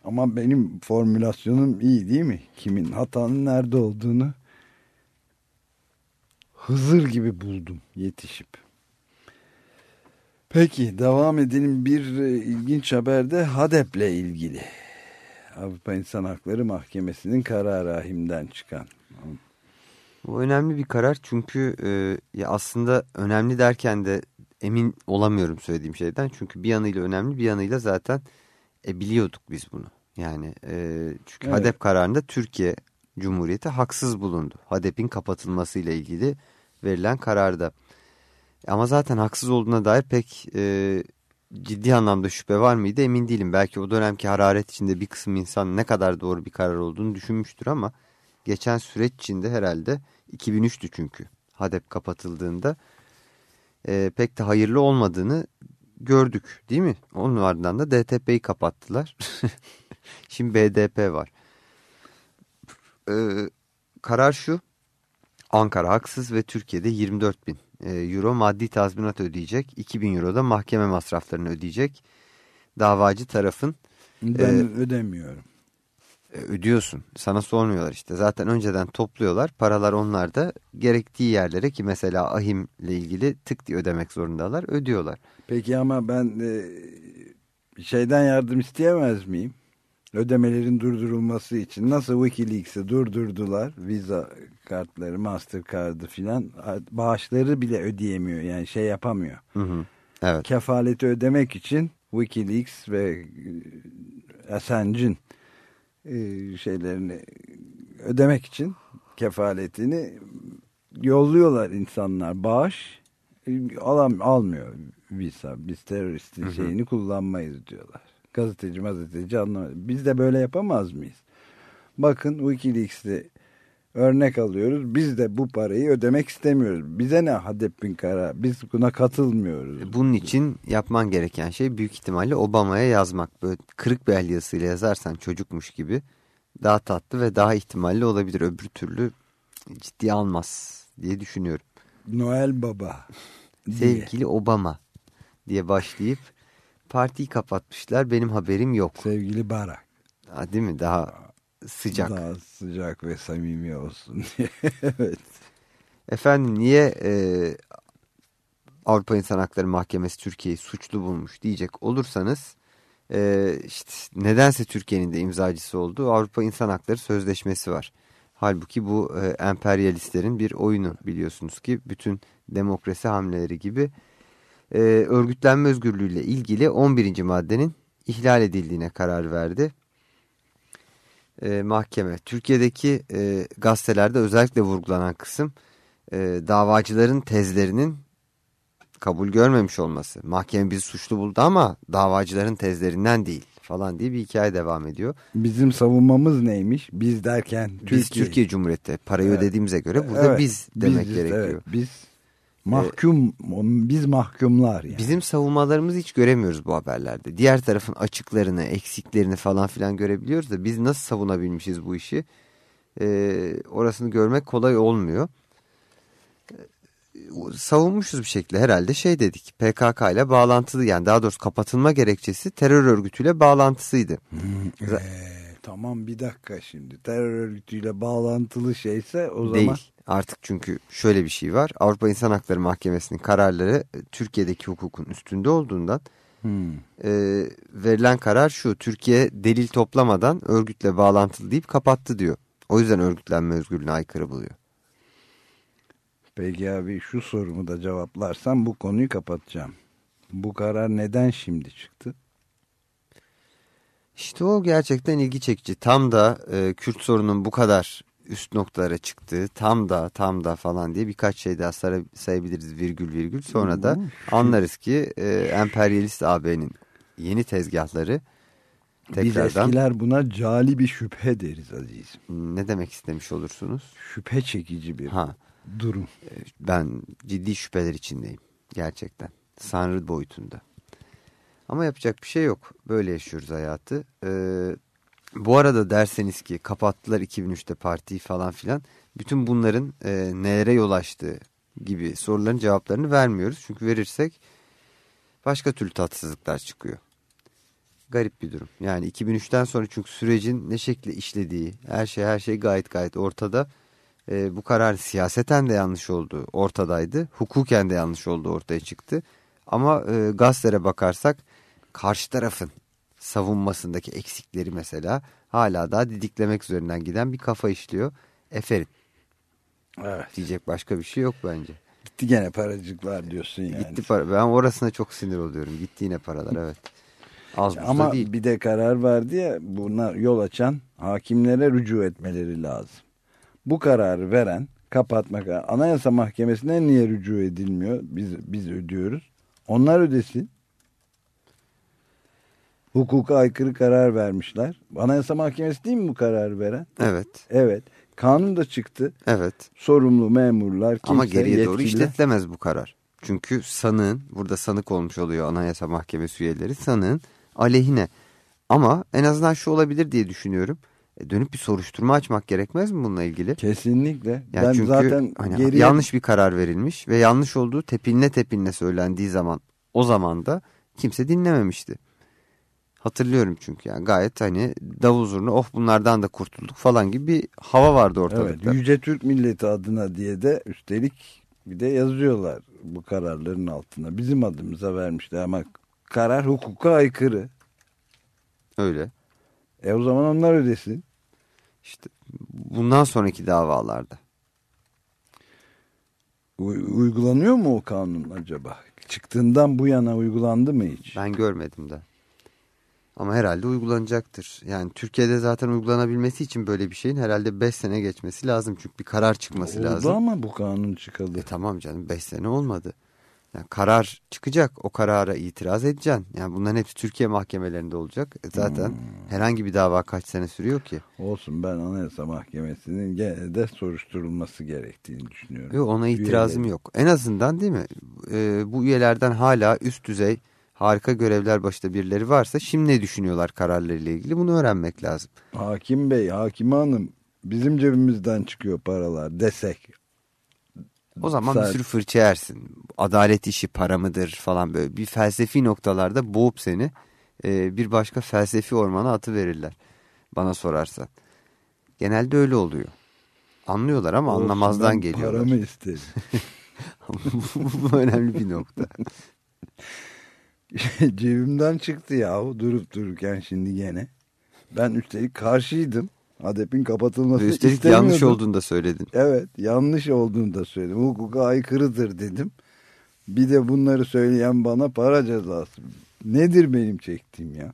Ama benim formülasyonum iyi değil mi? Kimin hatanın nerede olduğunu Hızır gibi buldum yetişip. Peki devam edelim bir e, ilginç haber de HADEP'le ilgili. Avrupa İnsan Hakları Mahkemesi'nin kararı ahimden çıkan. Bu önemli bir karar çünkü e, ya aslında önemli derken de emin olamıyorum söylediğim şeyden. Çünkü bir yanıyla önemli bir yanıyla zaten e, biliyorduk biz bunu. Yani e, çünkü Evet. HADEP kararında Türkiye Cumhuriyeti haksız bulundu. HADEP'in kapatılmasıyla ilgili verilen kararda. Ama zaten haksız olduğuna dair pek e, ciddi anlamda şüphe var mıydı emin değilim. Belki o dönemki hararet içinde bir kısım insan ne kadar doğru bir karar olduğunu düşünmüştür ama geçen süreç içinde herhalde 2003'tü çünkü HADEP kapatıldığında e, pek de hayırlı olmadığını gördük değil mi? Onun ardından da DTP'yi kapattılar. Şimdi BDP var. E, karar şu. Ankara haksız ve Türkiye'de 24 bin euro maddi tazminat ödeyecek. 2000 euro da mahkeme masraflarını ödeyecek. Davacı tarafın Ben Ee, ödemiyorum. e, ödüyorsun. Sana sormuyorlar işte. Zaten önceden topluyorlar. Paralar onlarda gerektiği yerlere ki mesela ahim ile ilgili tık diye ödemek zorundalar. Ödüyorlar. Peki ama ben e, şeyden yardım isteyemez miyim? Ödemelerin durdurulması için nasıl Wikileaks'i durdurdular Visa kartları, Mastercard'ı filan bağışları bile ödeyemiyor yani şey yapamıyor. Hı hı. Evet. Kefaleti ödemek için Wikileaks ve e, Assange'in e, şeylerini ödemek için kefaletini yolluyorlar insanlar bağış e, alam, almıyor Visa biz teröristin Hı hı. şeyini kullanmayız diyorlar gazeteci gazeteci anlamadı biz de böyle yapamaz mıyız bakın Wikileaks'te örnek alıyoruz biz de bu parayı ödemek istemiyoruz bize ne Hadep bin Kara biz buna katılmıyoruz Bunun için yapman gereken şey büyük ihtimalle Obama'ya yazmak. Böyle kırık bir el yazısıyla yazarsan çocukmuş gibi daha tatlı ve daha ihtimalli olabilir. Öbür türlü ciddiye almaz diye düşünüyorum. Noel Baba. Sevgili Obama diye başlayıp partiyi kapatmışlar. Benim haberim yok. sevgili Barak Ha, değil mi? Daha sıcak. Daha sıcak ve samimi olsun diye. evet. Efendim niye e, Avrupa İnsan Hakları Mahkemesi Türkiye'yi suçlu bulmuş diyecek olursanız e, işte nedense Türkiye'nin de imzacısı olduğu Avrupa İnsan Hakları Sözleşmesi var. Halbuki bu e, emperyalistlerin bir oyunu biliyorsunuz ki bütün demokrasi hamleleri gibi e, örgütlenme özgürlüğüyle ilgili 11. maddenin ihlal edildiğine karar verdi e, mahkeme. Türkiye'deki e, gazetelerde özellikle vurgulanan kısım e, davacıların tezlerinin kabul görmemiş olması. Mahkeme bizi suçlu buldu ama davacıların tezlerinden değil falan diye bir hikaye devam ediyor. Bizim savunmamız neymiş? Biz derken Türkiye. Biz Türkiye Cumhuriyeti parayı Evet. ödediğimize göre burada Evet, biz demek biziz, gerekiyor. evet, biz mahkum, biz mahkumlar yani. Bizim savunmalarımızı hiç göremiyoruz bu haberlerde. Diğer tarafın açıklarını, eksiklerini falan filan görebiliyoruz da biz nasıl savunabilmişiz bu işi? Ee, orasını görmek kolay olmuyor. Ee, savunmuşuz bir şekilde herhalde şey dedik PKK ile bağlantılı yani daha doğrusu kapatılma gerekçesi terör örgütüyle bağlantısıydı. Ee, tamam bir dakika şimdi terör örgütüyle bağlantılı şeyse o Değil. zaman Artık çünkü şöyle bir şey var. Avrupa İnsan Hakları Mahkemesi'nin kararları e, Türkiye'deki hukukun üstünde olduğundan Hmm. e, verilen karar şu. Türkiye delil toplamadan örgütle bağlantılı deyip kapattı diyor. O yüzden örgütlenme özgürlüğüne aykırı buluyor. Peki abi şu sorumu da cevaplarsam bu konuyu kapatacağım. Bu karar neden şimdi çıktı? İşte o gerçekten ilgi çekici. Tam da e, Kürt sorunun bu kadar üst noktalara çıktığı tam da tam da falan diye birkaç şey daha say- sayabiliriz virgül virgül. Sonra da anlarız ki e, emperyalist AB'nin yeni tezgahları Biz tekrardan eskiler buna cali bir şüphe deriz aziz. ne demek istemiş olursunuz? Şüphe çekici bir Ha, durum. ben ciddi şüpheler içindeyim gerçekten. Sanrı boyutunda. Ama yapacak bir şey yok. Böyle yaşıyoruz hayatı. Ee, bu arada derseniz ki kapattılar 2003'te partiyi falan filan. Bütün bunların e, nelere yol açtığı gibi soruların cevaplarını vermiyoruz. Çünkü verirsek başka türlü tatsızlıklar çıkıyor. Garip bir durum. Yani 2003'ten sonra çünkü sürecin ne şekilde işlediği her şey her şey gayet gayet ortada. Ee, bu karar siyaseten de yanlış olduğu ortadaydı. Hukuken de yanlış olduğu ortaya çıktı. Ama e, gazetelere bakarsak karşı tarafın savunmasındaki eksikleri mesela hala daha didiklemek üzerinden giden bir kafa işliyor. Eferin Evet. diyecek başka bir şey yok bence. Gitti gene paracıklar diyorsun yani. Gitti para. Ben orasına çok sinir oluyorum. Gitti yine paralar evet. Az Ama değil. bir de karar verdi ya buna yol açan hakimlere rücu etmeleri lazım. Bu kararı veren kapatma kararı. Anayasa Mahkemesi'ne niye rücu edilmiyor? Biz, biz ödüyoruz. Onlar ödesin. Hukuka aykırı karar vermişler. Anayasa Mahkemesi değil mi bu kararı veren? Evet. Evet. Kanun da çıktı. Evet. Sorumlu memurlar, kimse Ama geriye doğru yetkili. işletilemez bu karar. Çünkü sanığın, burada sanık olmuş oluyor Anayasa Mahkemesi üyeleri, sanığın aleyhine. Ama en azından şu olabilir diye düşünüyorum. E, dönüp bir soruşturma açmak gerekmez mi bununla ilgili? Kesinlikle. Yani ben çünkü zaten hani geriye... yanlış bir karar verilmiş ve yanlış olduğu tepinle tepinle söylendiği zaman o zaman da kimse dinlememişti. Hatırlıyorum çünkü yani gayet hani davul zurna oh bunlardan da kurtulduk falan gibi bir hava vardı ortalıkta. Evet, Yüce Türk Milleti adına diye de üstelik bir de yazıyorlar bu kararların altına. Bizim adımıza vermişler ama karar hukuka aykırı. Öyle. E o zaman onlar ödesin. İşte bundan sonraki davalarda. U- uygulanıyor mu o kanun acaba? Çıktığından bu yana uygulandı mı hiç? Ben görmedim de. Ama herhalde uygulanacaktır. Yani Türkiye'de zaten uygulanabilmesi için böyle bir şeyin herhalde 5 sene geçmesi lazım. Çünkü bir karar çıkması Oldu lazım. ama bu kanun çıkalı. E tamam canım 5 sene olmadı. Yani karar çıkacak. O karara itiraz edeceksin. Yani bunların hepsi Türkiye mahkemelerinde olacak. E zaten Hmm. herhangi bir dava kaç sene sürüyor ki? Olsun ben Anayasa Mahkemesi'nin gene de soruşturulması gerektiğini düşünüyorum. Yok ona itirazım Üyeleri. yok. En azından değil mi? E, bu üyelerden hala üst düzey harika görevler başında birileri varsa şimdi ne düşünüyorlar kararlarıyla ilgili bunu öğrenmek lazım. Hakim Bey, Hakime Hanım bizim cebimizden çıkıyor paralar desek. O zaman Sen- bir sürü fırça yersin. Adalet işi para mıdır falan böyle bir felsefi noktalarda boğup seni e, bir başka felsefi ormana atı verirler. Bana sorarsan. Genelde öyle oluyor. Anlıyorlar ama Olsun, anlamazdan geliyorlar. Paramı isterim. Bu önemli bir nokta. Cebimden çıktı yahu durup dururken şimdi gene. Ben üstelik karşıydım. HADEP'in kapatılması Üstelik yanlış olduğunu da söyledin. Evet yanlış olduğunu da söyledim. Hukuka aykırıdır dedim. Bir de bunları söyleyen bana para cezası. Nedir benim çektiğim ya?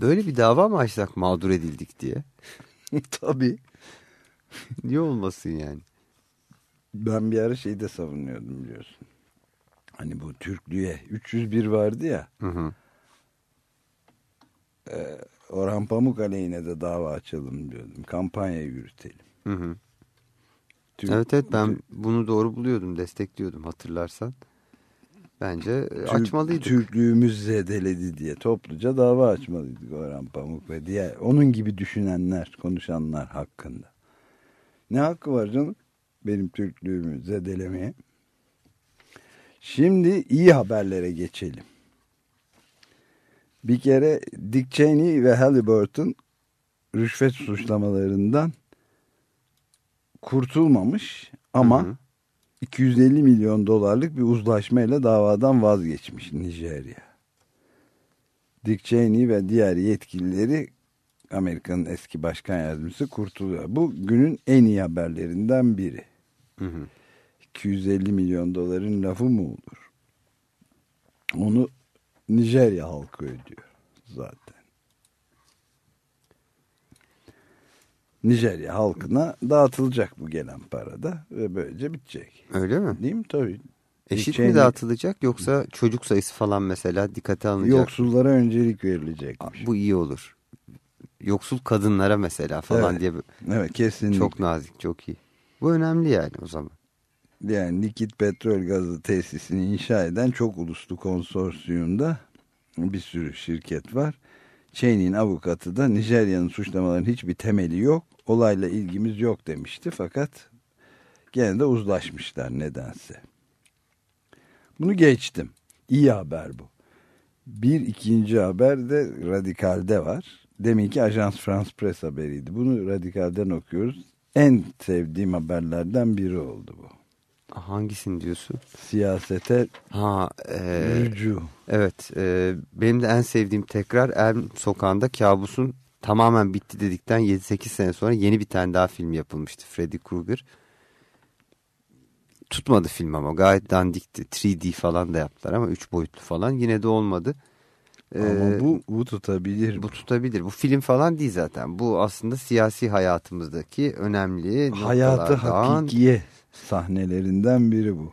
Böyle bir dava mı açsak mağdur edildik diye? Tabii. Niye olmasın yani? Ben bir ara şeyde savunuyordum biliyorsun. Hani bu Türklüğe 301 vardı ya. Hı hı. E, Orhan Pamuk aleyhine de dava açalım diyordum. Kampanya yürütelim. Hı hı. Türk- Evet evet ben Türk- bunu doğru buluyordum, destekliyordum hatırlarsan. Bence e, Türk- açmalıydık. Türklüğümüz zedeledi diye topluca dava açmalıydık Orhan Pamuk ve diğer onun gibi düşünenler, konuşanlar hakkında. Ne hakkı var canım benim Türklüğümü zedelemeye? Şimdi iyi haberlere geçelim. Bir kere Dick Cheney ve Halliburton rüşvet suçlamalarından kurtulmamış ama Hı hı. 250 milyon dolarlık bir uzlaşmayla davadan vazgeçmiş Nijerya. Dick Cheney ve diğer yetkilileri Amerika'nın eski başkan yardımcısı kurtuluyor. Bu günün en iyi haberlerinden biri. Hı hı. 250 milyon doların lafı mı olur? Onu Nijerya halkı ödüyor zaten. Nijerya halkına dağıtılacak bu gelen para da ve böylece bitecek. Öyle mi? Değil mi? Tabii. Eşit Cheney- mi dağıtılacak yoksa çocuk sayısı falan mesela dikkate alınacak? Yoksullara öncelik verilecekmiş. Bu iyi olur. Yoksul kadınlara mesela falan Evet. diye Evet kesinlikle. çok nazik, çok iyi. Bu önemli yani o zaman. Yani likit petrol gazı tesisini inşa eden çok uluslu konsorsiyumda bir sürü şirket var. Cheney'in avukatı da Nijerya'nın suçlamaların hiçbir temeli yok. Olayla ilgimiz yok demişti fakat gene de uzlaşmışlar nedense. Bunu geçtim. İyi haber bu. Bir ikinci haber de Radikal'de var. Deminki Ajans France Press haberiydi. Bunu Radikal'den okuyoruz. En sevdiğim haberlerden biri oldu bu. Hangisini diyorsun? Siyasete Ha, e, rücu. evet. e, benim de en sevdiğim tekrar Elm Sokağı'nda kabusun tamamen bitti dedikten 7-8 sene sonra yeni bir tane daha film yapılmıştı. Freddy Krueger. Tutmadı film ama gayet dandikti. 3D falan da yaptılar ama 3 boyutlu falan yine de olmadı. Ama Ee, bu, bu tutabilir. Bu tutabilir. Bu film falan değil zaten. Bu aslında siyasi hayatımızdaki önemli Hayatı hakikiye sahnelerinden biri bu.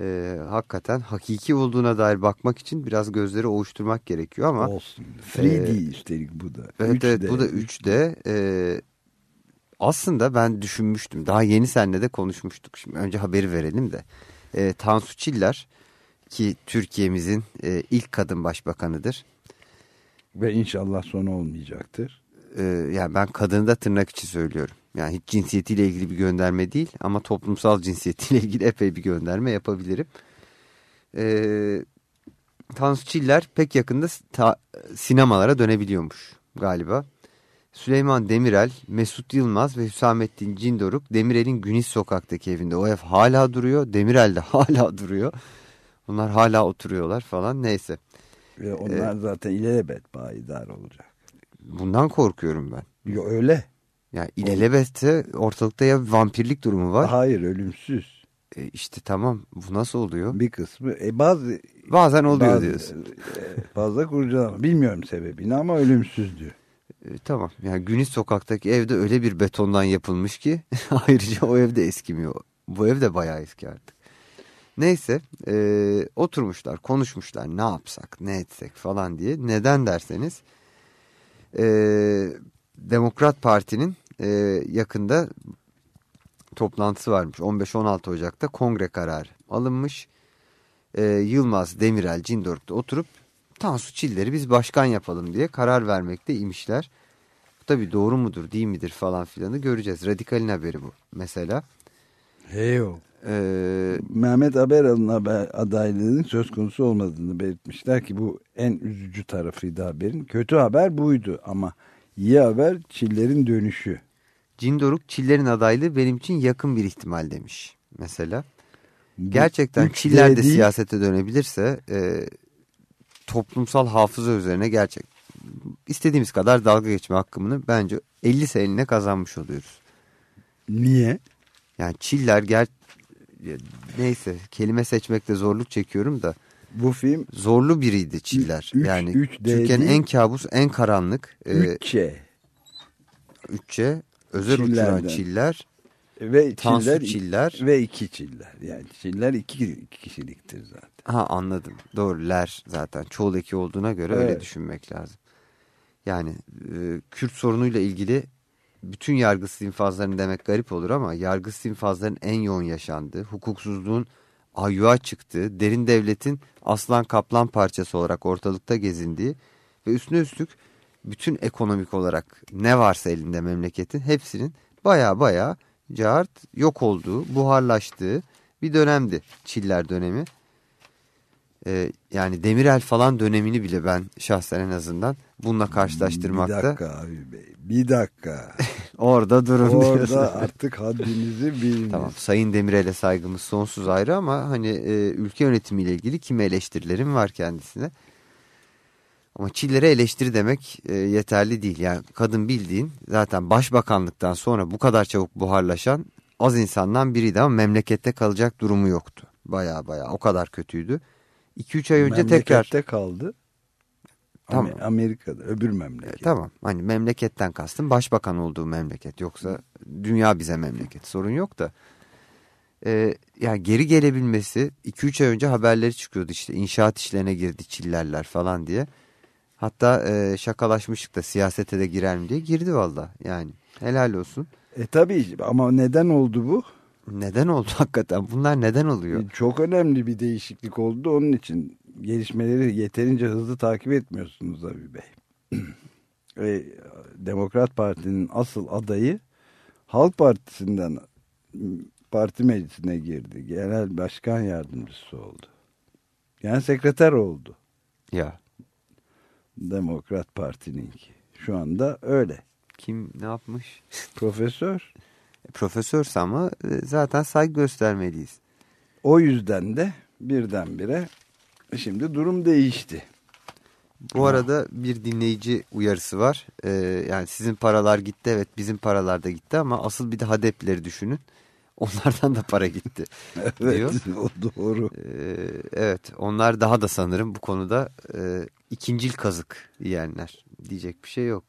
e, hakikaten hakiki olduğuna dair bakmak için biraz gözleri ovuşturmak gerekiyor ama. Olsun. 3D Ee, üstelik bu da. Evet, evet 3D. bu da 3D. E, aslında ben düşünmüştüm. Daha yeni seninle de konuşmuştuk. Şimdi önce haberi verelim de. E, Tansu Çiller ki Türkiye'mizin e, ilk kadın başbakanıdır. Ve inşallah sonu olmayacaktır. Ee, yani ben kadını da tırnak içi söylüyorum. Yani hiç cinsiyetiyle ilgili bir gönderme değil ama toplumsal cinsiyetiyle ilgili epey bir gönderme yapabilirim. Ee, Tansu Çiller pek yakında ta- sinemalara dönebiliyormuş galiba. Süleyman Demirel, Mesut Yılmaz ve Hüsamettin Cindoruk Demirel'in Güniş Sokak'taki evinde. O ev hala duruyor, Demirel de hala duruyor. Bunlar hala oturuyorlar falan neyse. Ve onlar zaten ilelebet bayidar olacak. bundan korkuyorum ben. Yo, öyle. Yani ilelebette ortalıkta ya vampirlik durumu var. Hayır ölümsüz. E, işte tamam bu nasıl oluyor? Bir kısmı e, bazı Bazen oluyor bazı, diyorsun. e, fazla kurcalama. Bilmiyorum sebebini ama ölümsüz diyor. E, tamam yani Güneş sokaktaki evde öyle bir betondan yapılmış ki ayrıca o evde eskimiyor. Bu ev de bayağı eski artık. Neyse e, oturmuşlar konuşmuşlar ne yapsak ne etsek falan diye. Neden derseniz e, Demokrat Parti'nin e, yakında toplantısı varmış. 15-16 Ocak'ta kongre kararı alınmış. E, Yılmaz, Demirel, Cindoruk'ta oturup Tansu Çiller'i biz başkan yapalım diye karar vermekte imişler. Bu tabii doğru mudur değil midir falan filanı göreceğiz. Radikal'in haberi bu mesela. Heyo. Ee, Mehmet Haberal'ın haber, adaylığının söz konusu olmadığını belirtmişler ki bu en üzücü tarafıydı haberin. Kötü haber buydu ama iyi haber Çillerin dönüşü. Cindoruk Çiller'in adaylığı benim için yakın bir ihtimal demiş mesela. Gerçekten üç Çiller de değil. siyasete dönebilirse e, toplumsal hafıza üzerine gerçek istediğimiz kadar dalga geçme hakkını bence 50 seneline kazanmış oluyoruz. Niye? Yani Çiller ger neyse kelime seçmekte zorluk çekiyorum da Bu film zorlu biriydi Çiller. Üç- yani Türkiye'nin en kabus en karanlık e, 3C üççe özel Çillerden. uçuran Çiller ve Tansu Çiller, Çiller. ve iki Çiller. Yani Çiller iki, iki kişiliktir zaten. Ha anladım. Doğru ler zaten çoğul eki olduğuna göre öyle Evet. düşünmek lazım. Yani e, Kürt sorunuyla ilgili bütün yargısız infazlarını demek garip olur ama yargısız infazların en yoğun yaşandığı, hukuksuzluğun ayyuğa çıktığı, derin devletin aslan kaplan parçası olarak ortalıkta gezindiği ve üstüne üstlük bütün ekonomik olarak ne varsa elinde memleketin hepsinin baya baya cart yok olduğu, buharlaştığı bir dönemdi Çiller dönemi. Ee, yani Demirel falan dönemini bile ben şahsen en azından bununla karşılaştırmakta. Bir dakika abi bey. Bir dakika. Orada durun diyorsun. Orada artık haddinizi biliniz. Tamam Sayın Demirel'e saygımız sonsuz ayrı ama hani e, ülke yönetimiyle ilgili kimi eleştirilerim var kendisine. Ama Çiller'e eleştiri demek e, yeterli değil. Yani kadın bildiğin zaten başbakanlıktan sonra bu kadar çabuk buharlaşan az insandan biriydi ama memlekette kalacak durumu yoktu. Baya baya o kadar kötüydü. 2-3 ay önce Memlekette tekrar kaldı. Tamam. Ama Amerika'da öbür memleket. E, tamam hani memleketten kastım başbakan olduğu memleket yoksa dünya bize memleket sorun yok da e, yani geri gelebilmesi 2-3 ay önce haberleri çıkıyordu işte inşaat işlerine girdi çillerler falan diye hatta e, şakalaşmıştık da siyasete de girer mi diye girdi valla yani helal olsun. E tabii ama neden oldu bu? Neden oldu hakikaten bunlar neden oluyor? Çok önemli bir değişiklik oldu onun için gelişmeleri yeterince hızlı takip etmiyorsunuz abi bey. Ve Demokrat Parti'nin asıl adayı Halk Partisi'nden parti meclisine girdi. Genel başkan yardımcısı oldu. Genel sekreter oldu. Ya Demokrat Parti'ninki. Şu anda öyle. kim ne yapmış? Profesör. Profesörse ama e, zaten saygı göstermeliyiz. O yüzden de birdenbire şimdi durum değişti. Bu arada bir dinleyici uyarısı var. Ee, yani sizin paralar gitti evet bizim paralar da gitti ama asıl bir de HADEP'leri düşünün. Onlardan da para gitti diyor. Evet o doğru. Ee, evet onlar daha da sanırım bu konuda e, ikincil kazık yiyenler diyecek bir şey yok.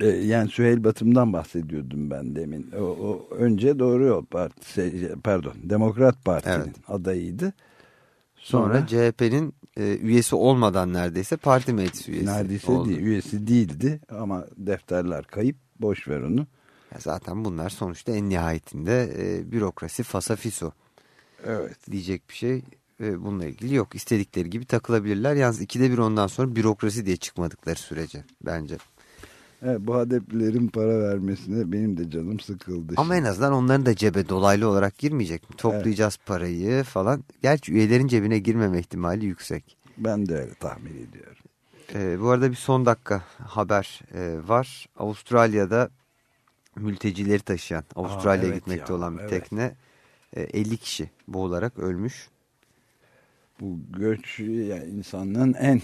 E, yani Süheyl Batım'dan bahsediyordum ben demin. O, o önce Doğru Yol Partisi, pardon Demokrat Parti'nin Evet. adayıydı. Sonra, Sonra, CHP'nin e, üyesi olmadan neredeyse parti meclis üyesi neredeyse oldu. değil, üyesi değildi ama defterler kayıp boş ver onu. Ya zaten bunlar sonuçta en nihayetinde e, bürokrasi fasafiso. Evet. diyecek bir şey e, bununla ilgili yok. İstedikleri gibi takılabilirler. Yalnız ikide bir ondan sonra bürokrasi diye çıkmadıkları sürece bence. Evet bu hadeplilerin para vermesine benim de canım sıkıldı. Ama en azından onların da cebe dolaylı olarak girmeyecek mi? Toplayacağız parayı falan. Gerçi üyelerin cebine girmeme ihtimali yüksek. Ben de öyle tahmin ediyorum. E, bu arada bir son dakika haber e, var. Avustralya'da mültecileri taşıyan, Avustralya'ya evet gitmekte ya, olan bir evet. tekne e, 50 kişi boğularak ölmüş. Bu göç yani insanlığın en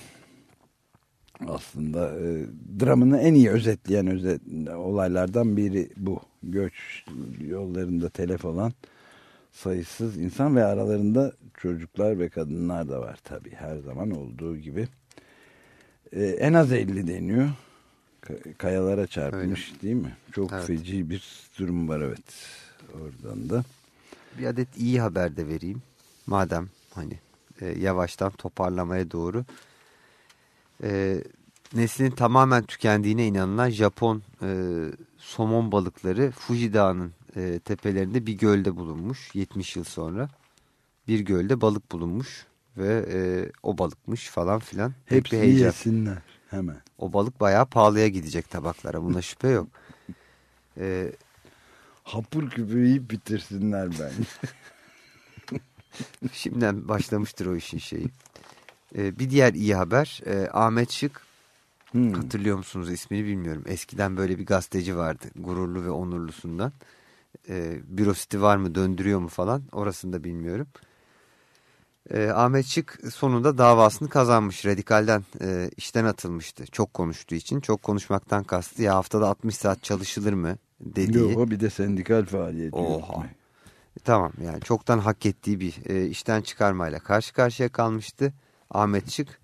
aslında e, dramını en iyi özetleyen özet, olaylardan biri bu. Göç yollarında telef olan sayısız insan ve aralarında çocuklar ve kadınlar da var tabii her zaman olduğu gibi. E, en az 50 deniyor. Ka- Kayalara çarpmış değil mi? Çok Evet. feci bir durum var evet. Oradan da. Bir adet iyi haber de vereyim. Madem hani e, yavaştan toparlamaya doğru. E, neslin tamamen tükendiğine inanılan Japon e, somon balıkları Fuji Dağı'nın e, tepelerinde bir gölde bulunmuş 70 yıl sonra. Bir gölde balık bulunmuş ve e, o balıkmış falan filan. Hepsi heyecan. yesinler hemen. O balık bayağı pahalıya gidecek tabaklara buna şüphe yok. E, Hapur küpü yiyip bitirsinler bence. Şimdiden başlamıştır o işin şeyi. Ee, bir diğer iyi haber e, Ahmet Şık Hmm. hatırlıyor musunuz ismini bilmiyorum. Eskiden böyle bir gazeteci vardı gururlu ve onurlusundan. Ee, bürositi var mı döndürüyor mu falan orasını da bilmiyorum. Ee, Ahmet Şık sonunda davasını kazanmış. Radikalden e, işten atılmıştı. Çok konuştuğu için. Çok konuşmaktan kastı. Ya haftada 60 saat çalışılır mı dediği. Yok o bir de sendikal faaliyet. Oha. yürütmek. Tamam yani çoktan hak ettiği bir e, işten çıkarmayla karşı karşıya kalmıştı Ahmet Şık.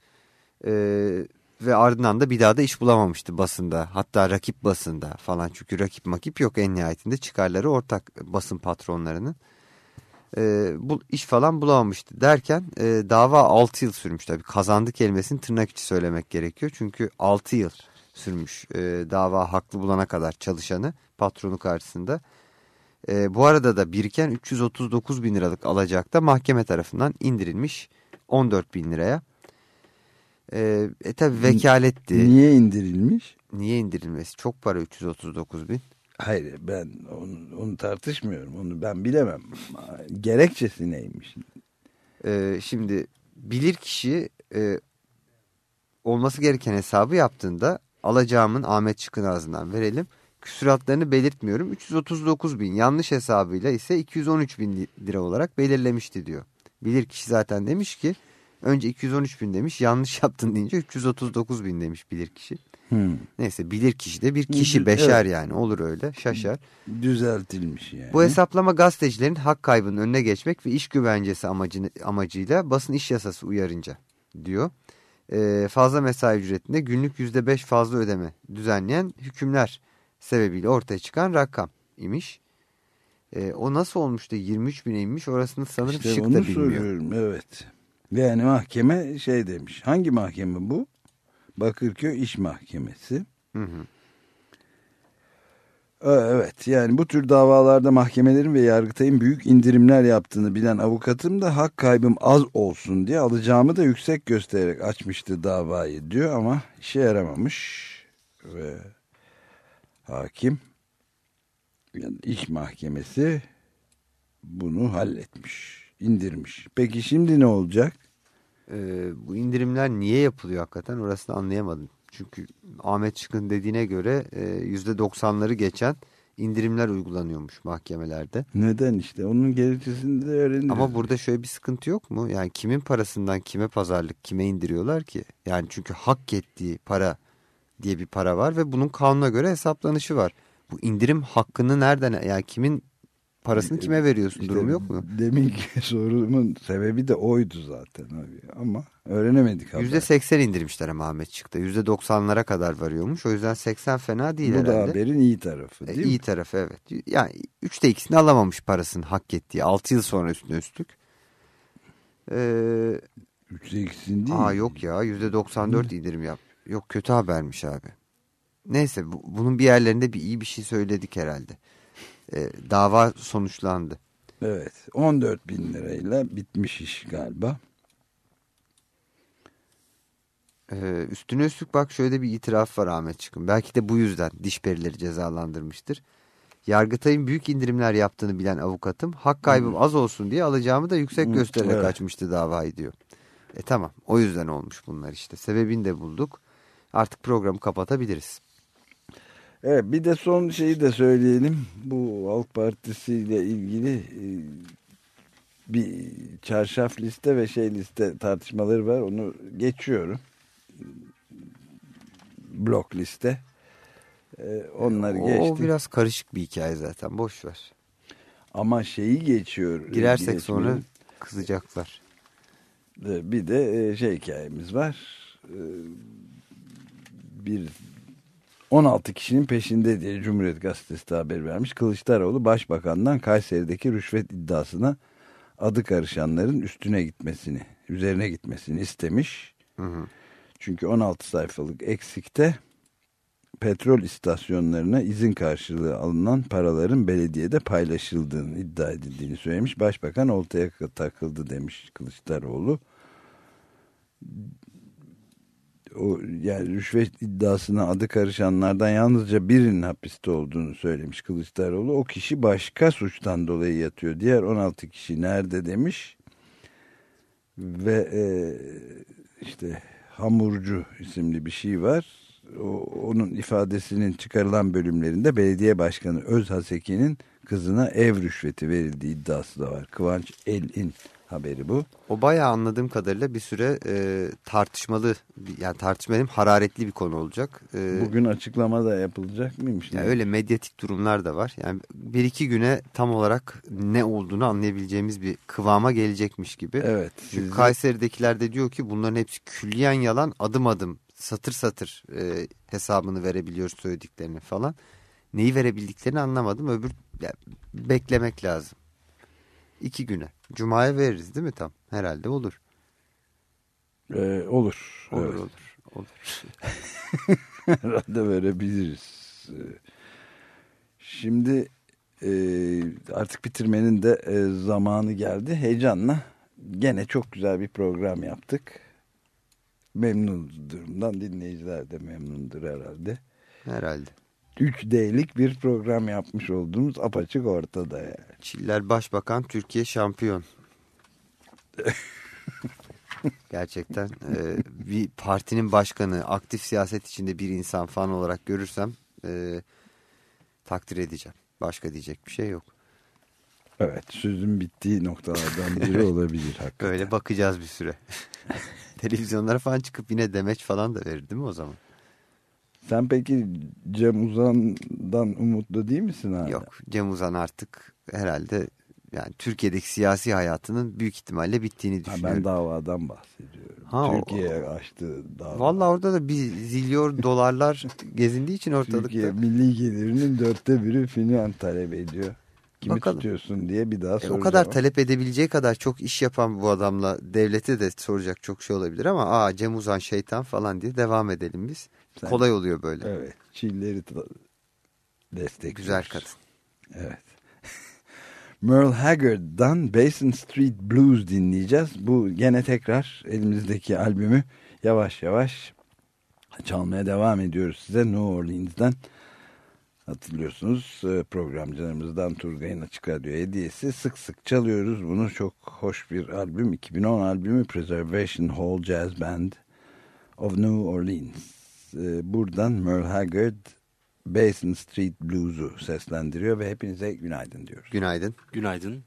E, ve ardından da bir daha da iş bulamamıştı basında. Hatta rakip basında falan. Çünkü rakip makip yok en nihayetinde çıkarları ortak basın patronlarının. E, bu iş falan bulamamıştı derken e, dava 6 yıl sürmüş tabii. Kazandı kelimesini tırnak içi söylemek gerekiyor. Çünkü 6 yıl sürmüş e, dava haklı bulana kadar çalışanı patronu karşısında. E, bu arada da biriken 339 bin liralık alacakta mahkeme tarafından indirilmiş 14 bin liraya. E, e tabi vekaletti. Niye? Niye indirilmiş? indirilmesi? Çok para 339 bin. Hayır ben onu, onu tartışmıyorum. Onu ben bilemem. Gerekçesi neymiş? E, şimdi bilirkişi e, olması gereken hesabı yaptığında alacağımın Ahmet Çıkın ağzından verelim. Küsuratlarını belirtmiyorum. 339 bin yanlış hesabıyla ise 213 bin lira olarak belirlemişti diyor. Bilirkişi zaten demiş ki önce 213 bin demiş yanlış yaptın deyince 339 bin demiş bilirkişi. Hmm. Neyse bilirkişi de bir kişi Evet. beşer yani olur öyle şaşar. Düzeltilmiş yani. Bu hesaplama gazetecilerin hak kaybının önüne geçmek ve iş güvencesi amacını, amacıyla basın iş yasası uyarınca diyor. Ee, fazla mesai ücretinde günlük %5 fazla ödeme düzenleyen hükümler sebebiyle ortaya çıkan rakam imiş. Ee, o nasıl olmuş da 23 bine inmiş orasını sanırım İşte şık onu da bilmiyor. soruyorum evet. Yani mahkeme şey demiş. Hangi mahkeme bu? Bakırköy İş Mahkemesi. Hı hı. Ee, Evet yani bu tür davalarda mahkemelerin ve yargıtayın büyük indirimler yaptığını bilen avukatım da hak kaybım az olsun diye alacağımı da yüksek göstererek açmıştı davayı diyor ama işe yaramamış ve hakim yani iş mahkemesi bunu halletmiş indirmiş. Peki şimdi ne olacak? Ee, bu indirimler niye yapılıyor hakikaten orasını anlayamadım. Çünkü Ahmet Çıkın dediğine göre e, %90'ları geçen indirimler uygulanıyormuş mahkemelerde. Neden işte onun gerekçesini de öğreniriz. Ama burada şöyle bir sıkıntı yok mu? Yani kimin parasından kime pazarlık, kime indiriyorlar ki? Yani çünkü hak ettiği para diye bir para var ve bunun kanuna göre hesaplanışı var. Bu indirim hakkını nereden, yani kimin parasını kime veriyorsun İşte durum yok mu? Deminki sorumun sebebi de oydu zaten abi. Ama öğrenemedik haber. %80 indirmişler ama Ahmet çıktı. %90'lara kadar varıyormuş. O yüzden 80 fena değil Bu da herhalde. haberin iyi tarafı E, değil iyi mi? tarafı evet. Yani üçte ikisini alamamış parasını hak ettiği. 6 yıl sonra üstüne üstlük. Ee, Üçte ikisini değil aa mi? yok ya %94 indirim yap. Yok kötü habermiş abi. Neyse bu, bunun bir yerlerinde bir iyi bir şey söyledik herhalde. Ee, dava sonuçlandı. Evet 14 bin lirayla bitmiş iş galiba. Ee, üstüne üstlük bak şöyle bir itiraf var Ahmet Çıkın. Belki de bu yüzden diş perileri cezalandırmıştır. Yargıtay'ın büyük indirimler yaptığını bilen avukatım hak kaybım az olsun diye alacağımı da yüksek Hı, göstererek evet. açmıştı davayı diyor. E tamam o yüzden olmuş bunlar işte. Sebebini de bulduk. Artık programı kapatabiliriz. Evet bir de son şeyi de söyleyelim. Bu Halk Partisi ile ilgili e, bir çarşaf liste ve şey liste tartışmaları var. Onu geçiyorum. blok liste. Ee, onları O geçtik. biraz karışık bir hikaye zaten boş ver. Ama şeyi geçiyor. Girersek geçmiyor. sonra kızacaklar. Bir de e, şey hikayemiz var. Bir 16 kişinin peşinde diye Cumhuriyet Gazetesi de haber vermiş. Kılıçdaroğlu Başbakan'dan Kayseri'deki rüşvet iddiasına adı karışanların üstüne gitmesini, üzerine gitmesini istemiş. Çünkü 16 sayfalık eksikte petrol istasyonlarına izin karşılığı alınan paraların belediyede paylaşıldığını iddia edildiğini söylemiş. Başbakan oltaya takıldı demiş Kılıçdaroğlu. O yani rüşvet iddiasına adı karışanlardan yalnızca birinin hapiste olduğunu söylemiş Kılıçdaroğlu. O kişi başka suçtan dolayı yatıyor. Diğer 16 kişi nerede demiş. Ve e, işte hamurcu isimli bir şey var. O, onun ifadesinin çıkarılan bölümlerinde belediye başkanı Öz Haseki'nin kızına ev rüşveti verildiği iddiası da var. Kıvanç El'in haberi bu. O bayağı anladığım kadarıyla bir süre e, tartışmalı yani tartışmalı hararetli bir konu olacak. E, Bugün açıklama da yapılacak mıymış? yani öyle medyatik durumlar da var. Yani bir iki güne tam olarak ne olduğunu anlayabileceğimiz bir kıvama gelecekmiş gibi. Evet. Çünkü sizi- Kayseri'dekiler de diyor ki bunların hepsi külliyen yalan adım adım satır satır e, hesabını verebiliyoruz söylediklerini falan. Neyi verebildiklerini anlamadım. Öbür ya, beklemek lazım. İki güne. Cuma'ya veririz değil mi tam? Herhalde olur. Ee, olur. Olur evet. olur. olur. Herhalde verebiliriz. Ee, Şimdi e, artık bitirmenin de e, zamanı geldi. Heyecanla gene çok güzel bir program yaptık. Memnunuz durumdan. Dinleyiciler de memnundur herhalde. Herhalde. 3D'lik bir program yapmış olduğumuz apaçık ortada yani. Çiller Başbakan Türkiye şampiyon. Gerçekten e, bir partinin başkanı aktif siyaset içinde bir insan falan olarak görürsem e, takdir edeceğim. Başka diyecek bir şey yok. Evet sözün bittiği noktalardan biri olabilir hakikaten. Böyle bakacağız bir süre. Televizyonlara falan çıkıp yine demeç falan da verir değil mi o zaman? Sen peki Cem Uzan'dan umutlu değil misin hala? Yok Cem Uzan artık herhalde yani Türkiye'deki siyasi hayatının büyük ihtimalle bittiğini Ha, düşünüyorum. ben davadan bahsediyorum. Ha, o- Türkiye açtığı dava. Vallahi orada da bir zilyor dolarlar gezindiği için ortalıkta. Türkiye milli gelirinin dörtte biri filan talep ediyor. Kimi Bakalım. tutuyorsun diye bir daha E, soracağım. o kadar talep edebileceği kadar çok iş yapan bu adamla devlete de soracak çok şey olabilir ama aa Cem Uzan şeytan falan diye devam edelim biz. Sen- Kolay oluyor böyle. Evet. Çilleri destekliyoruz. Güzel kadın. Evet. Merle Haggard'dan Basin Street Blues dinleyeceğiz. Bu gene tekrar elimizdeki albümü yavaş yavaş çalmaya devam ediyoruz size New Orleans'den. Hatırlıyorsunuz e, programcılarımızdan Turgay'ın Açık Radyo hediyesi sık sık çalıyoruz. Bunu çok hoş bir albüm. 2010 albümü Preservation Hall Jazz Band of New Orleans. E, Buradan Merle Haggard Basin Street Blues'u seslendiriyor ve hepinize günaydın diyoruz. Günaydın. Günaydın.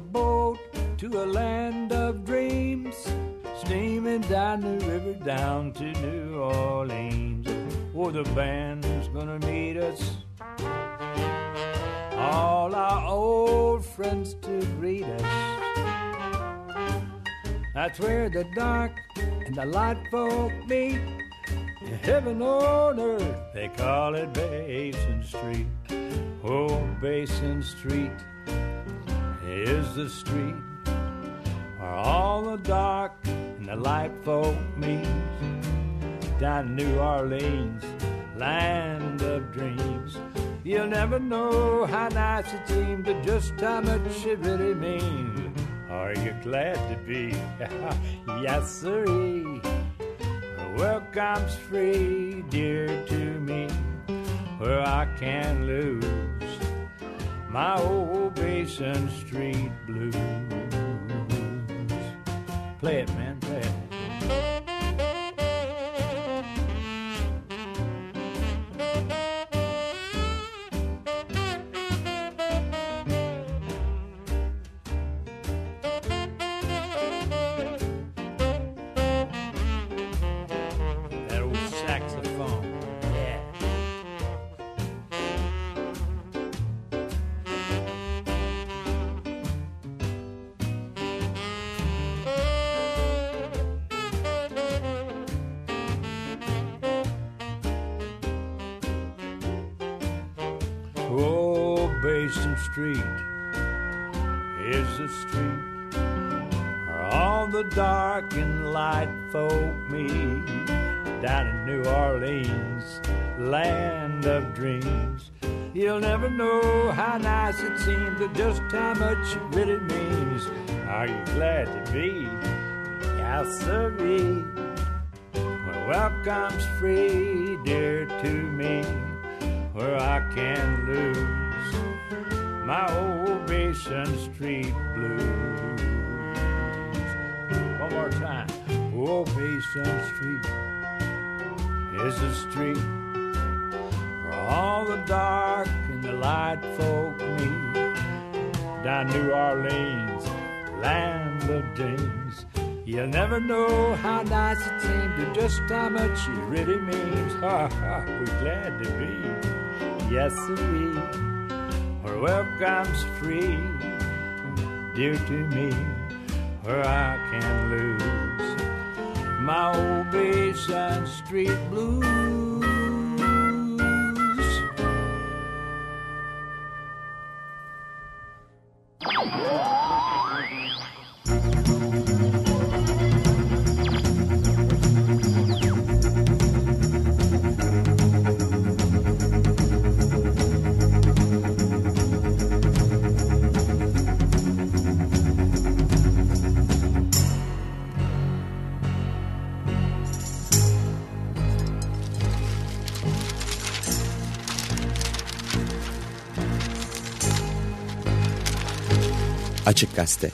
A boat to a land of dreams, steaming down the river down to New Orleans, where the band's gonna meet us. All our old friends to greet us. That's where the dark and the light folk meet. In Heaven on earth, they call it Basin Street. Oh, Basin Street is the street where all the dark and the light folk meet. down in New Orleans, land of dreams. You'll never know how nice it seems, but just how much it really means. Are you glad to be? yes, sirree. Welcome's free, dear to me, where I can lose my old Basin Street blues. Play it, man, play it. It seems, or just how much it really means. Are you glad to be? Yes, sirree. Well, welcome's free, dear to me, where I can lose my old Basin Street blues. One more time. Oh, Basin Street is the street where all the dark the light folk meet. Down New Orleans, land of dreams. You'll never know how nice it seems or just how much it really means. Ha ha, we're glad to be. Yes, we where welcome's free, dear to me, where I can lose my old Basin Street blues. Açık Gazete